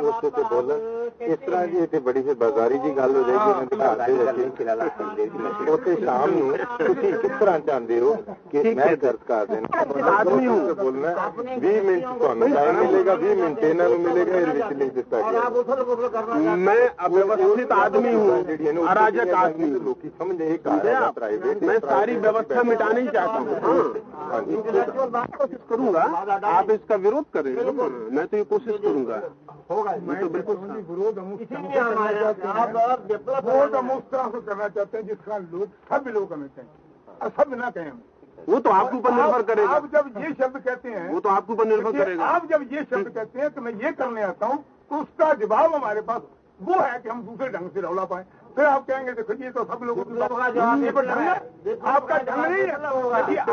ਉਸ ਤੇ ਤੇ ਬੋਲਣ ਇਸ ਤਰ੍ਹਾਂ ਜੀ ਇੱਥੇ ਬੜੀ ਫਿਰ ਬਾਜ਼ਾਰੀ ਜੀ ਗੱਲ ਹੋ ਜਾਏਗੀ ਇਹਨਾਂ ਦੇ ਘਰ ਦੇ ਵਿੱਚ ਉੱਥੇ ਸ਼ਾਮ ਨੂੰ ਤੁਸੀਂ ਕਿਸ ਤਰ੍ਹਾਂ ਚਾਹੁੰਦੇ ਹੋ ਕਿ ਮੈਂ ਦਰਜ ਕਰ ਦੇਣਾ ਆਦਮੀ ਹੂੰ। ਬੋਲਣਾ ਹੈ। 20 ਮਿੰਟ ਤੁਹਾਨੂੰ ਟਾਈਮ ਮਿਲੇਗਾ 20 ਮਿੰਟ ਇਹਨਾਂ ਨੂੰ ਮਿਲੇਗਾ ਇਹਦੇ ਵਿੱਚ ਲਿਖ ਦਿੱਤਾ और ਗਿਆ आप उथल पुथल करना चाहते मैं अव्यवस्थित आदमी हूँ अराजक आदमी हूँ ਲੋਕੀ ਸਮਝੇ ਇਹ ਘਰ ਹੈ ਪ੍ਰਾਈਵੇਟ मैं सारी व्यवस्था मिटाना ही चाहता हूँ हाँ ਹਾਂਜੀ कोशिश करूंगा आप इसका विरोध करें मैं तो ये कोशिश करूंगा मैं तो बिल्कुल विरोध हैं। विरोध तरह से करना चाहते हैं जिसका लोग सब लोग हमें कहें। सब ना कहें हम। वो तो आपके ऊपर निर्भर करेगा। आप जब ये शब्द कहते हैं वो तो आपके ऊपर निर्भर करेगा। आप जब ये शब्द कहते हैं तो मैं ये करने आता हूँ तो उसका जवाब हमारे पास वो है कि हम दूसरे ढंग से रौला पाए। फिर आप कहेंगे देखो ये तो सब लोगों की जवाब है आपका ढंग नहीं है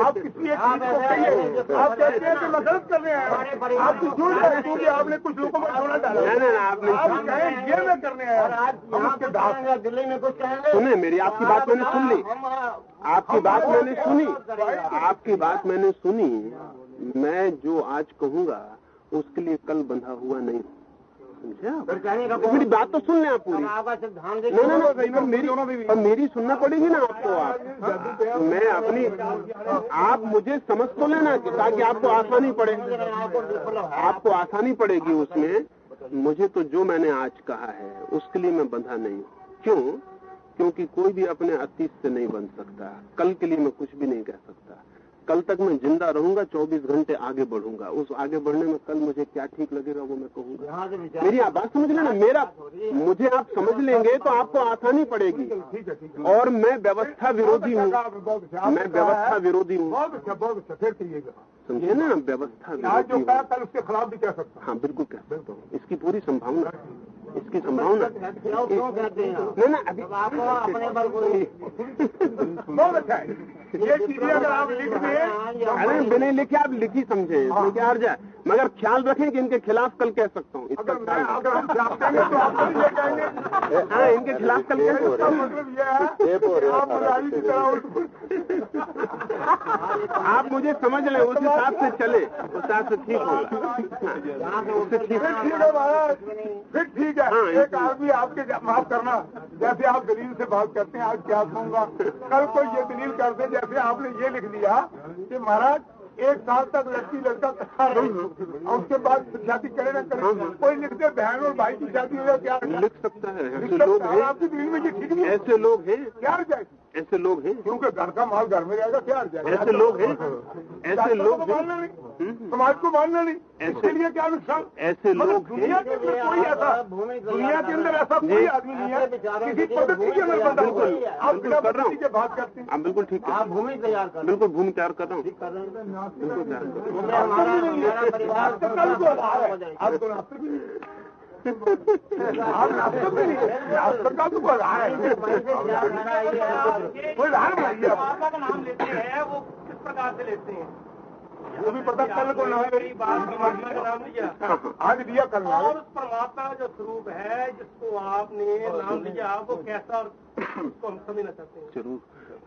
आप किसी एक चीज़ को कहिए आप कहते हैं कि मैं गलत कर रहे हैं। आप कुछ झूठ रहे हैं। क्योंकि आपने कुछ लोगों को छोड़ा डाला। नहीं, नहीं, आपने आप कहें ये मैं करने आया हूँ। दिल्ली में कुछ कहेंगे। सुने मेरी आपकी बात मैंने सुन ली। आपकी बात मैंने सुनी। आपकी बात मैंने सुनी। मैं जो आज कहूँगा उसके लिए कल बंधा हुआ नहीं। का मेरी बात तो सुन लें आप पूरी। नहीं मेरी सुनना पड़ेगी ना आपको आप। मैं अपनी आप मुझे समझ तो लेना ताकि आपको आसानी पड़े। आपको आसानी पड़ेगी उसमें। मुझे तो जो मैंने आज कहा है उसके लिए मैं बंधा नहीं। हूँ क्यों? क्योंकि कोई भी अपने अतीत से नहीं बन सकता। कल के लिए मैं कुछ भी नहीं कह सकता। कल तक मैं ज़िंदा रहूँगा 24 घंटे आगे बढ़ूँगा। उस आगे बढ़ने में कल मुझे क्या ठीक लगेगा वो मैं कहूँगा। मेरी आप बात समझ लेना मेरा मुझे आप समझ लेंगे तो आपको आसानी पड़ेगी। और मैं व्यवस्था विरोधी हूँ। अच्छा। मैं व्यवस्था विरोधी हूँ। अच्छा अच्छा समझे ना? व्यवस्था विरोधी कल उसके खिलाफ भी कह सकता हाँ। बिल्कुल कह सकता हूँ। इसकी पूरी संभावना है। इसकी संभावना। खिलाफ क्यों कहते हैं? नहीं ना अभी आपको अपने पर कोई बहुत अच्छा है। ये चीज़ें अगर आप लिख दें अरे बिना लिखे आप लिखी समझे इसमें क्या अर्ज़ है? मगर ख्याल रखें कि इनके खिलाफ कल कह सकता हूँ इसका मैं अगर हम चाहते हैं तो आप भी ये कहेंगे हाँ इनके खिलाफ कल कह सकता हूँ। मतलब ये है आप मदारी की तरह आप मुझे समझ लें उस हिसाब से चले उस हिसाब से ठीक होगा हाँ, उससे ठीक फिर ठीक है है। हाँ, एक आदमी आपके माफ़ करना जैसे आप दलील से बात करते हैं आज क्या कहूँगा। कल कोई ये दलील करते दे जैसे आपने ये लिख दिया कि महाराज एक साल तक लड़की लड़का कट्ठा रही और उसके बाद शादी करे ना करे। कोई लिखते बहन और भाई की शादी हो जाए क्या लिख सकता है ऐसे लोग हैं। आपकी दिल में ये ठीक नहीं है। ऐसे लोग हैं। क्या जाए ऐसे लोग हैं क्योंकि घर का माल घर में रहेगा क्या ऐसे लोग हैं ऐसे लोग को मानना नहीं। हम्म। समाज को मानना नहीं। ऐसे- लिए क्या नुकसान? ऐसे मतलब लोग दुनिया के अंदर कोई ऐसा दुनिया के अंदर ऐसा कोई आदमी नहीं है। किसी पद्धति के अंदर हुआ आप बिना कर रहा हूँ। पद्धति के बात करते हैं। आप बिल्कुल ठीक आप है। भूमि तैयार कर बिल्कुल भूमि तैयार कर रहा हूँ। रहे बिल्कुल तैयार कर रहा हूँ। इसमें हमारा हमारा परिवार तो कल को आधार है। आप तो का तो है परमात्मा का नाम लेते हैं वो किस प्रकार से लेते हैं भी को नाम परमात्मा का नाम दिया ना और उस परमात्मा का जो स्वरूप है जिसको आपने नाम लिया वो कैसा और उसको हम समझना चाहते हैं ज़रूर।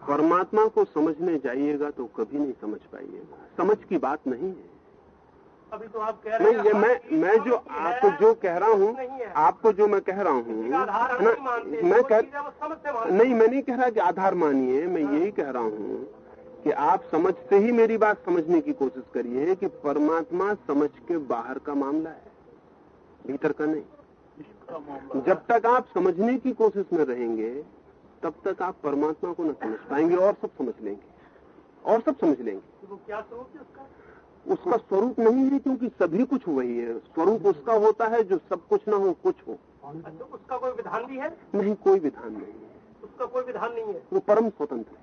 परमात्मा को समझने जाइएगा तो कभी नहीं समझ पाइएगा। समझ की बात नहीं है। अभी तो आप कह रहे नहीं हैं ये मैं मैं जो आपको जो कह रहा हूँ आपको जो मैं कह रहा हूँ ना, मैं कह नहीं मैं नहीं कह रहा कि आधार मानिए मैं यही कह रहा हूँ कि आप समझ से ही मेरी बात समझने की कोशिश करिए कि परमात्मा समझ के बाहर का मामला है भीतर का नहीं। जब तक आप समझने की कोशिश में रहेंगे तब तक आप परमात्मा को न समझ पाएँगे और सब समझ लेंगे और सब समझ लेंगे। वो क्या उसका? उसका स्वरूप नहीं है क्योंकि सभी कुछ वही है। स्वरूप उसका होता है जो सब कुछ ना हो कुछ हो। अच्छा उसका कोई विधान भी है? नहीं कोई विधान नहीं है। उसका कोई विधान नहीं है? वो परम स्वतंत्र है।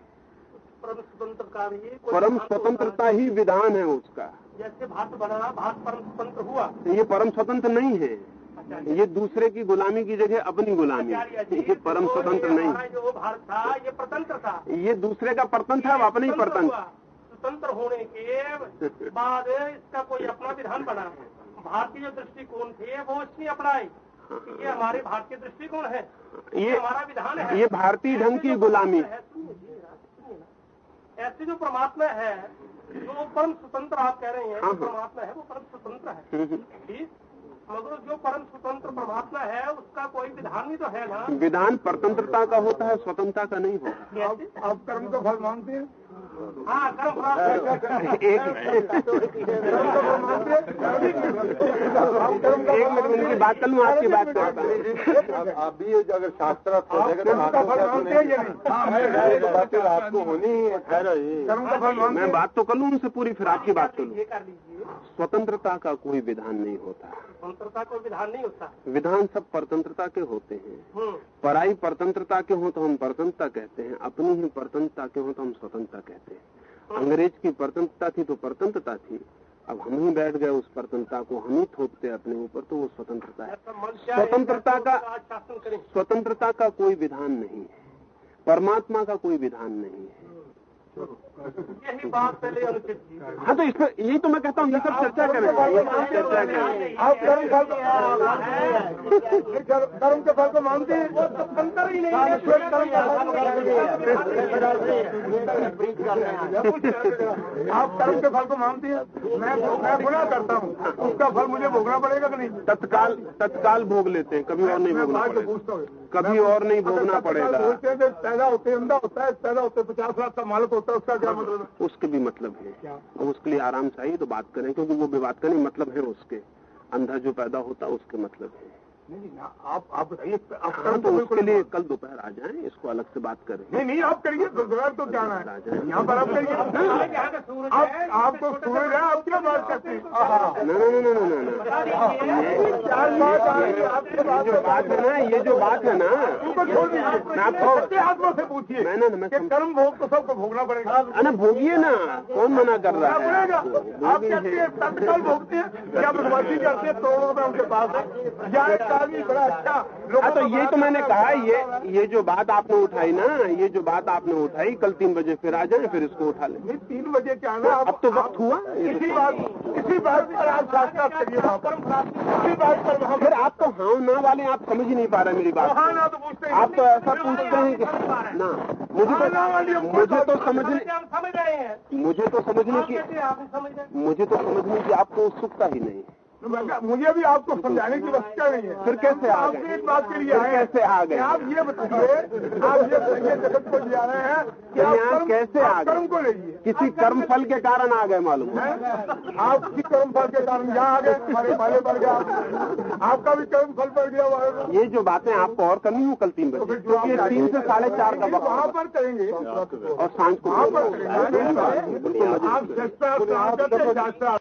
परम स्वतंत्र का भी परम तो स्वतंत्रता ही विधान है उसका। जैसे भारत बना भारत परम स्वतंत्र हुआ। ये परम स्वतंत्र नहीं है। अच्छा ये दूसरे की गुलामी की जगह अपनी गुलामी ये परम तो स्वतंत्र नहीं जो भारत था ये प्रतंत्र था। ये दूसरे का परतंत्र है अब अपने ही परतंत्र। स्वतंत्र होने के बाद इसका कोई अपना विधान बना है। भारतीय जो दृष्टिकोण थे वो इसने अपनाए ये हमारे भारतीय दृष्टिकोण है। ये हमारा विधान है। ये भारतीय ढंग की गुलामी। है। ऐसे जो परमात्मा है जो परम स्वतंत्र आप कह रहे हैं हाँ, जो हाँ। परमात्मा है वो परम स्वतंत्र है। हम्म, हम्म। ठीक मगर जो परम स्वतंत्र परमात्मा है उसका कोई विधान भी तो है ना। विधान परतंत्रता का होता है स्वतंत्रता का नहीं होता। आप कर्म का फल मानते हैं? हाँ कर्म एक मिनट का? बात कर लूँ आपकी बात करता आप भी अगर शास्त्र आप कर्म का फल मानते हैं हाँ मैं आपको होनी है मैं बात तो कर लूँ उनसे पूरी फिर आपकी बात कर लूँ। स्वतंत्रता का कोई विधान नहीं होता। स्वतंत्रता कोई विधान नहीं होता। विधान सब परतंत्रता के होते हैं। हम्म। पराई परतंत्रता के हो तो हम परतंत्रता कहते हैं अपनी ही परतंत्रता के हो तो हम स्वतंत्रता कहते हैं। अंग्रेज़ की परतंत्रता थी तो परतंत्रता थी। अब हम ही बैठ गए उस परतंत्रता को हम ही थोपते अपने ऊपर तो वो स्वतंत्रता है। स्वतंत्रता का स्वतंत्रता का कोई विधान नहीं है। परमात्मा का कोई विधान नहीं है। यही बात पहले थी। हाँ तो इस पर यही तो मैं कहता हूँ ये सब चर्चा करें चर्चा करें। आप कर्म फल को कर्म के फल को मानते हैं। वो ही नहीं है। फल आप कर्म के फल को मानते हैं। मैं मैं गुना करता हूँ। उसका फल मुझे भोगना पड़ेगा कि नहीं? तत्काल तत्काल भोग लेते हैं। कभी और नहीं भोगना पूछता हूँ। कभी और नहीं भोगना पड़ेगा। हैं पैदा होते अंधा होता है पैदा होते पचास लाख का मालिक होता है उसका मतलब उसके भी मतलब है। और उसके लिए आराम चाहिए तो बात करें क्योंकि वो भी बात करें मतलब है उसके। अंधा जो पैदा होता है उसके मतलब है। नहीं नहीं आप आप बताइए आप हाँ तो उसके लिए कल दोपहर आ जाएँ इसको अलग से बात करें। नहीं नहीं आप करिए दोपहर तो क्या है। यहाँ पर आप करिए। यहाँ का सूरज आप है आपको सूरज है आप क्या बात करते हैं? हाँ। ना ना ना ना ना ना चार बात आ रही है आपके ये जो बात है ना ये जो बात है ना उनको छोड़ दीजिए। आपको आत्मा से पूछिए मैं ना मैं कर्म भोग तो सबको भोगना पड़ेगा। अरे भोगिए ना कौन मना कर रहा क्या है? आप कहते हैं तत्काल भोगते हैं या भगवती करते हैं तो मैं उनके पास या आदमी बड़ा अच्छा। हाँ तो ये तो मैंने कहा ये अच्छा ये जो बात आपने उठाई ना ये जो बात आपने उठाई कल तीन बजे फिर आ जाए फिर इसको उठा लें। तीन बजे क्या ना अब तो वक्त हुआ। तो इसी बात इसी बात पर आप साक्षात करिए इसी बात पर फिर आप तो हाँ ना वाले आप समझ ही नहीं पा रहे मेरी बात वहाँ ना तो पूछते आप तो ऐसा पूछते हैं कि ना मुझे हाँ, तो मुझे तो समझ समझने हैं मुझे तो समझने की हैं? मुझे तो समझने की आपको उत्सुकता ही नहीं। मुझे भी आपको समझाने की आवश्यकता नहीं है। फिर कैसे आ आपकी इस बात के लिए आए कैसे आ गए? आप ये बताइए आप ये बताइए जगत को ले आ रहे हैं कि तो आप कैसे आप आ गए? कर्म को लीजिए किसी कर्म फल के कारण आ गए मालूम है? हैं? आपकी कर्म फल के कारण यहाँ आ गए हमारे माले बढ़ गया। आपका भी कर्म फल बढ़ गया ये जो बातें आपको और करनी हो कल तीन तो बजे फिर क्योंकि तीन से साढ़े चार का वक्त वहाँ पर करेंगे। और साँझ को वहाँ पर करेंगे। आप